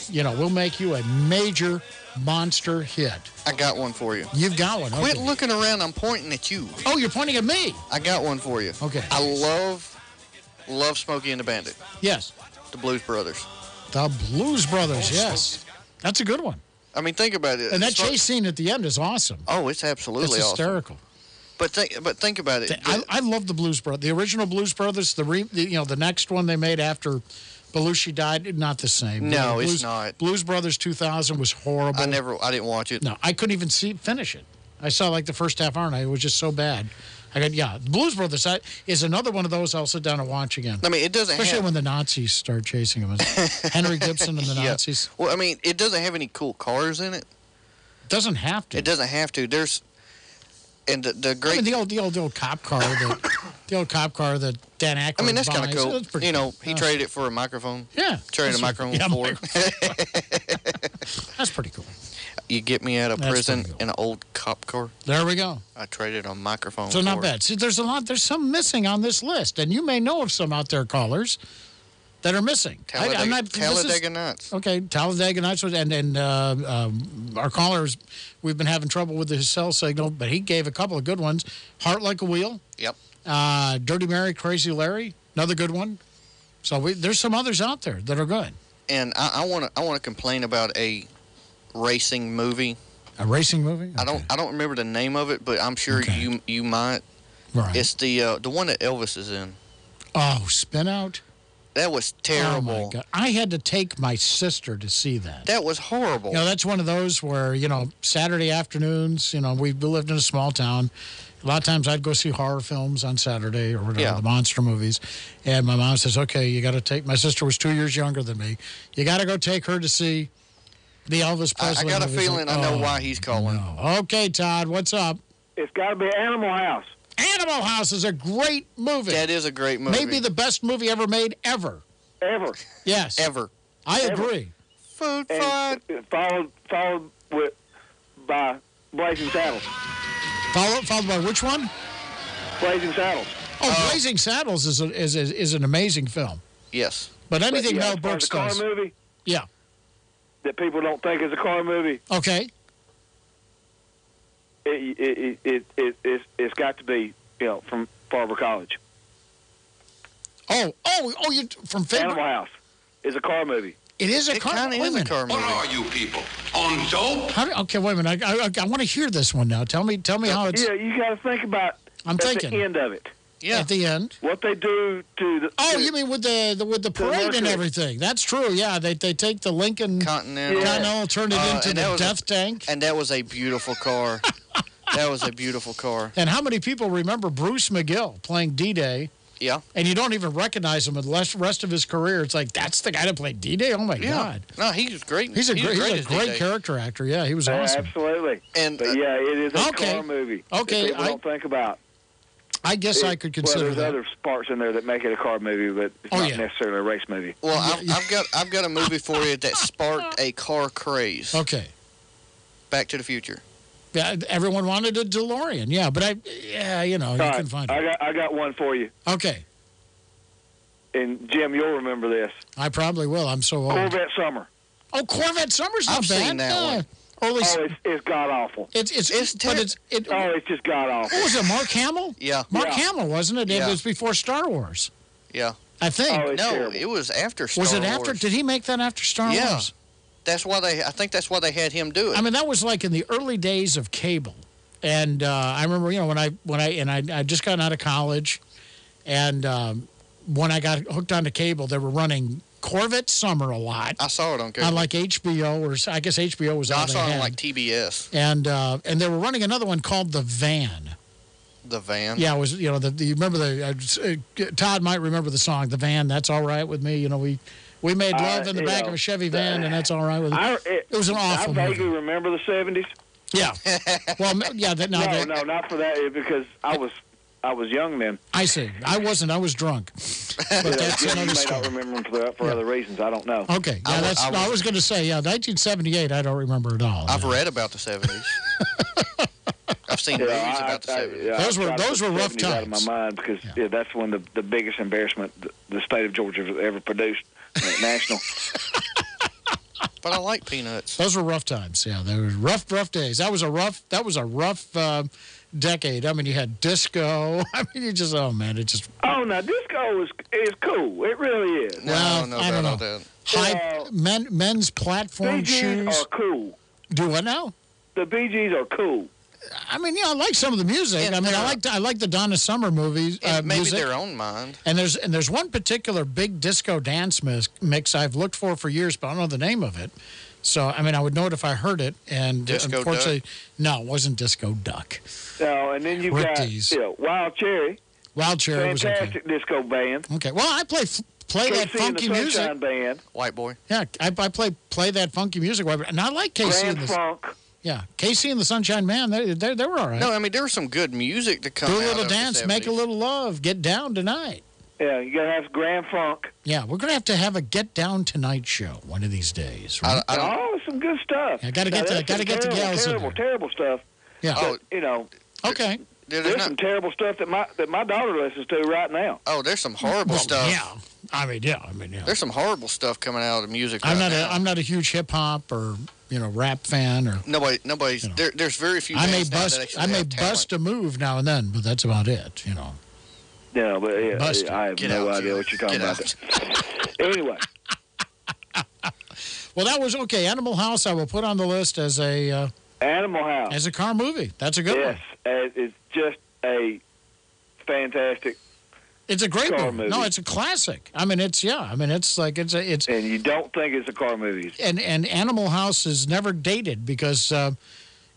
you know, we'll make you a major monster hit. I got one for you. You've got one. Quit okay. looking around. I'm pointing at you. Oh, you're pointing at me. I got one for you. Okay. I love, love Smokey and the Bandit. Yes. The Blues Brothers. The Blues Brothers. Yes, that's a good one. I mean, think about it. And that chase scene at the end is awesome. Oh, it's absolutely It's awesome. hysterical. But think, but think about it. I, I love the Blues Brothers. The original Blues Brothers. The, re, the you know the next one they made after Belushi died. Not the same. No, The it's not. Blues Brothers 2000 was horrible. I never, I didn't watch it. No, I couldn't even see finish it. I saw like the first half hour and it was just so bad. I got yeah. Blues Brothers I, is another one of those I'll sit down and watch again. I mean, it doesn't Especially have- when the Nazis start chasing him. Henry Gibson and the Yeah. Nazis. Well, I mean, it doesn't have any cool cars in it. Doesn't have to. It doesn't have to. There's, and the, the I great. mean, the old, the old, the old cop car, that, the old cop car that Dan Aykroyd I mean, that's kind of cool. You know, he traded it for a microphone. Yeah. Traded a microphone yeah, for it. That's pretty cool. You get me out of That's prison pretty in an old cop car. There we go. I traded a microphone. So not bad. See, there's a lot. There's some missing on this list, and you may know of some out there, callers, that are missing. Talladega, I'm not- this is- Nights. Okay, Talladega Nights, was, and and uh, um, our callers, we've been having trouble with his cell signal, but he gave a couple of good ones. Heart Like a Wheel, Yep. uh, Dirty Mary, Crazy Larry, another good one. So we, there's some others out there that are good. And I want to, I want to complain about a racing movie. A racing movie? I don't, I don't remember the name of it, but I'm sure you, you might. Right. It's the, uh, the one that Elvis is in. Oh, Spin Out. That was Oh terrible. my God. I had to take my sister to see that. That was horrible. You know, that's one of those where, you know, Saturday afternoons, you know, we lived in a small town. A lot of times I'd go see horror films on Saturday or whatever, Yeah. the monster movies. And my mom says, okay, you got to take, my sister was two years younger than me. You got to go take her to see the Elvis I, I got a movies. feeling I know Oh, why he's calling. Okay, Todd, what's up? It's got to be Animal House. Animal House is a great movie. That is a great movie. Maybe the best movie ever made, ever. Ever. Yes. Ever. I Ever. agree. Food and Followed, followed with, by Blazing Saddles. Follow, followed by which one? Blazing Saddles. Oh, uh, Blazing Saddles is, a, is, is, is an amazing film. Yes. But anything yeah, Mel as far as Brooks a car does. movie Yeah. That people don't think is a car movie, Okay. it, it, it, it, it, it's, it's got to be, you know, from Barber College. Oh, oh, oh! You from favorite? Animal House is a car movie. It is a It car. kinda wait is a minute. car movie. What are you people? On dope? How do, okay, wait a minute. I, I, I want to hear this one now. Tell me, tell me how it's Yeah, you got to think about I'm at thinking. the end of it. Yeah. at the end. What they do to the. Oh, to- you mean with the, the with the parade and everything? That's true. Yeah, they they take the Lincoln Continental. Continental, turn it Uh, into and that the was a- death tank. And that was a beautiful car. that was a beautiful car. And how many people remember Bruce McGill playing D-Day? Yeah. And you don't even recognize him with the rest- rest of his career. It's like that's the guy that played D-Day. Oh my Yeah. God, No, he was great. he's a he great, was he's a great character actor. Yeah, he was Uh, awesome. Absolutely. And But uh, yeah, it is a Okay. car movie. Okay, that people I- don't think about. I guess It- I could consider well, there's that. other parts in there that make it a car movie, but it's Oh, not yeah. necessarily a race movie. well, I've, I've got I've got a movie for you that sparked a car craze. Okay. Back to the Future. Yeah, everyone wanted a DeLorean. Yeah, but I, yeah, you know, you All right, can find I it. got I got one for you, Okay, and Jim, you'll remember this. I probably will. I'm so old. Corvette Summer. Oh, Corvette Summer's not I've bad. seen that Yeah. one. Early, Oh, it's it's god awful. it's it's it's but it's it. Oh, it's just god awful. What was it? Mark Hamill? Yeah. Mark Yeah. Hamill, wasn't it? It was before Star Wars. Yeah. I think. Oh, No, terrible. it was after Star Wars. was it after? Wars. Did he make that after Star Yeah. Wars? That's why they. I think that's why they had him do it. I mean, that was like in the early days of cable, and uh, I remember, you know, when I when I and I I just gotten out of college, And um, when I got hooked onto cable, they were running Corvette Summer a lot. I saw it on cable. On like HBO, or I guess HBO was No, I saw it on like TBS. and, uh, and they were running another one called The Van. The van. Yeah, it was, you know, the, the, you remember the, uh, uh, Todd might remember the song, The Van, That's All Right With Me. You know, we, we made love Uh, in the back know, of a Chevy van, and that's all right with me. I, it, was an awful I vaguely movie. remember the 70s. Yeah. well, yeah, that, No, no, that, not for that, because I was I was young then. I see. I wasn't. I was drunk. But You know, that's you another may story. not remember them for, for other reasons. I don't know. Okay. Yeah, that's. I was, going to say, yeah, 1978. I don't remember at all. I've read about the 70s. I've seen Yeah, movies I- about the I- 70s. yeah, Those were- those were rough 70s Out of my mind because yeah. that's when the the biggest embarrassment the, the state of Georgia has ever produced, uh, national. But I like peanuts. Those were rough times. Yeah, they were rough, rough days. That was a rough. That was a rough uh, decade. I mean, you had disco. I mean, you just. Oh man, it just. Oh, now disco is is cool. It really is. well, I don't know. That. High men, men's platform Bee Gees shoes. are cool. Do what now? The Bee Gees are cool. I mean, yeah, I like some of the music. I mean, I like the, I like the Donna Summer movies. Uh, maybe music. their own mind. And there's and there's one particular big disco dance mix, mix I've looked for for years, but I don't know the name of it. So I mean, I would know it if I heard it. And uh, Disco unfortunately, no, it wasn't Disco Duck. No, and then you've got you know, Wild Cherry. Wild Cherry was okay. Fantastic disco band. Okay, well, I play f- play that KC and the funky music. Sunshine Band. White boy. Yeah, I, I play play that funky music, and I like Casey Grand and the Funk. yeah KC and the Sunshine Man. They they, they were all right. No, I mean, there was some good music to come Do a little of the dance, make a little love, get down tonight. Yeah, you gotta have Grand Funk. Yeah, we're gonna have to have a Get Down Tonight show one of these days. Right? oh, some good stuff. Yeah, gotta Now, get the- there's gotta some get the terrible, gals terrible, terrible stuff. Yeah. But, oh, you know. Okay. There's some terrible stuff that my that my daughter listens to right now. Oh, there's some horrible Well, stuff. Yeah, I mean, yeah, I mean, yeah. There's some horrible stuff coming out of the music I'm right not now. a I'm not a huge hip hop or you know rap fan or Nobody, nobody's. There, there's very few. I may bands now that bust I may talent. bust a move now and then, but that's about it. You know. No, but yeah. I have Get no out, idea what you're talking Get about. anyway, Well, that was okay. Animal House, I will put on the list as a uh, Animal House as a car movie. That's a good yes, one. uh, it's just a fantastic. It's a great car movie. No, it's a classic. I mean, it's yeah. I mean, it's like it's a it's and you don't think it's a car movie. and and Animal House is never dated because uh,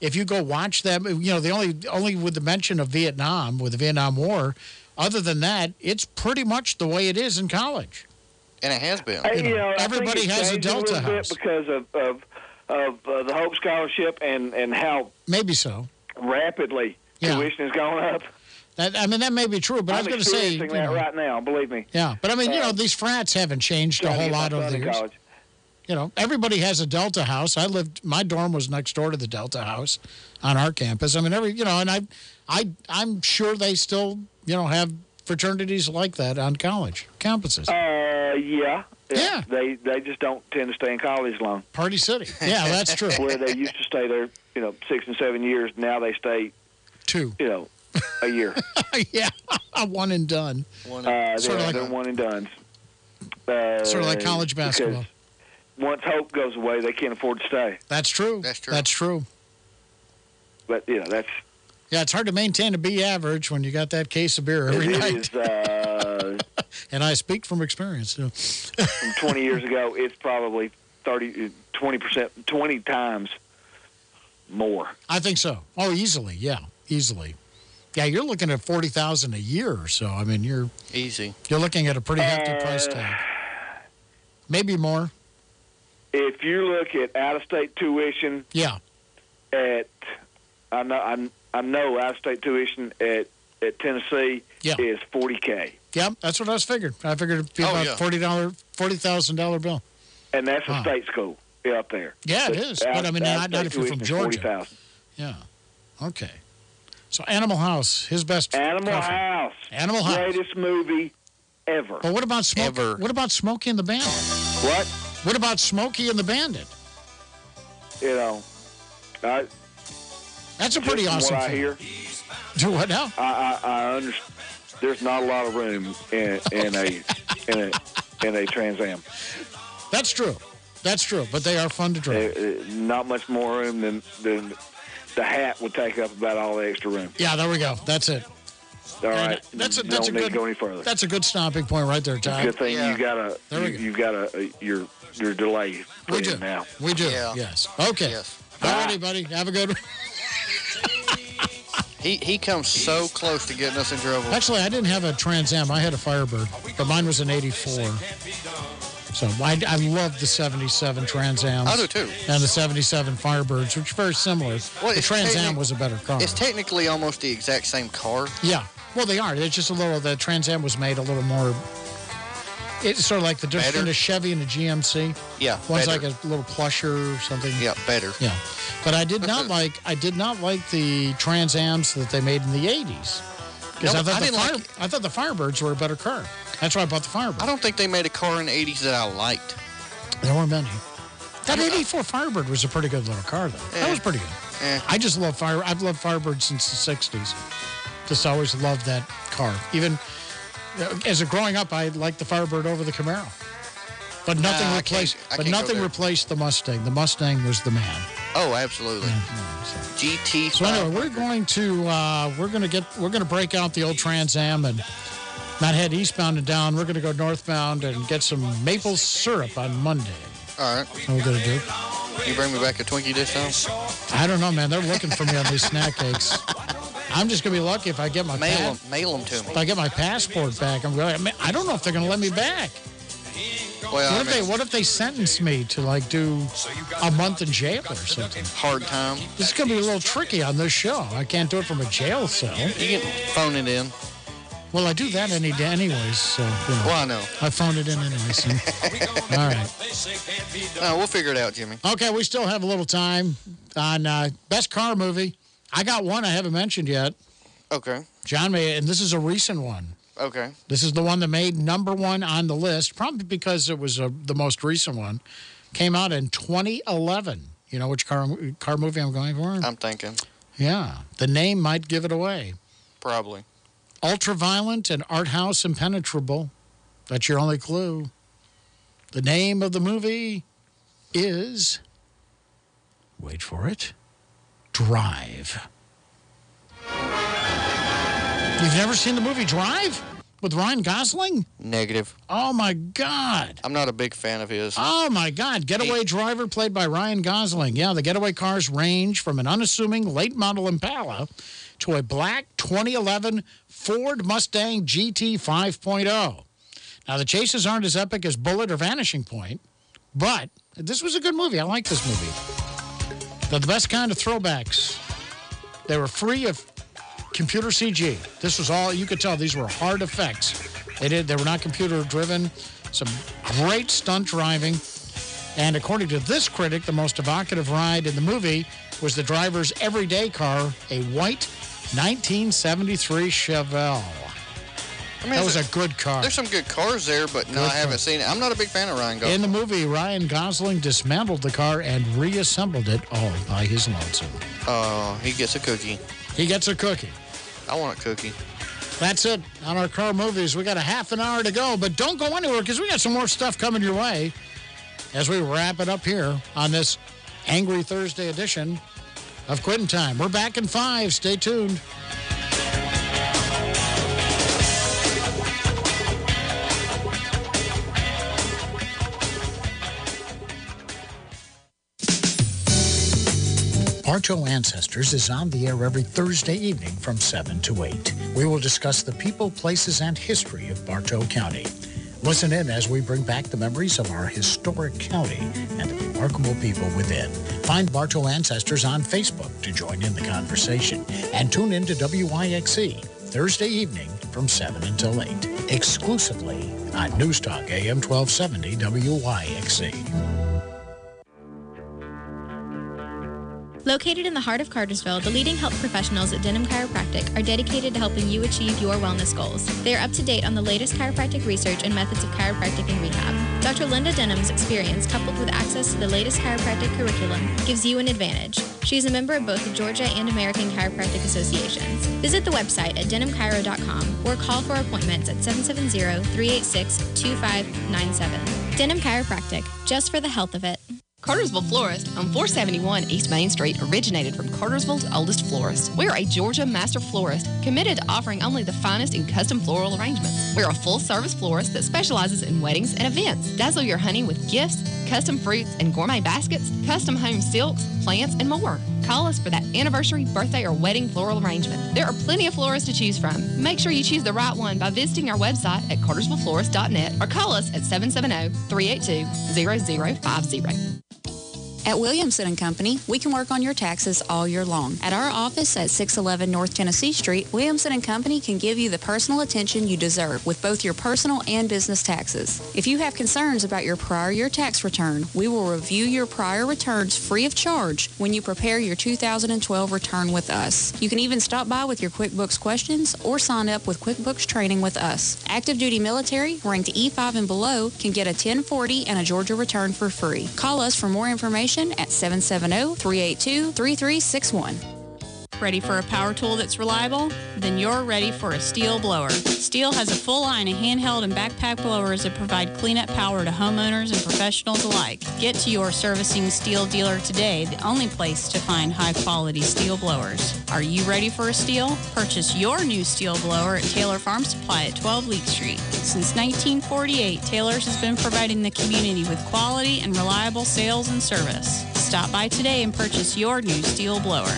if you go watch them, you know, the only only with the mention of Vietnam with the Vietnam War. Other than that, it's pretty much the way it is in college. And it has been. I- you know, I think everybody has a Delta little bit House. because of of, of uh, the Hope Scholarship and and how Maybe so. rapidly Yeah. tuition has gone up. That, I mean, that may be true, but I I'm was going to say, you experiencing that know, right now. Believe me. yeah. But I mean, you Uh, know, these frats haven't changed a whole lot over the years. college. You know, everybody has a Delta house. I lived, my dorm was next door to the Delta house on our campus. I mean, every, you know, and I, I, I'm sure they still, you know, have fraternities like that on college campuses. Uh, yeah. Yeah. They they just don't tend to stay in college long. Party City. Yeah, that's true. Where they used to stay there, you know, six and seven years. Now they stay two. You know, a year. yeah, one and done. Uh, Sort of like- they're one and done. Uh, Sort of like college because basketball. Once hope goes away, they can't afford to stay. That's true. That's true. That's true. But you know, that's Yeah, it's hard to maintain a B average when you got that case of beer every it night. is, uh, And I speak from experience. you know. from 20 years ago. It's probably 30, 20 percent, 20 times more. I think so. Oh, easily. Yeah, easily. Yeah, you're looking at forty thousand a year or so. I mean, you're Easy. you're looking at a pretty hefty Uh, price tag. Maybe more. If you look at out-of-state tuition Yeah. at, I know, I, I know out-of-state tuition at at Tennessee Yeah. is 40k, Yep, that's what I was figured. I figured it'd be Oh, about yeah. forty dollar, forty thousand dollar bill. and that's a state school up there. Yeah, it But is. But I mean, not, not if you're from tuition Georgia. 40,000. Yeah. Okay. So Animal House, his best. Animal coffee. House, Animal House. greatest movie ever. But what about Smokey? What about Smokey and the Bandit? What? What about Smokey and the Bandit? You know, I, That's a pretty awesome What I hear, Do what now? I, I, I understand. There's not a lot of room in, in a in a in a Trans Am. That's true. That's true. But they are fun to drive. Uh, uh, not much more room than than the hat would take up about all the extra room. Yeah, there we go. That's it. All right. That's a, that's a don't need good to go any further. That's a good stopping point right there, Todd. Good thing you got a There we you, go. you've got a, a your your delay We put do. in now. We do. Yeah. Yes. Okay. All righty, buddy. Have a good one. He he comes so close to getting us in trouble. Actually, I didn't have a Trans Am. I had a Firebird, but mine was an 84. So I, I love the 77 Trans Ams. I do too. And the 77 Firebirds, which are very similar. Well, the Trans Am was a better car. It's technically almost the exact same car. Yeah. Well, they are. It's just a little, the Trans Am was made a little more, it's sort of like the difference Better? between a Chevy and a GMC. Yeah, One's better. like a little plusher or something. Yeah, better. Yeah. But I did not like, I did not like the Trans Ams that they made in the 80s. Because No, I, thought I the didn't Fire, like I thought the Firebirds were a better car. That's why I bought the Firebird. I don't think they made a car in the 80s that I liked. There weren't many. That 84 Firebird was a pretty good little car, though. That Eh. was pretty good. I just love Fire. I've loved Firebird since the 60s. Just always loved that car. Even as a growing up, I liked the Firebird over the Camaro. But nothing Nah, replaced. but nothing replaced the Mustang. The Mustang was the man. Oh, absolutely. GT. So anyway, we're going to uh, we're going to get we're going to break out the old Trans Am and not head eastbound and down. We're going to go northbound and get some maple syrup on Monday. All right. What we're going to do? You bring me back a Twinkie this time? I don't know, man. They're looking for me on these snack cakes. I'm just gonna be lucky if I get my Mail them. Mail them to me. if I get my passport back. I'm going. I, mean, I don't know if they're gonna let me back. Well, what I if they What if they sentence me to like do a month in jail or something? Hard time. This is gonna be a little tricky on this show. I can't do it from a jail cell. You can phone it in. Well, I do that any day, anyways. So you know. Well, I know. I phone it in anyway. So. All right. No, we'll figure it out, Jimmy. Okay, we still have a little time on uh, best car movie. I got one I haven't mentioned yet. Okay. John may, and this is a recent one. Okay. This is the one that made number one on the list, probably because it was uh the most recent one. Came out in 2011. You know which car, car movie I'm going for? I'm thinking. Yeah. The name might give it away. Probably. Ultraviolent and art house impenetrable. That's your only clue. The name of the movie is. Wait for it. Drive. You've never seen the movie Drive with Ryan Gosling? Negative. Oh my God. I'm not a big fan of his. Oh my God. Getaway driver played by Ryan Gosling. Yeah, the getaway cars range from an unassuming late model Impala to a black 2011 Ford Mustang GT 5.0. Now, the chases aren't as epic as Bullitt or Vanishing Point, but this was a good movie. I like this movie. They're the best kind of throwbacks. They were free of computer CG. This was all, you could tell these were hard effects. They, did, they were not computer driven. Some great stunt driving. And according to this critic, the most evocative ride in the movie was the driver's everyday car, a white 1973 Chevelle. I mean, that was a good car. There's some good cars there, but no, Good I haven't car. seen it. I'm not a big fan of Ryan Gosling. In the movie, Ryan Gosling dismantled the car and reassembled it all by his lonesome. Oh, he gets a cookie. He gets a cookie. I want a cookie. That's it on our car movies. We got a half an hour to go, but don't go anywhere because we got some more stuff coming your way as we wrap it up here on this Angry Thursday edition of Quitting Time. We're back in five. Stay tuned. Bartow Ancestors is on the air every Thursday evening from 7 to 8. We will discuss the people, places, and history of Bartow County. Listen in as we bring back the memories of our historic county and the remarkable people within. Find Bartow Ancestors on Facebook to join in the conversation and tune in to WYXC Thursday evening from 7 until 8, exclusively on News Talk AM 1270 WYXC. Located in the heart of Cartersville, the leading health professionals at Denham Chiropractic are dedicated to helping you achieve your wellness goals. They are up to date on the latest chiropractic research and methods of chiropractic and rehab. Dr. Linda Denham's experience, coupled with access to the latest chiropractic curriculum, gives you an advantage. She is a member of both the Georgia and American Chiropractic Associations. Visit the website at denhamchiro.com or call for appointments at 770 386 2597. Denham Chiropractic, just for the health of it. Cartersville Florist on 471 East Main Street originated from Cartersville's oldest florist. We're a Georgia master florist committed to offering only the finest in custom floral arrangements. We're a full service florist that specializes in weddings and events. Dazzle your honey with gifts, custom fruits and gourmet baskets, custom home silks, plants, and more. Call us for that anniversary, birthday, or wedding floral arrangement. There are plenty of florists to choose from. Make sure you choose the right one by visiting our website at cartersvilleflorist.net or call us at 770 382 0050. At Williamson Company, we can work on your taxes all year long. At our office at 611 North Tennessee Street, Williamson Company can give you the personal attention you deserve with both your personal and business taxes. If you have concerns about your prior year tax return, we will review your prior returns free of charge when you prepare your 2012 return with us. You can even stop by with your QuickBooks questions or sign up with QuickBooks training with us. Active duty military ranked E5 and below can get a 1040 and a Georgia return for free. Call us for more information at 770-382-3361. Ready for a power tool that's reliable? Then you're ready for a Stihl blower. Stihl has a full line of handheld and backpack blowers that provide cleanup power to homeowners and professionals alike. Get to your servicing Stihl dealer today, the only place to find high quality Stihl blowers. Are you ready for a Stihl? Purchase your new Stihl blower at Taylor Farm Supply at 12 Leek Street. Since 1948, Taylor's has been providing the community with quality and reliable sales and service. Stop by today and purchase your new Stihl blower.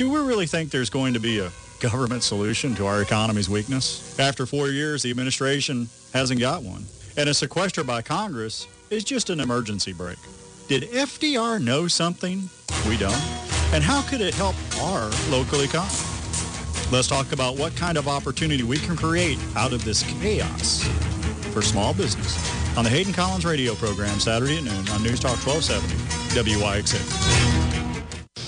Do we really think there's going to be a government solution to our economy's weakness? After four years, the administration hasn't got one. And a sequester by Congress is just an emergency brake. Did FDR know something we don't? And how could it help our local economy? Let's talk about what kind of opportunity we can create out of this chaos for small business on the Hayden Collins radio program Saturday at noon on News Talk 1270 WYXC.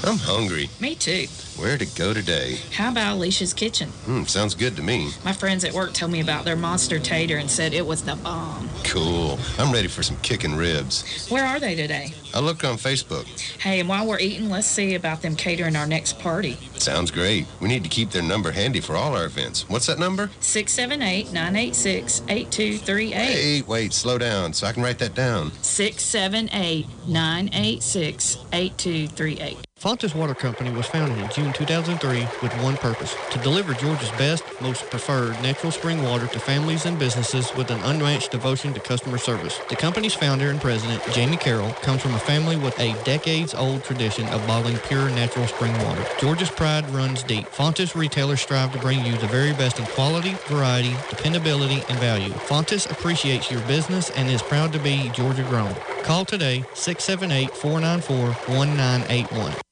I'm hungry. Me too. Where to go today? How about Alicia's Kitchen? Hmm, sounds good to me. My friends at work told me about their monster tater and said it was the bomb. Cool. I'm ready for some kicking ribs. Where are they today? I looked on Facebook. Hey, and while we're eating, let's see about them catering our next party. Sounds great. We need to keep their number handy for all our events. What's that number? 678 986 8238. Hey, wait, slow down so I can write that down. 678 986 8238. Fontes Water Company was founded in June 2003 with one purpose to deliver Georgia's best, most preferred natural spring water to families and businesses with an unmatched devotion to customer service. The company's founder and president, Jamie Carroll, comes from a family with a decades old tradition of bottling pure natural spring water. Georgia's pride runs deep. Fontes retailers strive to bring you the very best in quality, variety, dependability, and value. Fontes appreciates your business and is proud to be Georgia grown. Call today 678 494 1981.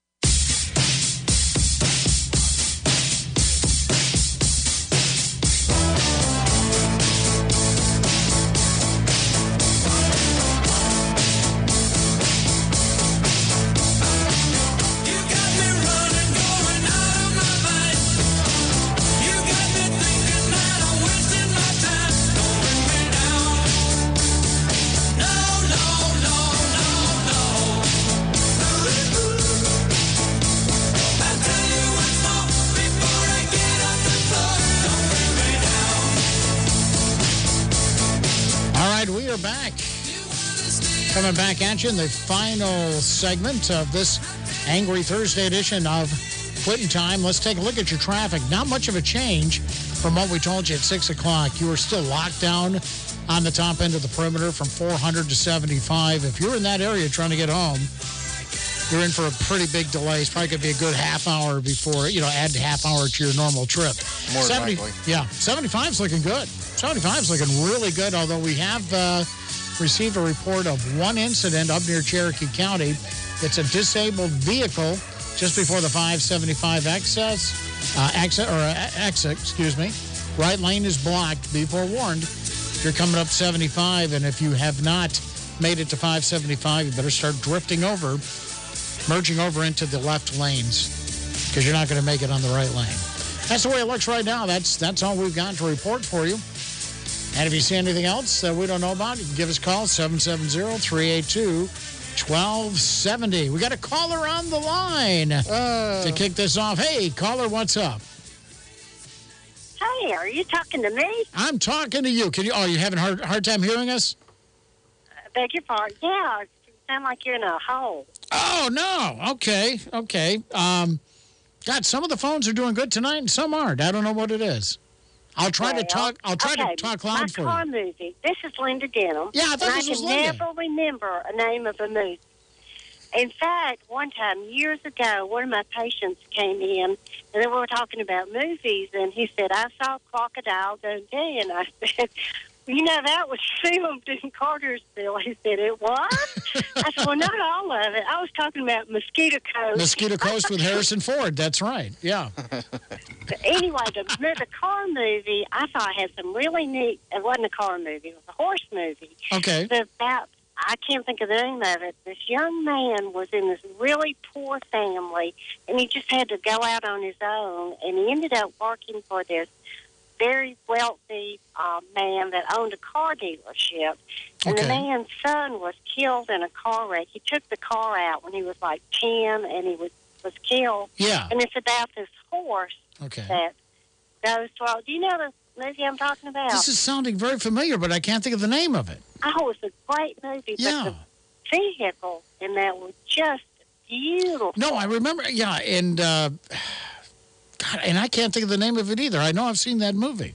In the final segment of this Angry Thursday edition of Quitting Time. Let's take a look at your traffic. Not much of a change from what we told you at 6 o'clock. You are still locked down on the top end of the perimeter from 400 to 75. If you're in that area trying to get home, you're in for a pretty big delay. It's probably going to be a good half hour before, you know, add a half hour to your normal trip. More than likely. Yeah, 75 is looking good. 75 is looking really good, although we have uh, received a report of one incident up near Cherokee County. It's a disabled vehicle just before the 575 access, uh, exit, or uh, exit, excuse me. Right lane is blocked. Be forewarned. If you're coming up 75, and if you have not made it to 575, you better start drifting over, merging over into the left lanes because you're not going to make it on the right lane. That's the way it looks right now. That's, that's all we've got to report for you. And if you see anything else that we don't know about, you can give us a call 770 382 1270. We got a caller on the line to kick this off. Hey, caller, what's up? Hey, are you talking to me? I'm talking to you. Can you? Oh, you having a hard, hard time hearing us? I beg your pardon. Yeah, you sound like you're in a hole. Oh no. Okay. Okay. Um, God, some of the phones are doing good tonight, and some aren't. I don't know what it is. I'll try to talk. I'll try okay, to talk my loud for car movie. This is Linda Denham. Yeah, I thought this I was can never remember a name of a movie. In fact, one time years ago, one of my patients came in, and then we were talking about movies, and he said, "I saw Crocodile Dundee," and I said. You know, that was filmed in Cartersville. He said, It was? I said, Well, not all of it. I was talking about Mosquito Coast. Mosquito Coast with Harrison Ford. That's right. Yeah. But anyway, the, the car movie, I thought had some really neat. It wasn't a car movie; it was a horse movie. Okay. It's about I can't think of the name of it. This young man was in this really poor family, and he just had to go out on his own. And he ended up working for this very wealthy uh, man that owned a car dealership. And the man's son was killed in a car wreck. He took the car out when he was like ten, and he was was killed. Yeah. And it's about this horse Okay. that goes through. Do you know the movie I'm talking about? This is sounding very familiar, but I can't think of the name of it. Oh, it's a great movie. Yeah. But the vehicle in that was just beautiful. No, I remember. Yeah, and uh, God, and I can't think of the name of it either. I know I've seen that movie.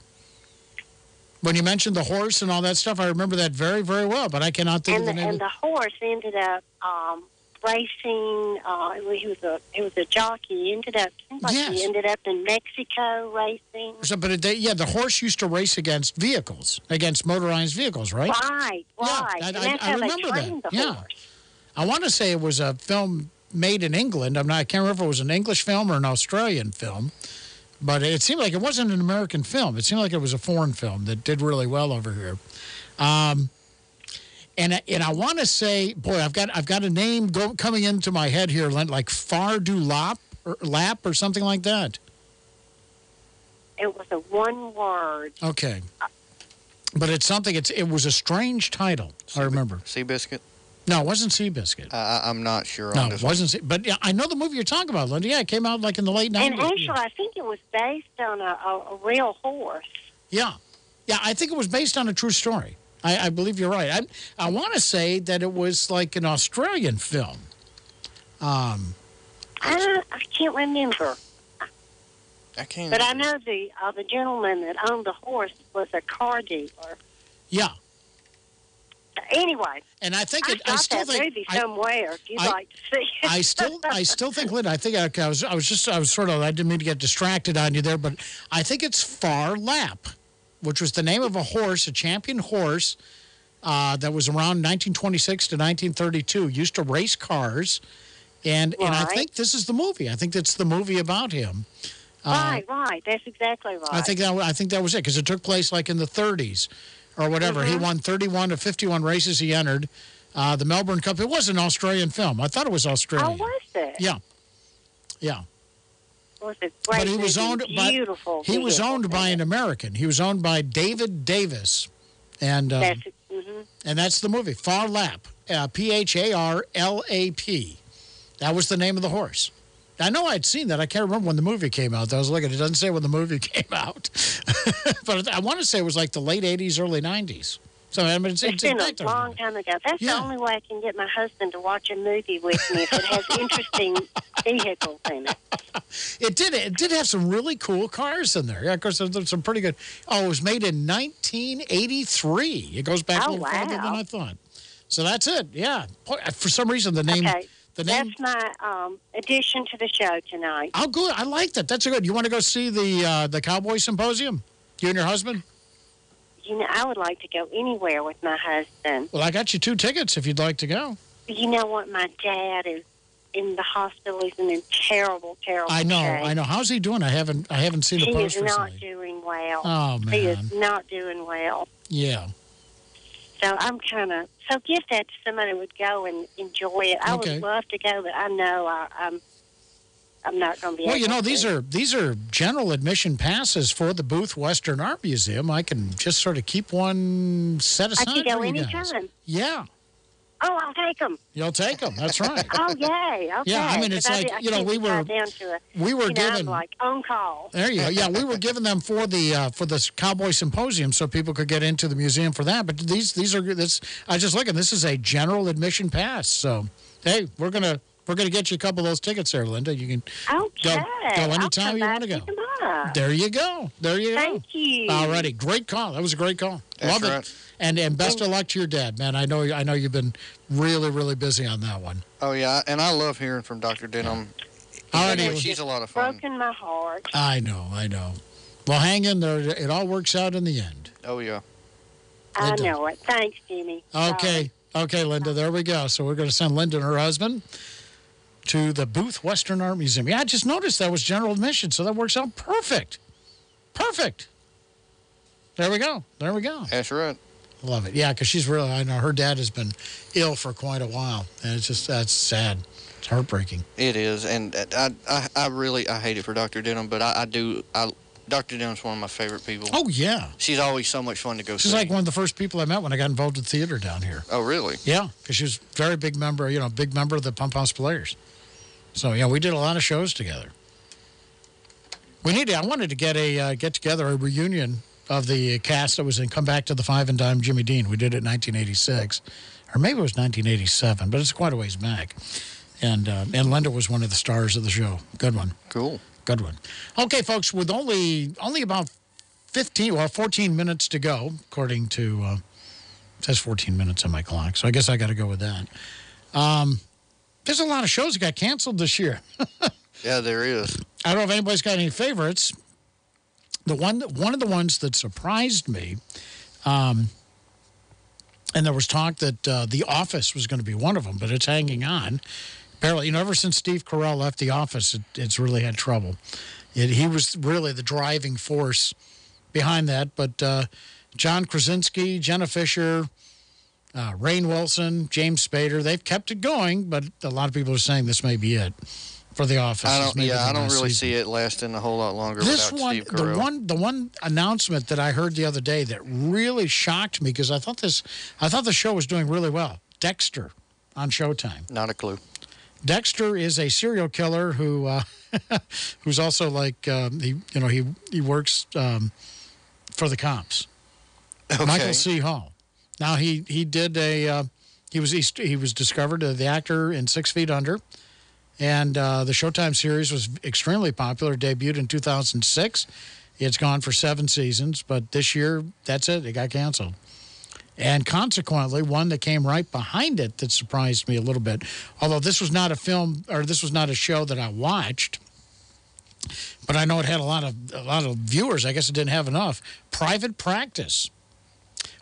When you mentioned the horse and all that stuff, I remember that very, very well, but I cannot think and of the, the name. and the horse ended up um, racing. Uh, he was a he was a jockey. He ended up like Yes. he ended up in Mexico racing. So, but it, yeah, the horse used to race against vehicles, against motorized vehicles, right? Right, right. I- I- I remember that. Yeah. horse. I want to say it was a film made in England. I'm not. I can't remember if it was an English film or an Australian film, but it seemed like it wasn't an American film. It seemed like it was a foreign film that did really well over here. Um, and and I want to say, boy, I've got I've got a name go, coming into my head here, Lent, like Fardu Lap or Lap or something like that. It was a one word. Okay, but it's something. It's it was a strange title. I remember. Seabiscuit? No, it wasn't Seabiscuit. I, I- I'm not sure No, on it wasn't. Sea- But yeah, I know the movie you're talking about, Linda. Yeah, it came out like in the late 90s. And 90s. actually, I think it was based on a, a, a real horse. Yeah. Yeah, I think it was based on a true story. I, I believe you're right. I, I want to say that it was like an Australian film. Um, I, I can't remember. I can't. But I know the uh, the gentleman that owned the horse was a car dealer. yeah. Anyway, And I think it, I I still think. movie I- somewhere. If you'd I- like to see it. I still, I still think, Linda. I think I, I was, I was just, I was sort of, I didn't mean to get distracted on you there, but I think it's Phar Lap, which was the name of a horse, a champion horse uh, that was around 1926 to 1932. Used to race cars, and and I think this is the movie. I think that's the movie about him. Uh, right, right. That's exactly right. I think that I think that was it because it took place like in the 30s or whatever. He Mhm. won 31 to 51 races. He entered uh, the Melbourne Cup. It was an Australian film. I thought it was Oh, Australian. was it? Yeah, yeah. Was it But he was owned by beautiful. he was owned by an American. He was owned by David Davis, and um, That's hmm and that's the movie Phar Lap, uh, P H A R L A P. That was the name of the horse. I know I'd seen that. I can't remember when the movie came out. I was looking. It doesn't say when the movie came out, but I want to say it was like the late '80s, early '90s. So I mean, it's, It's it's been a long time ago. That's Yeah. the only way I can get my husband to watch a movie with me if it has interesting vehicles in it. It did. It did have some really cool cars in there. Yeah, of course, there's some pretty good. Oh, it was made in 1983. It goes back a Oh, little farther than. I thought. So that's it. Yeah. For some reason, the name. Okay, The name. that's my um, addition to the show tonight. Oh, good. I like that. That's a good. You want to go see the uh, the Cowboy Symposium? You and your husband? You know, I would like to go anywhere with my husband. Well, I got you two tickets if you'd like to go. You know what? My dad is in the hospital. He's in terrible, terrible I know. shape. I know. How's he doing? I haven't. I haven't seen He a is post not recently. doing well. Oh, man. He is not doing well. Yeah. So I'm kind of so give that to somebody who would go and enjoy it. I Okay. would love to go, but I know I, I'm I'm not going to be. Well, you know, to. these are these are general admission passes for the Booth Western Art Museum. I can just sort of keep one set I aside can go anytime. Yeah, Oh, I'll take them. you'll take them. That's right. oh, yay. Okay. Yeah, I mean, it's like, I, I you know, we were- to a, we were you know, given- like on call. There you go. Yeah, we were giving them for the uh, for the Cowboy Symposium, so people could get into the museum for that. But these these are this. I just looking. This is a general admission pass. So hey, we're gonna we're gonna get you a couple of those tickets there, Linda. You can Okay. go go anytime you want to go. Pick 'em. There you go. There you go. Thank you. All righty, great call. That was a great call. That's Love right. it. And and best of luck to your dad, man. I know I know you've been really really busy on that one. Oh, yeah, and I love hearing from Dr. Denham. All righty. She's a lot of fun. Broken my heart. I know, I know. Well, hang in there. It all works out in the end. Oh, yeah. I Linda. know it. Thanks, Jimmy. Okay. Okay, Linda, there we go. So we're going to send Linda and her husband to the Booth Western Art Museum. Yeah, I just noticed that was general admission, so that works out perfect. Perfect. There we go. There we go. That's right. Love it. Yeah, because she's really, I know her dad has been ill for quite a while, and it's just, that's sad. It's heartbreaking. It is, and I, I, I really, I hate it for Dr. Denham, but I, I do, I, Dr. Denham's one of my favorite people. Oh, yeah. She's always so much fun to go She's see. like one of the first people I met when I got involved in theater down here. oh, really? Yeah, because she was a very big member, you know, big member of the Pump House Players. So, yeah, we did a lot of shows together. We need to, I wanted to get a uh, get together, a reunion of the cast that was in Come Back to the Five and Dime Jimmy Dean. We did it in 1986, or maybe it was 1987, but it's quite a ways back. And, uh, and Linda was one of the stars of the show. Good one. Cool. Good one. Okay, folks, with only, only about 15, well, 14 minutes to go, according to, uh, it says 14 minutes on my clock, so I guess I got to go with that. Um, there's a lot of shows that got canceled this year. Yeah, there is. I don't know if anybody's got any favorites. The one, one of the ones that surprised me, um, and there was talk that uh, The Office was going to be one of them, but it's hanging on. Apparently, you know, ever since Steve Carell left The Office, it, it's really had trouble. It, he was really the driving force behind that. But uh, John Krasinski, Jenna Fischer, uh, Rainn Wilson, James Spader, they've kept it going, but a lot of people are saying this may be it for The Office. I don't, yeah, I don't really season. see it lasting a whole lot longer This one, the one, the one announcement that I heard the other day that really shocked me because I thought this, I thought the show was doing really well. Dexter on Showtime. Not a clue. Dexter is a serial killer who, uh, who's also like um, he, you know, he he works um, for the cops. Michael C. Hall. Now he he did a uh, he was he, he was discovered uh, the actor in Six Feet Under, and uh, the Showtime series was extremely popular. Debuted in 2006. It's gone for seven seasons, but this year that's it. It got canceled. And consequently, one that came right behind it that surprised me a little bit, although this was not a film or this was not a show that I watched, but I know it had a lot of a lot of viewers. I guess it didn't have enough. Private Practice,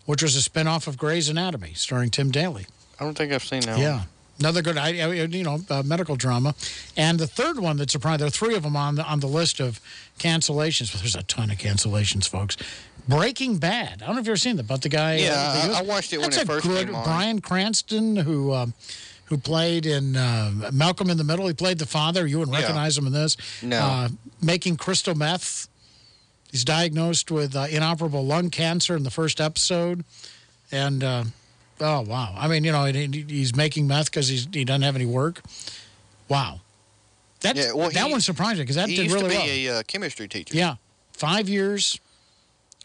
which was a spinoff of Grey's Anatomy, starring Tim Daly. I don't think I've seen that Yeah. one. Another good, you know, uh, medical drama. And the third one that surprised, there are three of them on the, on the list of cancellations, but there's a ton of cancellations, folks. Breaking Bad. I don't know if you've ever seen that, but the guy. Yeah, uh, the- I- I watched it when That's it first good, came on. Bryan Cranston, who, um, who played in uh, Malcolm in the Middle. He played the father. You wouldn't Yeah. recognize him in this. No. Uh, making crystal meth. He's diagnosed with uh, inoperable lung cancer in the first episode. And, uh, oh, wow. I mean, you know, he's making meth because he doesn't have any work. Wow. That's, Yeah, well, that he- one surprised me because that he did used really to well. be a uh, chemistry teacher. Yeah. Five years,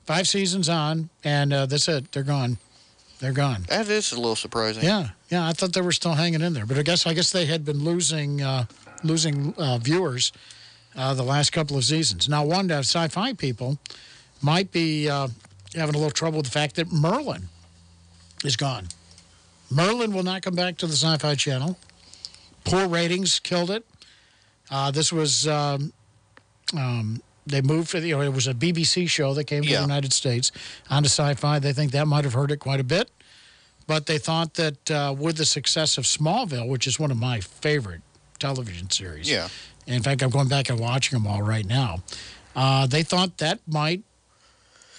five seasons on, and uh, that's it. They're gone. They're gone. That is a little surprising. Yeah, yeah. I thought they were still hanging in there, but I guess I guess they had been losing uh, losing uh, viewers uh, the last couple of seasons. Now, one uh, sci-fi people might be uh, having a little trouble with the fact that Merlin is gone. Merlin will not come back to the Sci-Fi Channel. Poor ratings killed it. Uh, this was um, um, they moved for the, you know, it was a BBC show that came to the United States onto Sci-Fi. They think that might have hurt it quite a bit, but they thought that uh, with the success of Smallville, which is one of my favorite television series. Yeah. In fact, I'm going back and watching them all right now. Uh, they thought that might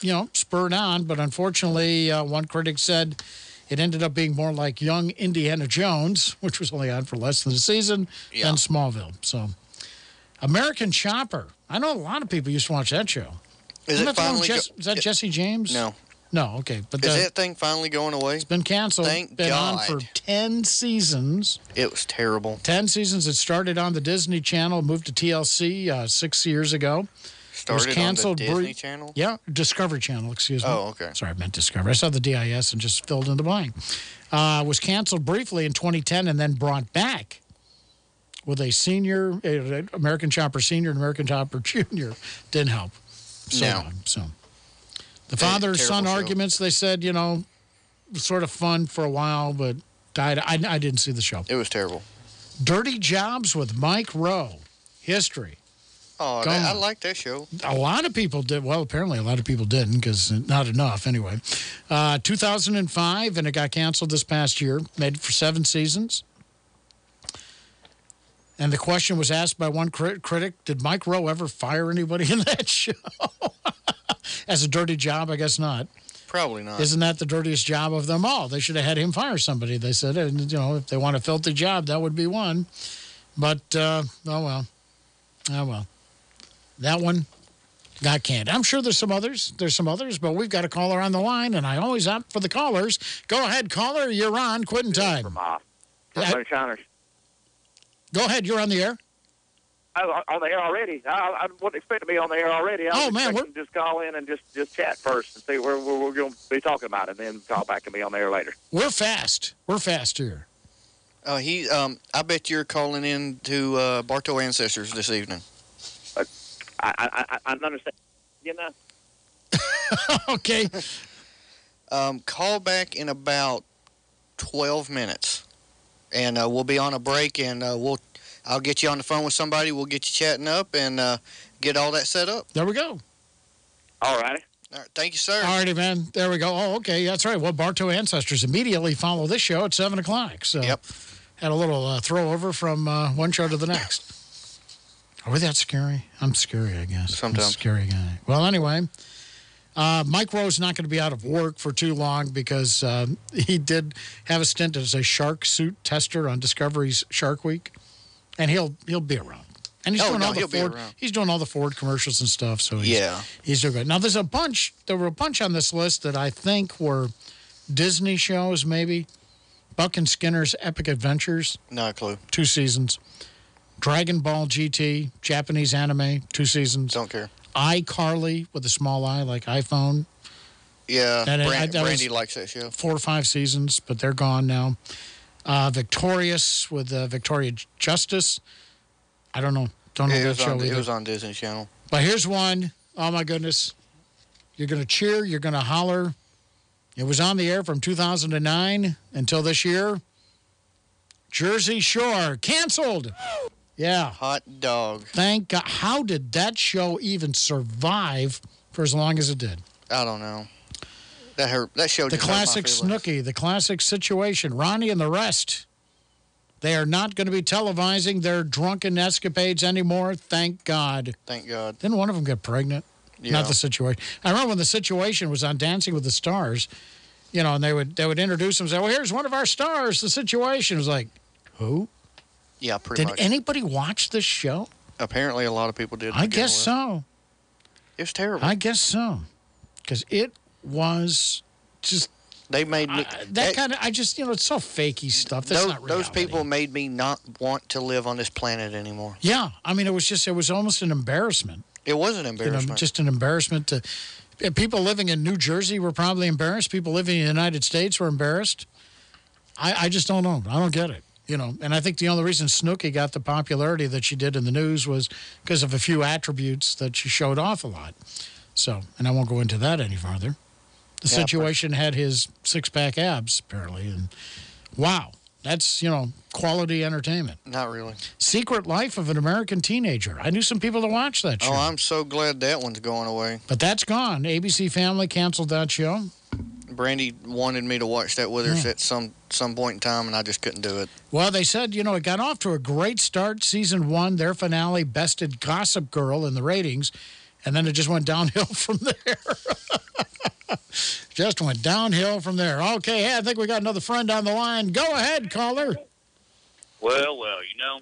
you know, spurred on, but unfortunately, uh, one critic said it ended up being more like young Indiana Jones, which was only on for less than a season, than Smallville. So, American Chopper. I know a lot of people used to watch that show. Is Isn't it that finally Jess- is that Jesse James? No. No, okay. But Is the- that thing finally going away? It's been canceled. Thank been God. on for 10 seasons. It was terrible. 10 seasons. It started on the Disney Channel, moved to TLC uh, six years ago. Started it was on the canceled Disney Channel? Yeah, Discovery Channel, excuse me. Oh, okay. Sorry, I meant Discovery. I saw the DIS and just filled in the blank. Uh, was canceled briefly in 2010 and then brought back with a senior, American Chopper Senior and American Chopper Junior. Didn't help. So, No. so. The father son show. arguments, they said, you know, sort of fun for a while, but died. I, I didn't see the show. It was terrible. Dirty Jobs with Mike Rowe. History. Oh, that, I like that show. A lot of people did. Well, apparently a lot of people didn't because not enough anyway. Uh, 2005, and it got canceled this past year. Made it for seven seasons. And the question was asked by one crit- critic Did Mike Rowe ever fire anybody in that show? As a dirty job? I guess not. Probably not. Isn't that the dirtiest job of them all? They should have had him fire somebody. They said, and, you know, if they want a filthy job, that would be one. But, uh, oh well. Oh well. That one got canned. I'm sure there's some others. There's some others, but we've got a caller on the line, and I always opt for the callers. Go ahead, caller. You're on. Quitting time. Everybody Shiners. Go ahead. You're on the air. Oh, on the air already. I, I wasn't expecting to be on the air already. I was Oh, man, expecting to just call in and just, just chat first and see where, where we're going to be talking about, it, and then call back and be on the air later. We're fast. We're fast here. Uh, he, um, I bet you're calling in to uh, Bartow Ancestors this evening. I, I, I, I understand. You know, okay. Um, call back in about 12 minutes, and uh, we'll be on a break, and uh, we'll, I'll get you on the phone with somebody. We'll get you chatting up and uh, get all that set up. There we go. All righty. All right, thank you, sir. All righty, man. There we go. Oh, okay. That's right. Well, Bartow Ancestors immediately follow this show at 7 o'clock. So, yep. Had a little uh, throw over from uh, one show to the next. Are we that scary? I'm scary, I guess. Sometimes. I'm a Sometimes. scary guy. Well, anyway, uh, Mike Rowe's not going to be out of work for too long because uh, he did have a stint as a shark suit tester on Discovery's Shark Week, and he'll he'll be around. And he's Oh, doing no, all the Ford. He's doing all the Ford commercials and stuff. So he's, Yeah. he's doing good. Now there's a bunch. There were a bunch on this list that I think were Disney shows, maybe. Buck and Skinner's Epic Adventures, Not a clue. two seasons. Dragon Ball GT, Japanese anime, two seasons. Don't care. iCarly with a small i, like iPhone, Yeah, And it- Bran- I- that Brandy likes that show. four or five seasons, but they're gone now. Uh, Victorious with uh, Victoria Justice. I don't know. Don't know that show on, it was on Disney Channel. But here's one. Oh my goodness. You're going to cheer, you're going to holler. It was on the air from 2009 until this year. Jersey Shore canceled. Yeah. Hot dog. Thank God. How did that show even survive for as long as it did? I don't know. That hurt. That show The just hurt my classic. Snooki, the classic situation. Ronnie and the rest. They are not going to be televising their drunken escapades anymore. Thank God. Thank God. Didn't one of them get pregnant? Yeah. Not the situation. I remember when the situation was on Dancing with the Stars, you know, and they would they would introduce them and say, "Well, here's one of our stars." The situation was like, who? Yeah, pretty Did much. Did anybody watch this show? Apparently, a lot of people did. I guess with. so. It was terrible. I guess so, because it was just They made me. that kind of. I just you know it's so fakey stuff. That's those, not those people made me not want to live on this planet anymore. Yeah, I mean, it was just it was almost an embarrassment. It was an You embarrassment. know, just an embarrassment to people living in New Jersey were probably embarrassed. People living in the United States were embarrassed. I, I just don't know. I don't get it. You know, and I think the only reason Snooki got the popularity that she did in the news was because of a few attributes that she showed off a lot. So, and I won't go into that any farther. The Yeah, situation had his six pack abs, apparently. And wow, that's, you know, quality entertainment. not really. Secret Life of an American Teenager. I knew some people that watched that show. Oh, I'm so glad that one's going away. But that's gone. ABC Family canceled that show. Brandy wanted me to watch that with her Yeah. at some some point in time, and I just couldn't do it. Well, they said, you know, it got off to a great start. Season one, their finale bested Gossip Girl in the ratings. And then it just went downhill from there. just went downhill from there. Okay, hey, I think we got another friend on the line. Go ahead, caller. Well, well, you know,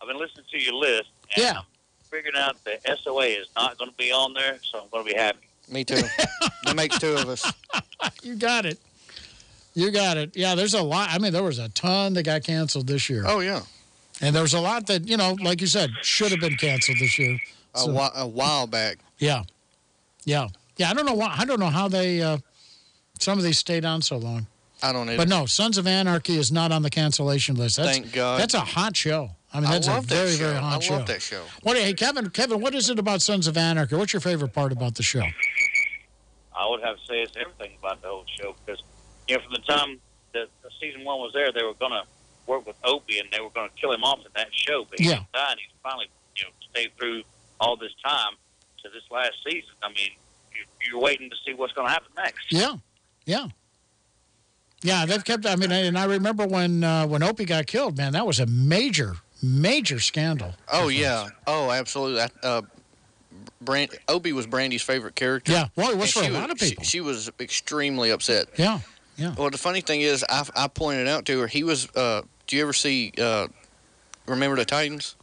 I've been listening to your list, and Yeah. I'm figuring out that SOA is not going to be on there, so I'm going to be happy. Me too. that makes two of us. You got it. You got it. Yeah, there's a lot. I mean, there was a ton that got canceled this year. Oh, yeah. And there was a lot that, you know, like you said, should have been canceled this year. A, So- whi- a while back. Yeah. Yeah. Yeah, I don't know why. I don't know how they, uh, some of these stayed on so long. I don't either. But no, Sons of Anarchy is not on the cancellation list. That's, Thank God. That's a hot show. I mean, I that's a love that very, very hot I show. love that show. What, hey, Kevin, Kevin, what is it about Sons of Anarchy? What's your favorite part about the show? I would have to say it's everything about the whole show because, you know, from the time that the season one was there, they were going to work with Opie and they were going to kill him off in that show. But he Yeah. didn't and he's finally, you know, stayed through all this time to this last season. I mean, you, you're waiting to see what's going to happen next. Yeah. Yeah. Yeah, they've kept, I mean, and I remember when, uh, when Opie got killed, man, that was a major, major scandal. Oh, yeah. Oh, absolutely. I- Uh, Brand, Opie was Brandy's favorite character. Yeah. Well, it was And for a she lot of she- people. She, was extremely upset. Yeah. Yeah. Well, the funny thing is, I, I pointed out to her, he was, uh, do you ever see, uh, Remember the Titans?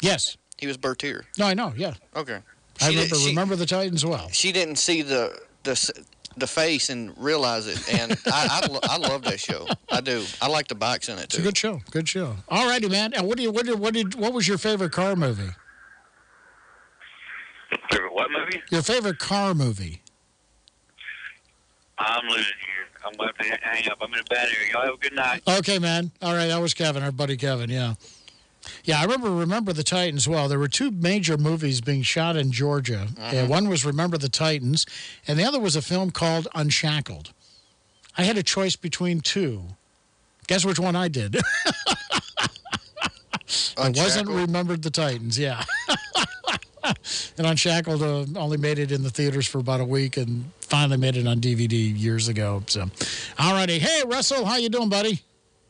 Yes. He was Bertier. No, I know. Yeah. Okay. I She did- remember, she- remember the Titans well. She didn't see the, the, the face and realize it. And I, I, lo- I love that show. I do. I like the bikes in it, too. It's a too. good show. Good show. All righty, man. And what, do you, what, did, what, did, what was your favorite car movie? Favorite what movie? Your favorite car movie? I'm losing here. I'm going to to hang up. I'm in a bad area. Y'all have a good night. Okay, man. All right, that was Kevin, our buddy Kevin. Yeah, yeah. I remember Remember the Titans. Well, there were two major movies being shot in Georgia. And one was Remember the Titans, and the other was a film called Unshackled. I had a choice between two. Guess which one I did? I wasn't? Remembered the Titans. Yeah. and Unshackled uh, only made it in the theaters for about a week, and finally made it on DVD years ago. So, all righty. Hey, Russell, how you doing, buddy?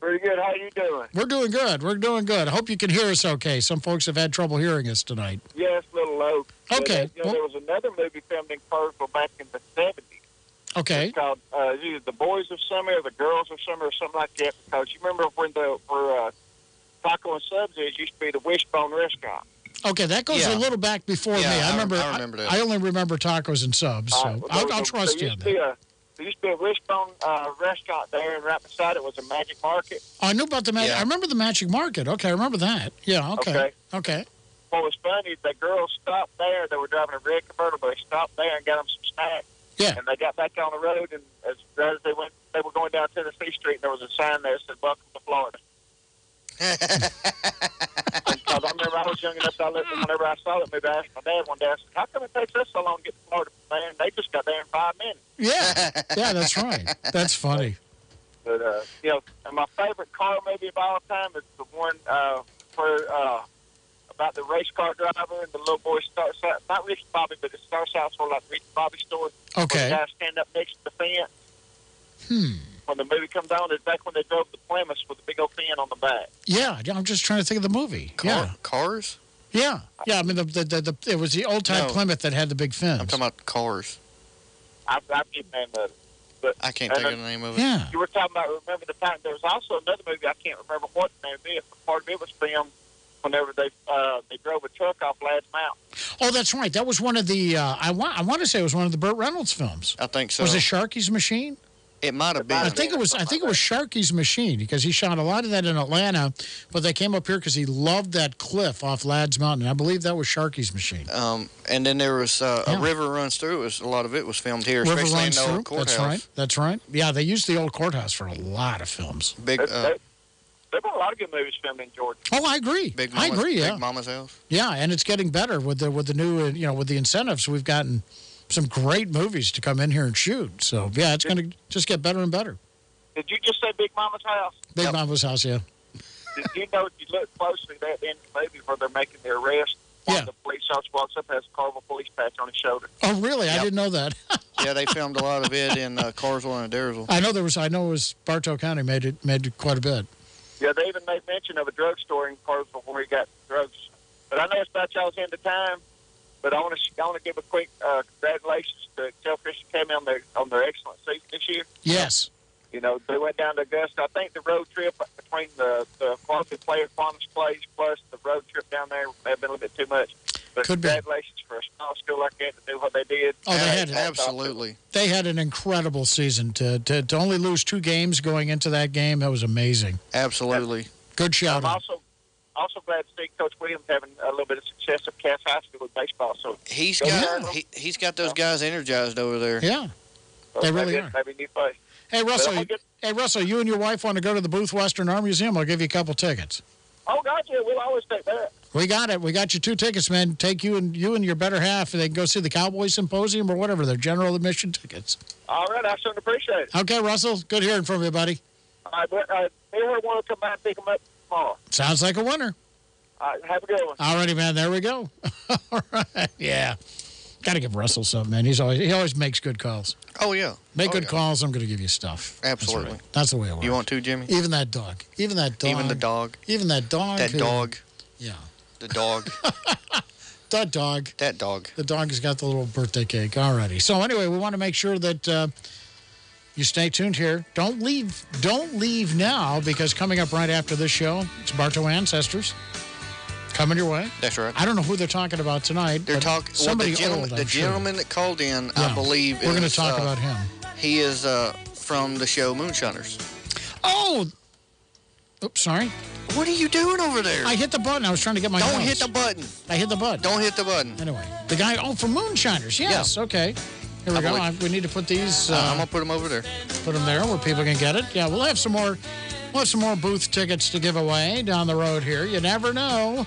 Pretty good. How you doing? We're doing good. We're doing good. I hope you can hear us okay. Some folks have had trouble hearing us tonight. Yeah, a little low. Okay. But, you know, there was another movie filmed in Cartersville back in the 70s. Okay. It's called uh, either The Boys of Summer or The Girls of Summer or something like that. Because you remember when the where uh, Taco and Subs is used to be the Wishbone restaurant. Okay, that goes Yeah. a little back before Yeah, me. I I- remember. I remember that. I only remember tacos and subs, so Uh, there I'll, I'll a- trust there you on used to be a- There used to be a Wishbone uh, restaurant there, and right beside it was a Magic Market. Oh, I knew about the magic. I remember the Magic Market. Okay, I remember that. Yeah. Okay. Okay. Okay. What was funny, is the girls stopped there. They were driving a red convertible. They stopped there and got them some snacks. Yeah. And they got back on the road, and as, as they went, they were going down Tennessee Street, and there was a sign there that said "Welcome to Florida." Because I remember I was young enough to I lived, whenever I saw it, maybe I asked my dad one day, I said, "How come it takes us so long to get to Florida?" Man, they just got there in five minutes. Yeah. Yeah, that's right. That's funny. But uh, you know, and my favorite car maybe of all time is the one uh, for uh, about the race car driver and the little boy starts out not Ricky Bobby, but it starts out sort of like Ricky Bobby story. Okay. The guy stand up next to the fence. Hmm. When the movie comes on, it's back when they drove the Plymouth with the big old fin on the back. Yeah, yeah, I'm just trying to think of the movie. yeah. Cars? Yeah. Yeah. I mean, the, the, the, the it was the old time No. Plymouth that had the big fins. I'm talking about cars. I, I can't remember it. But I can't think then of the name of it. Yeah. You were talking about remember the time. There was also another movie I can't remember what the name is. But part of it was filmed whenever they uh, they drove a truck off Ladd's Mountain. Oh, that's right. That was one of the. Uh, I want. I want to say it was one of the Burt Reynolds films. I think so. Was it Sharky's Machine? It might have been. I think it was. I think it was Sharky's Machine because he shot a lot of that in Atlanta, but they came up here because he loved that cliff off Ladd's Mountain. I believe that was Sharky's Machine. Um, and then there was uh, Yeah. a river runs through. It was, a lot of it was filmed here, River especially in runs the through. courthouse. That's right. That's right. Yeah, they used the old courthouse for a lot of films. Big, There- uh, there- There've been a lot of good movies filmed in Georgia. Oh, I agree. Big I agree. Yeah. Big Mama's house. Yeah, and it's getting better with the with the new you know with the incentives. We've gotten some great movies to come in here and shoot. So yeah, it's going to just get better and better. Did you just say Big Mama's house? Big Mama's house, yeah. Did you know if you look closely at the end of the movie where they're making the arrest? Yeah. the police officer walks up has a Cartersville police patch on his shoulder. Oh, really? I didn't know that. yeah, they filmed a lot of it in uh, Cartersville and Adairsville. I know there was. I know it was Bartow County made it made it quite a bit. Yeah, they even made mention of a drugstore in Cartersville where he got drugs. But I know it's about y'all's end of time. But I want to I want to give a quick uh, congratulations to Excel Christian Academy on their on their excellent season this year. Yes. You know, they went down to Augusta. I think the road trip between the the quality player quantum plays plus the road trip down there may have been a little bit too much. But Could be. congratulations for a small school like that to do what they did. Oh, they had absolutely. They had an incredible season. To, to, to only lose two games going into that game, that was amazing. Absolutely. Good shout I'm out. also also glad to see Coach Williams having a little bit of success at Cass High School with baseball. So He's Go got Cardinals. he, he's got those guys energized over there. Yeah. So They really maybe, are. Maybe new face. Hey, Russell. But Hey, Russell, you and your wife want to go to the Booth Western Art Museum? I'll give you a couple tickets. Oh, gotcha. We'll always take that. We got it. We got you two tickets, man. Take you and you and your better half, and they can go see the Cowboy Symposium or whatever. They're general admission tickets. All right, I certainly appreciate it. Okay, Russell. Good hearing from you, buddy. All right, but uh, anyone want to come by and pick them up tomorrow? Sounds like a winner. All right, have a good one. All righty, man. There we go. All right. Yeah. Got to give Russell something, man. He's always he always makes good calls. Oh yeah. Make Oh, good yeah. calls. I'm going to give you stuff. That's Absolutely. right. That's the way it works. You want to, Jimmy? Even that dog. Even that dog. Even the dog. Even that dog. That who- dog. Yeah. The dog. That dog. that dog. The dog has got the little birthday cake already. So anyway, we want to make sure that uh, you stay tuned here. Don't leave. Don't leave now because coming up right after this show, it's Bartow Ancestors coming your way. That's right. I don't know who they're talking about tonight. They're talking. Somebody well, the gentleman, old, the sure. gentleman that called in, Yeah. I believe, We're gonna is, talk uh, about him. He is uh, from the show Moonshiners. Oh. Oops, sorry. What are you doing over there? I hit the button. I was trying to get my. Don't notes. hit the button. I hit the button. Don't hit the button. Anyway, the guy. Oh, from Moonshiners. Yes. Okay. Here we go. I, we need to put these. Uh, Uh, I'm gonna put them over there. put them there where people can get it. Yeah, we'll have some more. We'll have some more booth tickets to give away down the road here. You never know.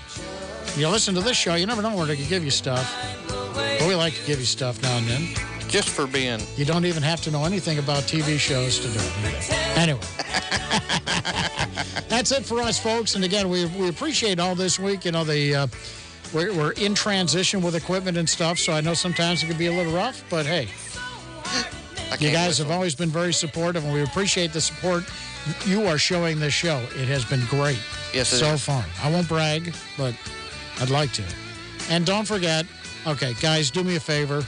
You listen to this show, you never know where they can give you stuff. But we like to give you stuff now and then. Just for being. You don't even have to know anything about TV shows to do it. Anyway. That's it for us, folks. And again, we, we appreciate all this week. You know, the. Uh, we're, we're in transition with equipment and stuff, so I know sometimes it can be a little rough, but hey, you guys have always been very supportive, and we appreciate the support you are showing this show. It has been great. Yes, it so is. far. I won't brag, but I'd like to. And don't forget, okay, guys, do me a favor.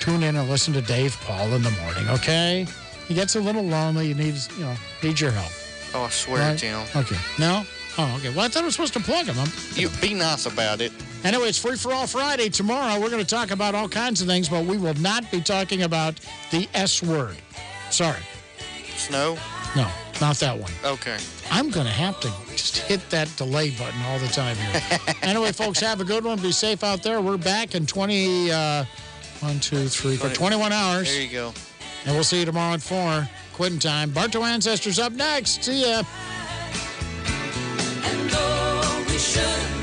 Tune in and listen to Dave Paul in the morning, okay? He gets a little lonely. He needs, you know, needs your help. Oh, I swear, Right? Jim. Okay. No? Oh, okay. Well, I thought I was supposed to plug him. I'm, You be nice about it. Anyway, it's Free for All Friday. Tomorrow, we're going to talk about all kinds of things, but we will not be talking about the S word. Sorry. Snow. No, not that one. Okay. I'm going to have to just hit that delay button all the time here. anyway, folks, have a good one. Be safe out there. We're back in 20, uh, one, two, three, four, 21 hours. There you go. And we'll see you tomorrow at 4. Quitting time. Bartow Ancestors up next. See ya. And though we should